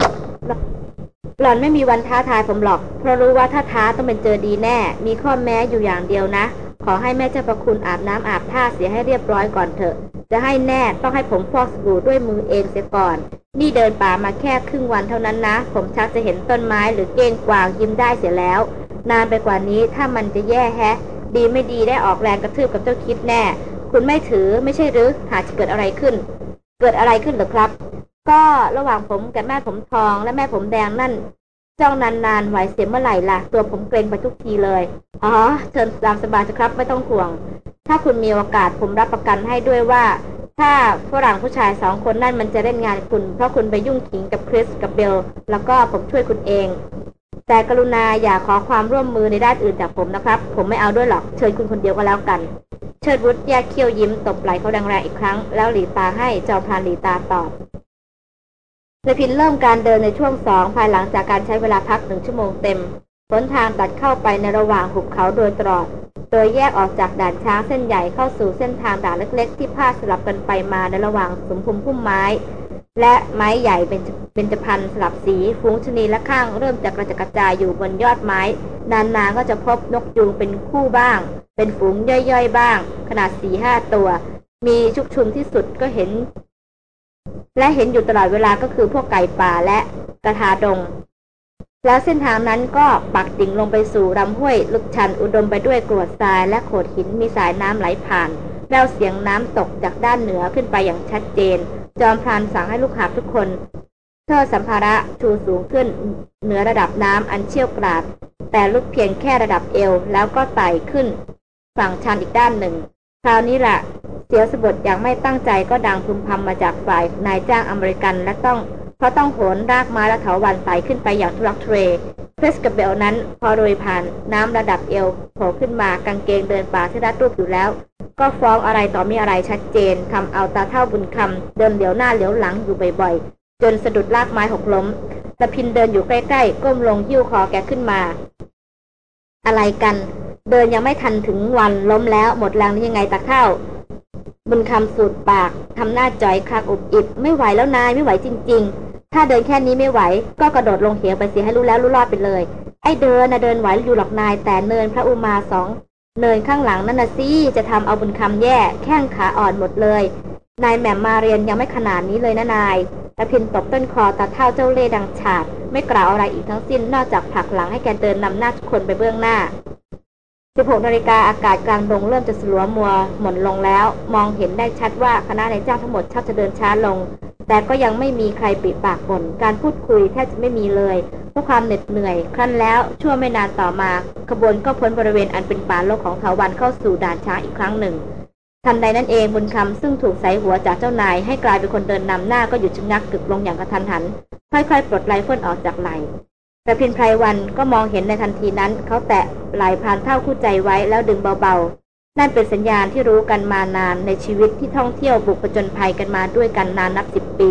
หล่อนไม่มีวันท้าทายผมหรอก เพราะรู้ว่าถ้าท้าต้องเป็นเจอดีแน่ มีข้อแม้อยู่อย่างเดียวนะ ขอให้แม่เจ้าประคุณอาบน้ำอาบท่าเสียให้เรียบร้อยก่อนเถอะ จะให้แน่ต้องให้ผมฟอกสบู่ด้วยมือเองเสียก่อน นี่เดินป่ามาแค่ครึ่งวันเท่านั้นนะ ผมชักจะเห็นต้นไม้หรือเก้งกวางยิ้มได้เสียแล้ว นานไปกว่านี้ถ้ามันจะแย่แฮะ ดีไม่ดีได้ออกแรงกระทืบกับเจ้าคิดแน่ คุณไม่ถือไม่ใช่หรือหากจะเกิดอะไรขึ้น เกิดอะไรขึ้นหรือครับ ก็ระหว่างผมกับแม่ผมทองและแม่ผมแดงนั่น จ้องนานๆไหวเสียเมื่อไหร่ล่ะ ตัวผมเกรงไปทุกทีเลย อ๋อ เชิญตามสบายครับ ไม่ต้องห่วง ถ้าคุณมีโอกาสผมรับประกันให้ด้วยว่า ถ้าฝรั่งผู้ชายสองคนนั่นมันจะเล่นงานคุณ เพราะคุณไปยุ่งขิงกับคริสกับเบล แล้วก็ผมช่วยคุณเอง แต่กรุณาอย่าขอความร่วมมือในด้านอื่นจากผมนะครับ ผมไม่เอาด้วยหรอก เชิญคุณคนเดียวก็แล้วกัน เชิดวุฒแยกเขี้ยวยิ้มตบไหล่เขาแรงๆอีกครั้ง แล้วหลีตาให้จอมพานหลีตาตอบ ระพินเริ่มการเดินในช่วงสองภายหลังจากการใช้เวลาพักหนึ่งชั่วโมงเต็มหนทางตัดเข้าไปในระหว่างหุบเขาโดยตลอด โดยแยกออกจากด่านช้างเส้นใหญ่เข้าสู่เส้นทางด่านเล็ก ๆ ที่พาดสลับกันไปมาในระหว่างสมพุมพุ่มไม้ และไม้ใหญ่เป็นเป็นจพันสลับสีฟูงชนีและข้างเริ่มจะกระจกระจายอยู่บนยอดไม้ นานๆก็จะพบนกยูงเป็นคู่บ้าง เป็นฝูงย่อยๆบ้าง ขนาดสี่ห้าตัว มีชุกชุมที่สุดก็เห็น และเห็นอยู่ตลอดเวลาก็คือพวกไก่ป่าและกระทาดง แล้วเส้นทางนั้นก็ปักดิ่งลงไปสู่ลำห้วยลึกชันอุดมไปด้วยกรวดทรายและโขดหินมีสายน้ำไหลผ่านแววเสียงน้ำตกจากด้านเหนือขึ้นไปอย่างชัดเจน จอมพรานสั่งให้ลูกหาบทุกคนเทอสัมภาระชูสูงขึ้นเหนือระดับน้ำอันเชี่ยวกราด แต่ลุกเพียงแค่ระดับเอวแล้วก็ไต่ขึ้น ฝั่งชันอีกด้านหนึ่ง คราวนี้ละเสียสะบดอย่างไม่ตั้งใจก็ดังพึมพำมาจากฝ่ายนายจ้างอเมริกันและต้องเพราะต้องโหนรากไม้และเถาวันไต่ขึ้นไปอย่างทุลักทุเลคริสกับเบลนั้น พอโดยผ่านน้ำระดับเอวโผล่ขึ้นมากางเกงเดินป่าที่รัดรูปอยู่แล้ว ก็ฟ้องอะไรต่อมีอะไรชัดเจนทำเอาตาเท่าบุญคำเดินเหลียวหน้าเหลียวหลังอยู่บ่อยๆ จนสะดุดรากไม้หกล้มตะพินเดินอยู่ใกล้ๆ ก้มลงหิ้วคอแกขึ้นมา อะไรกัน เดินยังไม่ทันถึงวันล้มแล้วหมดแรงนี่ยังไงตาเท่าบุญคำสูดปากทำหน้าจ่อยคลากอุบอิบไม่ไหวแล้วนายไม่ไหวจริง ๆ ถ้าเดินแค่นี้ไม่ไหว ก็กระโดดลงเหวไปเสียให้รู้แล้วรู้รอดไปเลย ไอ้เดินนะเดินไหวอยู่หรอกนาย แต่เนินพระอุมาสองเนินข้างหลังนั่นนะสิจะทำเอาบุญคำแย่แข้งขาอ่อนหมดเลย นายแหม่มมาเรียนยังไม่ขนาดนี้เลยนะนายตะพินตบต้นคอตาเท่าเจ้าเล่ดังฉาด ไม่กล่าวอะไรอีกทั้งสิ้นนอกจากผลักหลังให้แกเดินนำหน้าทุกคนไปเบื้องหน้า 16นาฬิกาอากาศกลางดงเริ่มจะสลัวมัวหม่นลงแล้ว มองเห็นได้ชัดว่าคณะนายจ้างทั้งหมดชักจะเดินช้าลง แต่ก็ยังไม่มีใครปิดปากบ่นการพูดคุยแทบจะไม่มีเลยเพราะความเหน็ดเหนื่อย ครั้นแล้วชั่วไม่นานต่อมา ขบวนก็พ้นบริเวณอันเป็นป่ารกของเถาวัลย์เข้าสู่ด่านช้างอีกครั้งหนึ่ง ทันใดนั้นเองบุญคำซึ่งถูกใส่หัวจากเจ้านายให้กลายเป็นคนเดินนำหน้าก็หยุดชะงักกึกลงอย่างกระทันหัน ค่อยๆ ปลดไรเฟิลออกจากไหล่แต่รพินทร์ไพรวัลย์ก็มองเห็นในทันทีนั้นเขาแตะไหล่พรานเฒ่าคู่ใจไว้แล้วดึงเบาๆ นั่นเป็นสัญญาณที่รู้กันมานานในชีวิตที่ท่องเที่ยวบุกผจญภัยกันมาด้วยกันนานนับสิบปี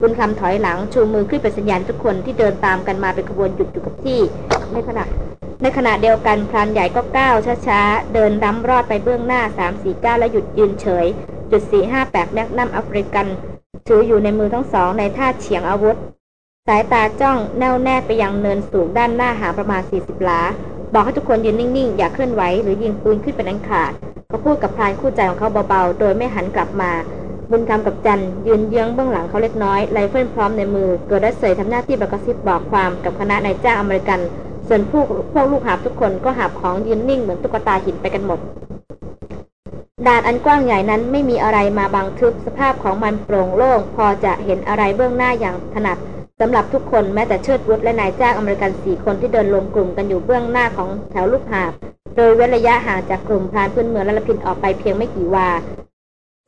บุญคำถอยหลังชูมือขึ้นเป็นสัญญาณทุกคนที่เดินตามกันมาเป็นขบวนหยุดอยู่กับที่ในขณะ ในขณะเดียวกันพรานใหญ่ก็ก้าวช้าๆ เดินรั้มรอดไปเบื้องหน้าสามสี่ก้าวแล้วหยุดยืนเฉย จุดสี่ห้าแปดแมกนัมแอฟริกัน ถืออยู่ในมือทั้งสองในท่าเฉียงอาวุธ สายตาจ้องแน่วแน่ไปยังเนินสูงด้านหน้าหาประมาณ 40 หลา บอกให้ทุกคนยืนนิ่งๆ อย่าเคลื่อนไหวหรือยิงปืนขึ้นเป็นอันขาดเขาพูดกับพรานคู่ใจของเขาเบาๆ โดยไม่หันกลับมาบุญคำกับจันยืนเยื้องเบื้องหลังเขาเล็กน้อยไรเฟิลพร้อมในมือ เกิดและเส่ยทำหน้าที่ประกระซิบบอกความกับคณะนายจ้างอเมริกัน ส่วนพวกพวกลูกหาบทุกคนก็หาบของยืนนิ่งเหมือนตุ๊กตาหินไปกันหมดด่านอันกว้างใหญ่นั้นไม่มีอะไรมาบังทึบสภาพของมันโปร่งโล่ง พอจะเห็นอะไรเบื้องหน้าอย่างถนัดสำหรับทุกคนแม้แต่เชิดวุฒิและนายจ้างอเมริกันสี่คนที่เดินรวมกลุ่มกันอยู่เบื้องหน้าของแถวลูกหาบ โดยเว้นระยะห่างจากกลุ่มพรานพื้นเมืองและรพินทร์ออกไปเพียงไม่กี่วา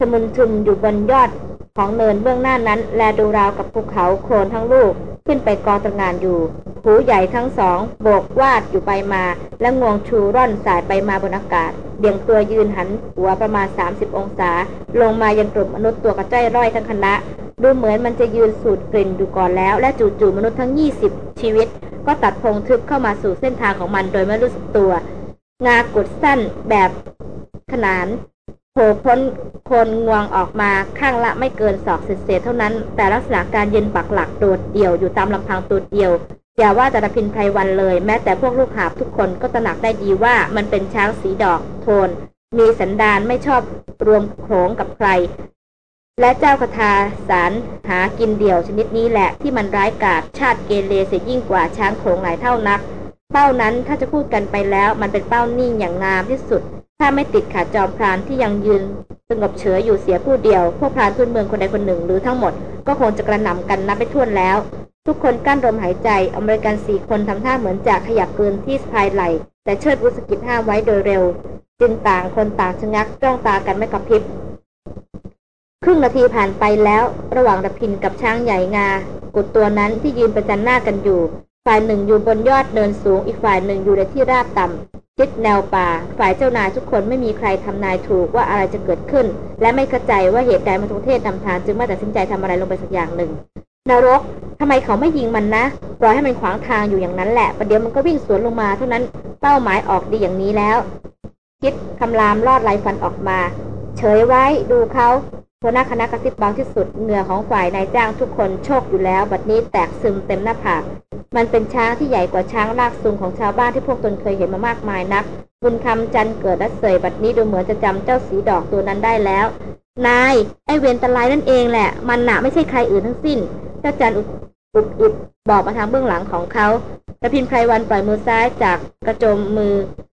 สมุนชุมอยู่บนยอดของเนินเบื้องหน้านั้น แลดูราวกับภูเขาโคลนทั้งลูกขึ้นไปกองตระงานอยู่ หูใหญ่ทั้งสองโบกวาดอยู่ไปมา และงวงชูร่อนสายไปมาบนอากาศเบี่ยงตัวยืนหันหัวประมาณ 30 องศา ลงมายังกลุ่มมนุษย์ตัวกระจ้อยร่อยทั้งคณะ ดูเหมือนมันจะยืนสูดกลิ่นอยู่ก่อนแล้ว และจู่ๆมนุษย์ทั้ง 20 ชีวิต ก็ตัดพงทึบเข้ามาสู่เส้นทางของมันโดยไม่รู้สึกตัว งากุดสั้นแบบขนาน ผผล่พ้นคนงวงออกมาข้างละไม่เกินศอกเศษเท่านั้น แต่ลักษณะการยืนปักหลักโดดเดี่ยวอยู่ตามลำพังตัวเดียวอย่าว่าแต่พินไพรวันเลย แม้แต่พวกลูกหาบทุกคนก็ตระหนักได้ดีว่ามันเป็นช้างสีดอกโทน มีสันดานไม่ชอบรวมโขงกับใคร และเจ้าคาถาสารหากินเดี่ยวชนิดนี้แหละที่มันร้ายกาจชาติเกเรเสียยิ่งกว่าช้างโขงหลายเท่านัก เป้านั้นถ้าจะพูดกันไปแล้วมันเป็นเป้านิ่งอย่างงามที่สุด ถ้าไม่ติดขาดจอมพรานที่ยังยืนสงบเฉยอยู่เสียผู้เดียว พวกพรานพื้นเมืองคนใดคนหนึ่งหรือทั้งหมด ก็คงจะกระหน่ำกันนับไปทั่วแล้ว ทุกคนกั้นลมหายใจ อเมริกันสี่คนทำท่าเหมือนจะขยับเกินที่สะพายไหล แต่เชิดวุสกิจห้ามไว้โดยเร็ว จึงต่างคนต่างชะงักจ้องตากันไม่กระพริบ ครึ่งนาทีผ่านไปแล้ว ระหว่างระพินกับช้างใหญ่งา กุดตัวนั้นที่ยืนประจันหน้ากันอยู่ ฝ่ายหนึ่งอยู่บนยอดเนินสูง อีกฝ่ายหนึ่งอยู่ในที่ราบต่ำจิดแนวป่า ฝ่ายเจ้านายทุกคนไม่มีใครทำนายถูกว่าอะไรจะเกิดขึ้น และไม่เข้าใจว่าเหตุใดมาทุเทศนำทางจึงไม่ตัดสินใจทำอะไรลงไปสักอย่างหนึ่งนรกทำไมเขาไม่ยิงมันนะ ปล่อยให้มันขวางทางอยู่อย่างนั้นแหละประเดี๋ยวมันก็วิ่งสวนลงมาเท่านั้น เป้าหมายออกดีอย่างนี้แล้ว คิดคำรามลอดไหลฟันออกมา เฉยไว้ดูเขา หัวหน้าคณะกระซิบบางที่สุดเหงื่อของฝ่ายนายจ้างทุกคนโชคอยู่แล้วบัดนี้แตกซึมเต็มหน้าผากมันเป็นช้างที่ใหญ่กว่าช้างลากซุงของชาวบ้านที่พวกตนเคยเห็นมามากมายนัก บุญคำจันเกิดและเสยบัดนี้ดูเหมือนจะจำเจ้าสีดอกตัวนั้นได้แล้ว นาย ไอเวนตะไลนั่นเองแหละ มันหนาไม่ใช่ใครอื่นทั้งสิ้นเจ้าจันอุบอิบบอกมาทางเบื้องหลังของเขาตะพินไพรวันปล่อยมือซ้ายจากกระโจมมือ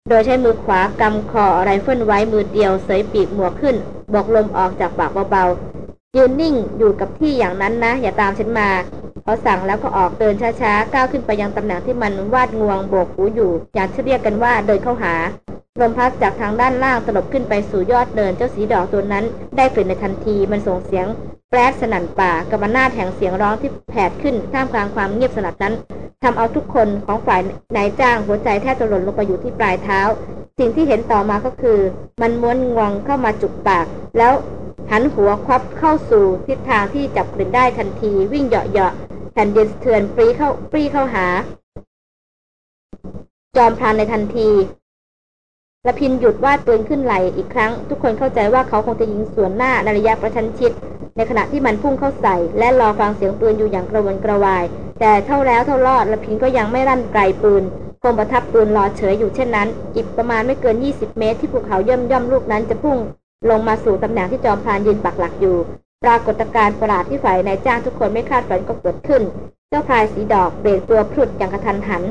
โดยใช้มือขวากำคอไรเฟิลไว้มือเดียวเสยปีกหมวกขึ้น บอกลมออกจากปากเบาๆ ยืนนิ่งอยู่กับที่อย่างนั้นนะ อย่าตามฉันมาเขาสั่งแล้วก็ออกเดินช้าๆ ก้าวขึ้นไปยังตำแหน่งที่มันวาดงวงโบกหูอยู่ อย่างที่เรียกกันว่าเดินเข้าหา ลมพัดจากทางด้านล่างตลบขึ้นไปสู่ยอดเนินเจ้าสีดอกตัวนั้น ได้กลิ่นในทันทีมันส่งเสียงแปรสนั่นป่ากับนาแห่งเสียงร้องที่แผดขึ้นท่ามกลางความเงียบสนัดนั้นทำเอาทุกคนของฝ่ายนายจ้างหัวใจแทบจะหล่นลงไปอยู่ที่ปลายเท้า สิ่งที่เห็นต่อมาก็คือ มันม้วนงวงเข้ามาจุกปาก แล้วหันหัวควับเข้าสู่ทิศทางที่จับกลิ่นได้ทันทีวิ่งเหาะๆแผ่นดินเถือนปรีเข้าปรีเข้าหา จอมพรานในทันที ละพินหยุดวาดปืนขึ้นไหลอีกครั้ง ทุกคนเข้าใจว่าเขาคงจะยิงสวนหน้าในระยะประชันชิด ในขณะที่มันพุ่งเข้าใส่ และรอฟังเสียงปืนอยู่อย่างกระวนกระวาย แต่เท่าแล้วเท่ารอดละพินก็ยังไม่รั่นไกลปืนคงประทับปืนรอเฉยอยู่เช่นนั้น อีกประมาณไม่เกิน 20 เมตร ที่ภูเขาย่อมย่อมลูกนั้นจะพุ่ง ลงมาสู่ตำแหน่งที่จอมพานยืนปักหลักอยู่ ปรากฏการณ์ประหลาดที่ฝ่ายนายจ้างทุกคนไม่คาดฝันก็เกิดขึ้น เจ้าพายสีดอกเบรกตัวพลุดอย่างกระทันหัน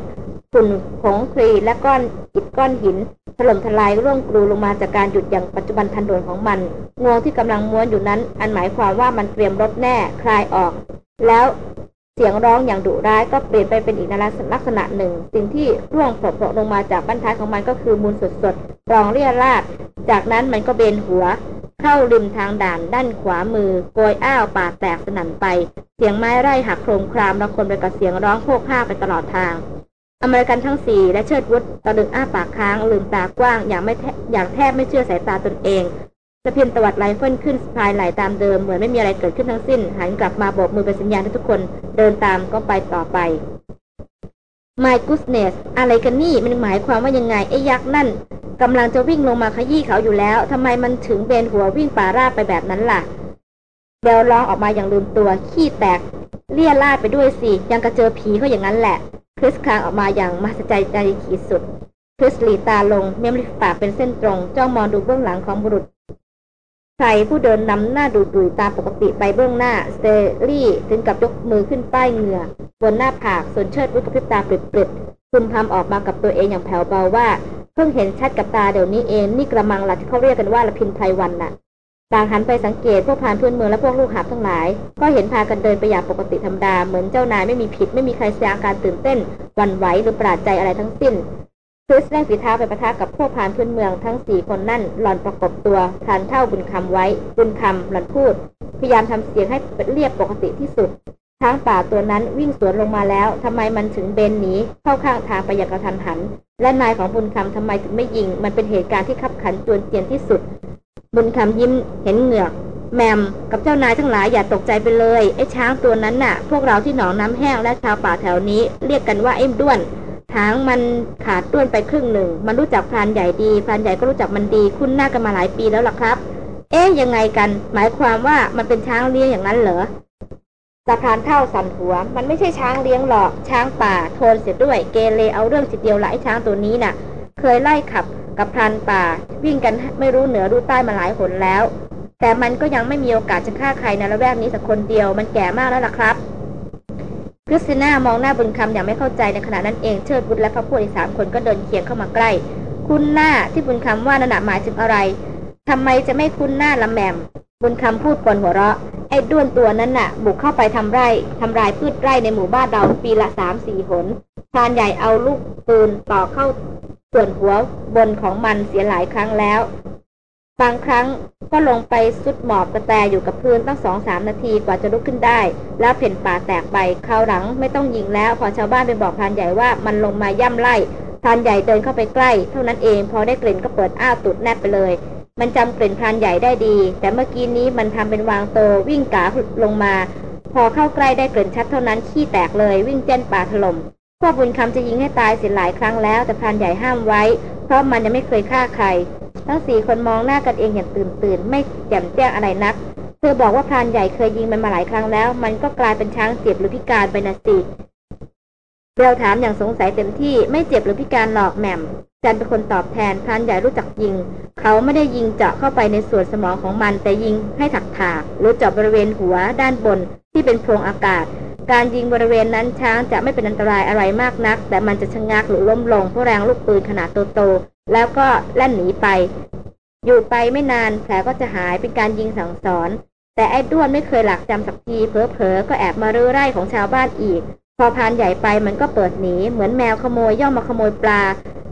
ฝุ่นผงครีและก้อนอิฐก้อนหิน ถล่มทลายร่วงกรูลงมาจากการหยุดอย่างปัจจุบันทันด่วนของมันงวงที่กำลังม้วนอยู่นั้น อันหมายความว่ามันเตรียมรถแน่คลายออก แล้วเสียงร้องอย่างดุร้ายก็เปลี่ยนไปเป็นอีกลักษณะหนึ่ง สิ่งที่ร่วงโผล่ลงมาจากบรรทัดของมันก็คือมูลสดๆรองเรียราดจากนั้นมันก็เบนหัว เข้าริมทางด่านด้านขวามือโกยอ้าวปากแตกสนั่นไป เสียงไม้ไร่หักโครมครามระคนไปกับเสียงร้องโพกผ้าไปตลอดทาง อเมริกันทั้งสี่และเชิดวุฒตะลึงอ้าปากค้างลืมตากว้างอย่างไม่อย่างแทบไม่เชื่อสายตาตนเองสะเพียนตวัดไรเฟิลขึ้นสะพายไหล่ตามเดิมเหมือนไม่มีอะไรเกิดขึ้นทั้งสิ้นหันกลับมาโบกมือเป็นสัญญาณให้ทุกคนเดินตามก็ไปต่อไป My goodness อะไรกันนี่มันหมายความว่ายังไงไอ้ยักษ์นั่นกำลังจะวิ่งลงมาขยี้เขาอยู่แล้วทำไมมันถึงเบนหัววิ่งป่าราบไปแบบนั้นล่ะเบลร้องออกมาอย่างลืมตัวขี้แตก เรี่ยราดไปด้วยสิ ยังกะเจอผีเขาอย่างนั้นแหละ คริสครางออกมาอย่างมหัศจรรย์ใจขีดสุด คริสหลีตาลงเม้มริฟปากเป็นเส้นตรง จ้องมองดูเบื้องหลังของบุรุษ ใครผู้เดินนำหน้าดูดุยตามปกติไปเบื้องหน้า สเตอรี่ถึงกับยกมือขึ้นป้ายเหงื่อ บนหน้าผากส่วนเชิดวุฒิพริบตาเปริบๆคุณทำออกมากับตัวเองอย่างแผ่วเบาว่า เพิ่งเห็นชัดกับตาเดี๋ยวนี้เองนี่กระมังหลักที่เขาเรียกกันว่าละพินไพรวันน่ะต่างหันไปสังเกตพวกพานพื้นเมืองและพวกลูกหาบทั้งหลาย ก็เห็นพากันเดินไปอย่างปกติธรรมดาเหมือนเจ้านายไม่มีผิดไม่มีใครแสดงการตื่นเต้นวันไหวหรือปราดใจอะไรทั้งสิ้น คริสแรงฝีเท้าไปประทะกับพวกพานพื้นเมืองทั้งสี่คนนั่น หล่อนประกบตัวทานเท่าบุญคำไว้ บุญคำหล่อนพูด พยายามทำเสียงให้เรียบปกติที่สุด ช้างป่าตัวนั้นวิ่งสวนลงมาแล้วทำไมมันถึงเบนหนีเข้าข้างทางไปอย่างกระทันหัน และนายของบุญคำทำไมถึงไม่ยิง มันเป็นเหตุการณ์ที่ขับขันจวนเจียนที่สุด บุญคำยิ้มเห็นเหงือกแมมกับเจ้านายทั้งหลายอย่าตกใจไปเลยไอ้ช้างตัวนั้นน่ะ พวกเราที่หนองน้ำแห้งและชาวป่าแถวนี้ เรียกกันว่าไอ้ด้วน ทางมันขาดต้วนไปครึ่งหนึ่ง มันรู้จักพรานใหญ่ดีพรานใหญ่ก็รู้จักมันดี คุ้นหน้ากันมาหลายปีแล้วล่ะครับ เอ๊ยยังไงกัน หมายความว่ามันเป็นช้างเลี้ยงอย่างนั้นเหรอสะพานเท่าสันหัว มันไม่ใช่ช้างเลี้ยงหรอก ช้างป่า โทนเสียด้วย เกเรเอาเรื่องจิเดียวหลายช้างตัวนี้น่ะ เคยไล่ขับกับพรานป่า วิ่งกันไม่รู้เหนือรู้ใต้มาหลายหนแล้ว แต่มันก็ยังไม่มีโอกาสจะฆ่าใครในละแวกนี้สักคนเดียว มันแก่มากแล้วล่ะครับ คริสติน่ามองหน้าบุญคำอย่างไม่เข้าใจในขณะนั้นเองเชิดบุตรและพระพวกอีกสามคนก็เดินเคียงเข้ามาใกล้ คุณหน้าที่บุญคำว่านั่นหมายถึงอะไรทำไมจะไม่คุ้นหน้าละแหม่มบุญคำพูดกวนหัวเราะ ไอ้ด้วนตัวนั้นน่ะ บุกเข้าไปทำไร่ทำลายพืชไร่ในหมู่บ้านเราปีละสามสี่หนพานใหญ่เอาลูกปืนต่อเข้าส่วนหัวบนของมันเสียหลายครั้งแล้ว บางครั้งก็ลงไปสุดหมอบกระแตอยู่กับพื้นตั้งสองสามนาทีกว่าจะลุกขึ้นได้ แล้วเพ่นป่าแตกไปคราวหลังไม่ต้องยิงแล้ว พอชาวบ้านไปบอกพานใหญ่ว่ามันลงมาย่ำไล่พานใหญ่เดินเข้าไปใกล้ เท่านั้นเองพอได้กลิ่นก็เปิดอ้าตุดแนบไปเลย มันจำกลิ่นพานใหญ่ได้ดี แต่เมื่อกี้นี้มันทำเป็นวางโตวิ่งกาลงมา พอเข้าใกล้ได้กลิ่นชัดเท่านั้นขี้แตกเลยวิ่งเจ้นป่าถล่มพวกบุญคำจะยิงให้ตายเสียหลายครั้งแล้ว แต่พานใหญ่ห้ามไว้ เพราะมันยังไม่เคยฆ่าใคร ทั้งสี่คนมองหน้ากันเองอย่างตื่นตื่นไม่แจ่มแจ้งอะไรนัก เธอบอกว่าพรานใหญ่เคยยิงมันมาหลายครั้งแล้ว มันก็กลายเป็นช้างเจ็บหรือพิการไปนะสิเบลถามอย่างสงสัยเต็มที่ไม่เจ็บหรือพิการหลอกแหม่มจันเป็นคนตอบแทนพรานใหญ่รู้จักยิง เขาไม่ได้ยิงเจาะเข้าไปในส่วนสมองของมันแต่ยิงให้ถักถากหรือเจาะบริเวณหัวด้านบนที่เป็นโพรงอากาศ การยิงบริเวณนั้นช้างจะไม่เป็นอันตรายอะไรมากนัก แต่มันจะชะงักหรือล้มลงเพราะแรงลูกปืนขนาดโต แล้วก็แล่นหนีไป อยู่ไปไม่นานแผลก็จะหายเป็นการยิงสั่งสอน แต่ไอ้ด้วนไม่เคยหลักจำสักทีเพอเพอก็แอบมารื้อไร่ของชาวบ้านอีก พอพานใหญ่ไปมันก็เปิดหนี เหมือนแมวขโมยย่องมาขโมยปลา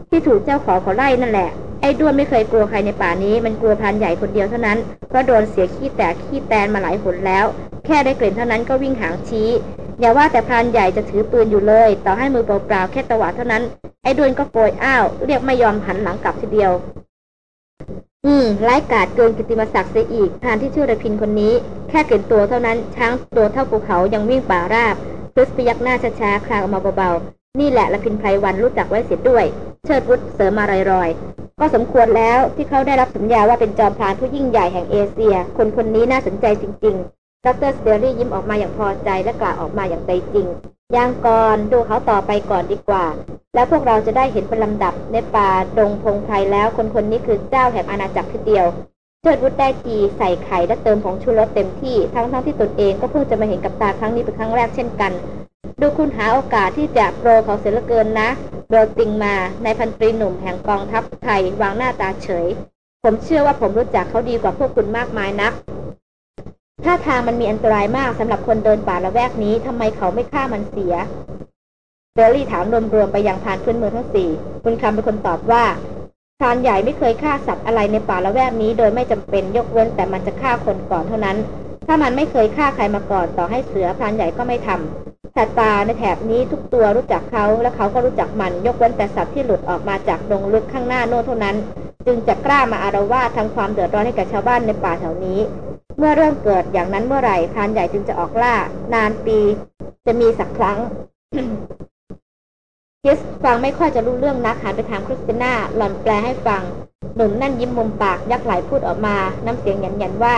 ที่ถูกเจ้าของเขาไล่นั่นแหละ ไอ้ด้วนไม่เคยกลัวใครในป่านี้ มันกลัวพานใหญ่คนเดียวเท่านั้น เพราะโดนเสียขี้แตกขี้แตนมาหลายหนแล้ว แค่ได้กลิ่นเท่านั้นก็วิ่งหางชี้อย่าว่าแต่พานใหญ่จะถือปืนอยู่เลย ต่อให้มือเปล่าๆแค่ตะวัดเท่านั้น ไอ้ด้วนก็โกยอ้าว เรียกไม่ยอมหันหลังกลับทีเดียว อืมไร้กาดเกินกิติมศักดิ์เสียอีกพรานที่ชื่อรพินทร์คนนี้ แค่เกินตัวเท่านั้น ช้างตัวเท่าภูเขายังวิ่งป่าราบ คริสพยักหน้าช้าๆครางออกมาเบาๆ นี่แหละรพินทร์ไพรวัลย์รู้จักไว้เสียด้วย เชิดวุฒิเสริมมาลอยๆ ก็สมควรแล้วที่เขาได้รับสมญาว่าเป็นจอมพรานผู้ยิ่งใหญ่แห่งเอเชีย คนคนนี้น่าสนใจจริงๆดรสเตอรี่ยิ้มออกมาอย่างพอใจและกล่าวออกมาอย่างใจจริงย่างก่อนดูเขาต่อไปก่อนดีกว่า แล้วพวกเราจะได้เห็นเป็นลำดับในป่าดงพงไพรแล้วคนคนนี้คือเจ้าแห่งอาณาจักรทีเดียว เชิดวุฒได้ทีใส่ไข่และเติมผงชูรสเต็มที่ทั้งๆทที่ตนเองก็เพิ่งจะมาเห็นกับตาครั้งนี้เป็นครั้งแรกเช่นกัน ดูคุณหาโอกาสที่จะโปรเขาเสียเหลือเกินนะโดยติงมาในพันตรีหนุ่มแห่งกองทัพไทยวางหน้าตาเฉย ผมเชื่อว่าผมรู้จักเขาดีกว่าพวกคุณมากมายนักถ้าทางมันมีอันตรายมากสำหรับคนเดินป่าละแวกนี้ทำไมเขาไม่ฆ่ามันเสียเดลลี่ถามรวมๆไปยังพานพื้นเมืองทั้งสี่คุณคำเป็นคนตอบว่า พานใหญ่ไม่เคยฆ่าสัตว์อะไรในป่าละแวกนี้ โดยไม่จำเป็นยกเว้นแต่มันจะฆ่าคนก่อนเท่านั้น ถ้ามันไม่เคยฆ่าใครมาก่อนต่อให้เสือพานใหญ่ก็ไม่ทำสัตว์ป่าในแถบนี้ทุกตัวรู้จักเขาและเขาก็รู้จักมัน ยกเว้นแต่สัตว์ที่หลุดออกมาจากดงลึกข้างหน้าโน่เท่านั้น จึงจะกล้ามาอารวาสทำความเดือดร้อนให้กับชาวบ้านในป่าแถวนี้ เมื่อเริ่มเกิดอย่างนั้นเมื่อไหร่พรานใหญ่จึงจะออกล่านานปี จะมีสักครั้ง คิสฟังไม่ค่อยจะรู้เรื่องนักหันไปถามคริสติน่าหล่อนแปลให้ฟัง หนุ่มนั่นยิ้มมุมปากยักไหลพูดออกมา น้ำเสียงหยันๆว่า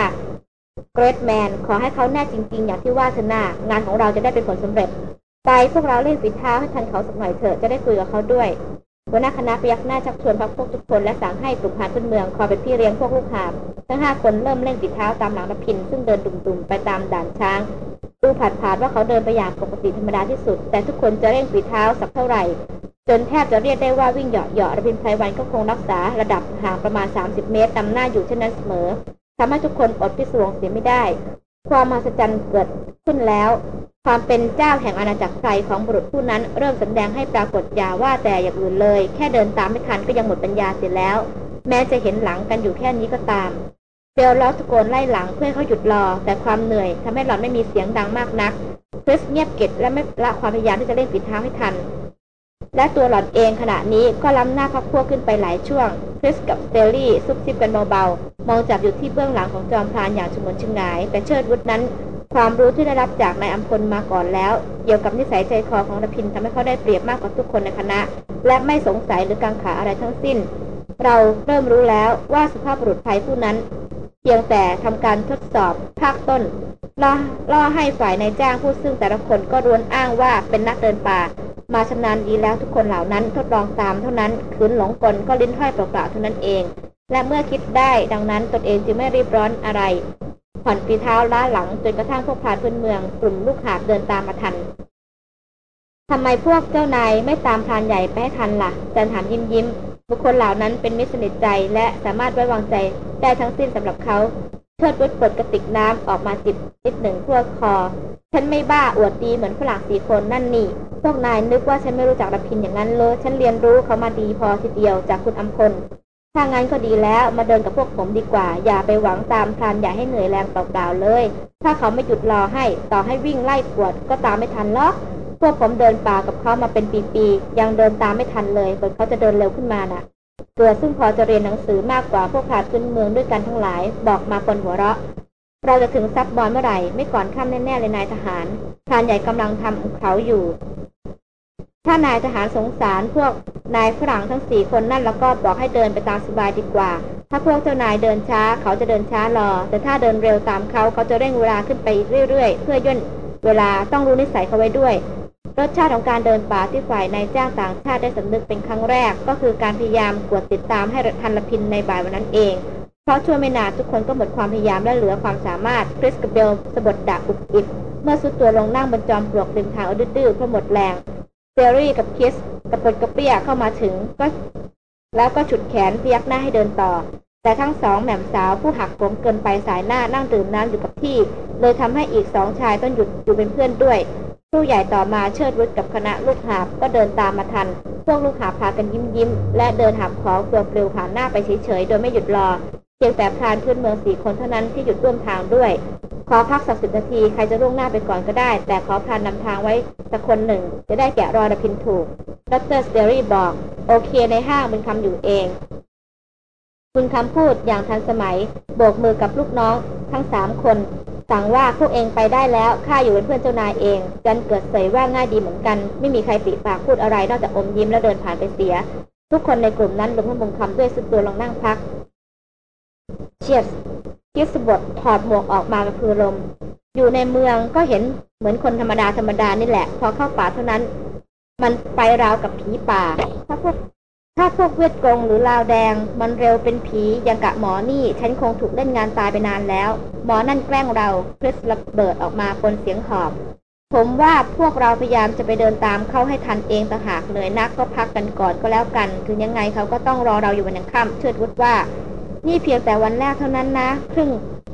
เกรทแมนขอให้เขาแน่จริง ๆ อย่างที่ว่าเธอะนางานของเราจะได้เป็นผลสำเร็จ ไปพวกเราเล่นฝีเท้าให้ทันเขาสักหน่อยเถอะจะได้คุยกับเขาด้วย หัวหน้าคณะพยักหน้าชักชวนพักพวกทุกคนและสั่งให้กลุ่มพานพื้นเมืองคอยเป็นพี่เลี้ยงพวกลูกหาบทั้งห้าคนเริ่มเล่นฝีเท้าตามหลังนพิน ซึ่งเดินดุ่มๆไปตามด่านช้างดูผาดผาดว่าเขาเดินไปอย่างปกติธรรมดาที่สุด แต่ทุกคนจะเร่งฝีเท้าสักเท่าไหร่ จนแทบจะเรียกได้ว่าวิ่งเหาะเหาะระพินไพรวันก็คงรักษาระดับห่างประมาณ 30 เมตรนำหน้าอยู่เช่นนั้นเสมอทำให้ทุกคนอดพิศวงเสียไม่ได้ ความมหัศจรรย์เกิดขึ้นแล้ว ความเป็นเจ้าแห่งอาณาจักรไทยของบุรุษผู้นั้นเริ่มแสดงให้ปรากฏอย่าว่าแต่อย่างอื่นเลย แค่เดินตามไม่ทันก็ยังหมดปัญญาเสียแล้ว แม้จะเห็นหลังกันอยู่แค่นี้ก็ตามเบลล้อตะโกนไล่หลังเพื่อเขาหยุดรอ แต่ความเหนื่อยทำให้หล่อนไม่มีเสียงดังมากนักคริสเงียบเก็บและไม่ละความพยายามที่จะเล่นปิดเท้าให้ทัน และตัวหล่อนเองขณะนี้ก็ล้ำหน้าพักพวกขึ้นไปหลายช่วงคริสกับสเตลลี่ซุบซิบกันเบาๆ มองจับอยู่ที่เบื้องหลังของจอมพรานอย่างชงนชงาย แต่เชิดวุฒนั้น ความรู้ที่ได้รับจากนายอัมพลมาก่อนแล้ว เกี่ยวกับนิสัยใจคอของรพินทำให้เขาได้เปรียบมากกว่าทุกคนในคณะ และไม่สงสัยหรือกังขาอะไรทั้งสิ้น เราเริ่มรู้แล้วว่าสุภาพบุรุษไทยผู้นั้น พียงแต่ทำการทดสอบภาคต้นล่อล่อให้ฝ่ายนายจ้างผู้ซึ่งแต่ละคนก็ร้วนอ้างว่าเป็นนักเดินป่า มาชำนาญดีแล้วทุกคนเหล่านั้นทดลองตามเท่านั้นขืนหลงกลก็ลิ้นห้อยเปล่าๆเท่านั้นเอง และเมื่อคิดได้ดังนั้นตนเองจึงไม่รีบร้อนอะไร ผ่อนปีเท้าล้าหลังจนกระทั่งพวกพานพื้นเมือง กลุ่มลูกหาบเดินตามมาทันทำไมพวกเจ้านายไม่ตามพรานใหญ่ไปให้ทันละ่ะจันถามยิ้มยิ้ม บุคคลเหล่านั้นเป็นมิตรสนิทใจและสามารถไว้วางใจได้ทั้งสิ้นสำหรับเขาเชิดวุฒเปิดกระติกน้ำออกมาจิบนิดหนึ่งทั่วคอ ฉันไม่บ้าอวดดีเหมือนฝรั่งสี่คนนั่นนี่ พวกนายนึกว่าฉันไม่รู้จักรพินอย่างนั้นเลย ฉันเรียนรู้เขามาดีพอทีเดียวจากคุณอัมพล ถ้างั้นก็ดีแล้วมาเดินกับพวกผมดีกว่า อย่าไปหวังตามพรานอย่าให้เหนื่อยแรงเปล่าๆเลย ถ้าเขาไม่หยุดรอให้ ต่อให้วิ่งไล่กวดก็ตามไม่ทันหรอก พวกผมเดินป่ากับเขามาเป็นปีๆ ยังเดินตามไม่ทันเลยเบิดเขาจะเดินเร็วขึ้นมานะ่ะ เกลือซึ่งพอจะเรียนหนังสือมากกว่าพวกขาดขึ้นเมืองด้วยกันทั้งหลาย บอกมาคนหัวเราะ เราจะถึงซับบอลเมื่อไหร่ ไม่ก่อนค่ำแน่ๆเลยนายทหารพรานใหญ่กำลังทำเขาอยู่ ถ้านายทหารสงสารพวกนายฝรั่งทั้งสี่คนนั่นแล้วก็บอกให้เดินไปตามสบายดีกว่า ถ้าพวกเจ้านายเดินช้า เขาจะเดินช้ารอ แต่ถ้าเดินเร็วตามเขาเขาจะเร่งเวลาขึ้นไปเรื่อยๆ เพื่อย่นเวลาต้องรู้นิสัยเขาไว้ด้วย รสชาติของการเดินป่าที่ฝ่ายนายจ้างต่างชาติได้สำนึกเป็นครั้งแรก ก็คือการพยายามกวดติดตามให้ทันละพินในบ่ายวันนั้นเอง เพราะช่วยไม่นานทุกคนก็หมดความพยายามและเหลือความสามารถคริสกับเบลสะบัดดาอุบอิบเมื่อสุดตัวลงนั่งบนจอมปลวกริมทางอดื้อๆเพราะหมดแรงเซรี่กับคิสกระปดกระเปี้ยเข้ามาถึงก็แล้วก็ฉุดแขนพยักหน้าให้เดินต่อ แต่ทั้งสองแหม่มสาวผู้หักผมเกินไปสายหน้านั่งดื่มน้ำอยู่กับที่ เลยทำให้อีกสองชายต้องหยุดอยู่เป็นเพื่อนด้วย ผู้ใหญ่ต่อมาเชิดวุฒกับคณะลูกหาบก็เดินตามมาทัน พวกลูกหาบพากันยิ้มยิ้ม และเดินหาบของเปลิวผ่านหน้าไปเฉยๆ โดยไม่หยุดรอ เพียงแต่พรานพื้นเมืองสี่คนเท่านั้นที่หยุดร่วมทางด้วย ขอพักสักสิบนาทีใครจะล่วงหน้าไปก่อนก็ได้ แต่ขอพรานนำทางไว้สักคนหนึ่ง จะได้แกะรอยระพินถูก ดรสเตอรี่บอก โอเคในห้างเป็นคำอยู่เองคุณคำพูดอย่างทันสมัย โบกมือกับลูกน้องทั้งสามคน สั่งว่าพวกเองไปได้แล้วข้าอยู่เป็นเพื่อนเจ้านายเอง จันเกิดเสยว่าง่ายดีเหมือนกัน ไม่มีใครปีปากพูดอะไรนอกจากอมยิ้มแล้วเดินผ่านไปเสีย ทุกคนในกลุ่มนั้นลงทั้งมงคำด้วยสุดตัวลงนั่งพัก เชียร์คิสบดถอดหมวกออกมากับพือลม อยู่ในเมืองก็เห็นเหมือนคนธรรมดาธรรมดานี่แหละ พอเข้าป่าเท่านั้น มันไปราวกับผีป่า ถ้าพวก ถ้าพวกเวทกงหรือลาวแดง มันเร็วเป็นผีอย่างกะหมอนี่ ฉันคงถูกเล่นงานตายไปนานแล้ว หมอนั่นแกล้งเราคริสระเบิดออกมาปนเสียงหอบผมว่าพวกเราพยายามจะไปเดินตามเขาให้ทันเองต่างหากเลยนักก็พักกันก่อนก็แล้วกัน ถึงยังไงเขาก็ต้องรอเราอยู่วันยังค่ำเชิดวุฒว่า นี่เพียงแต่วันแรกเท่านั้นนะครึ่ง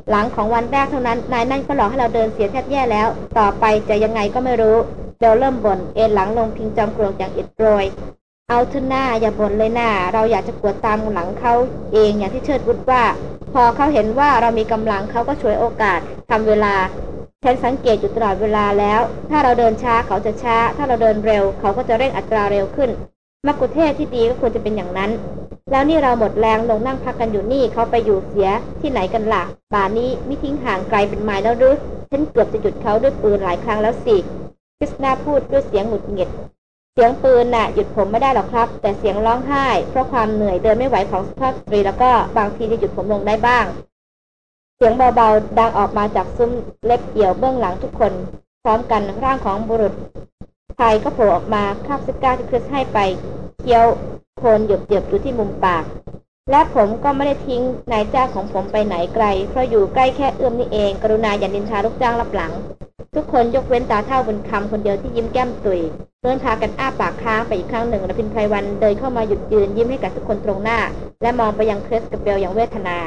หลังของวันแรกเท่านั้น นายนั่นก็หลอกให้เราเดินเสียแทบแย่แล้ว ต่อไปจะยังไงก็ไม่รู้เบลเริ่มบน่นเอ็นหลังลงพิงจอมกรวงอย่างอิดโรย เอาเถอะหน้าอย่าบ่นเลยหน้า เราอยากจะกวดตามหลังเขาเองอย่างที่เชิดวุฒว่า พอเขาเห็นว่าเรามีกำลังเขาก็ช่วยโอกาสทำเวลาฉันสังเกตอยู่ตลอดเวลาแล้ว ถ้าเราเดินช้าเขาจะช้า ถ้าเราเดินเร็ว เขาก็จะเร่งอัตราเร็วขึ้นมักคุเทศที่ดีก็ควรจะเป็นอย่างนั้น แล้วนี่เราหมดแรงลงนั่งพักกันอยู่นี่เขาไปอยู่เสียที่ไหนกันละ่ะป่านนี้ม่ทิ้งห่างไกลเป็นไมล์แล้วหรือฉันเกือบจะหยุดเขาด้วยปืนหลายครั้งแล้วสิคริสนาพูดด้วยเสียงหงุดหงิด เสียงปืนน่ะหยุดผมไม่ได้หรอกครับ แต่เสียงร้องไห้ เพราะความเหนื่อยเดินไม่ไหวของสุภาพสตรีแล้วก็บางทีจะหยุดผมลงได้บ้าง เสียงเบาๆดังออกมาจากซุ้มเล็บเกี่ยวเบื้องหลังทุกคน พร้อมกันร่างของบุรุษชายก็โผล่ออกมาคาบซิก้าที่คริสให้ไปเคี้ยวโคนหยบๆอยู่ที่มุมปาก และผมก็ไม่ได้ทิ้งนายจ้างของผมไปไหนไกล เพราะอยู่ใกล้แค่เอื้อมนี่เอง กรุณาอย่านินทาลูกจ้างรับหลัง ทุกคนยกเว้นตาเท่าบนคำคนเดียวที่ยิ้มแก้มตุยเดินพากันอ้าปากค้างไปอีกครั้งหนึ่งและพินไพรวันเดินเข้ามาหยุดยืนยิ้มให้กับทุกคนตรงหน้า และมองไปยังเคริสกับเบลอย่างเวทนา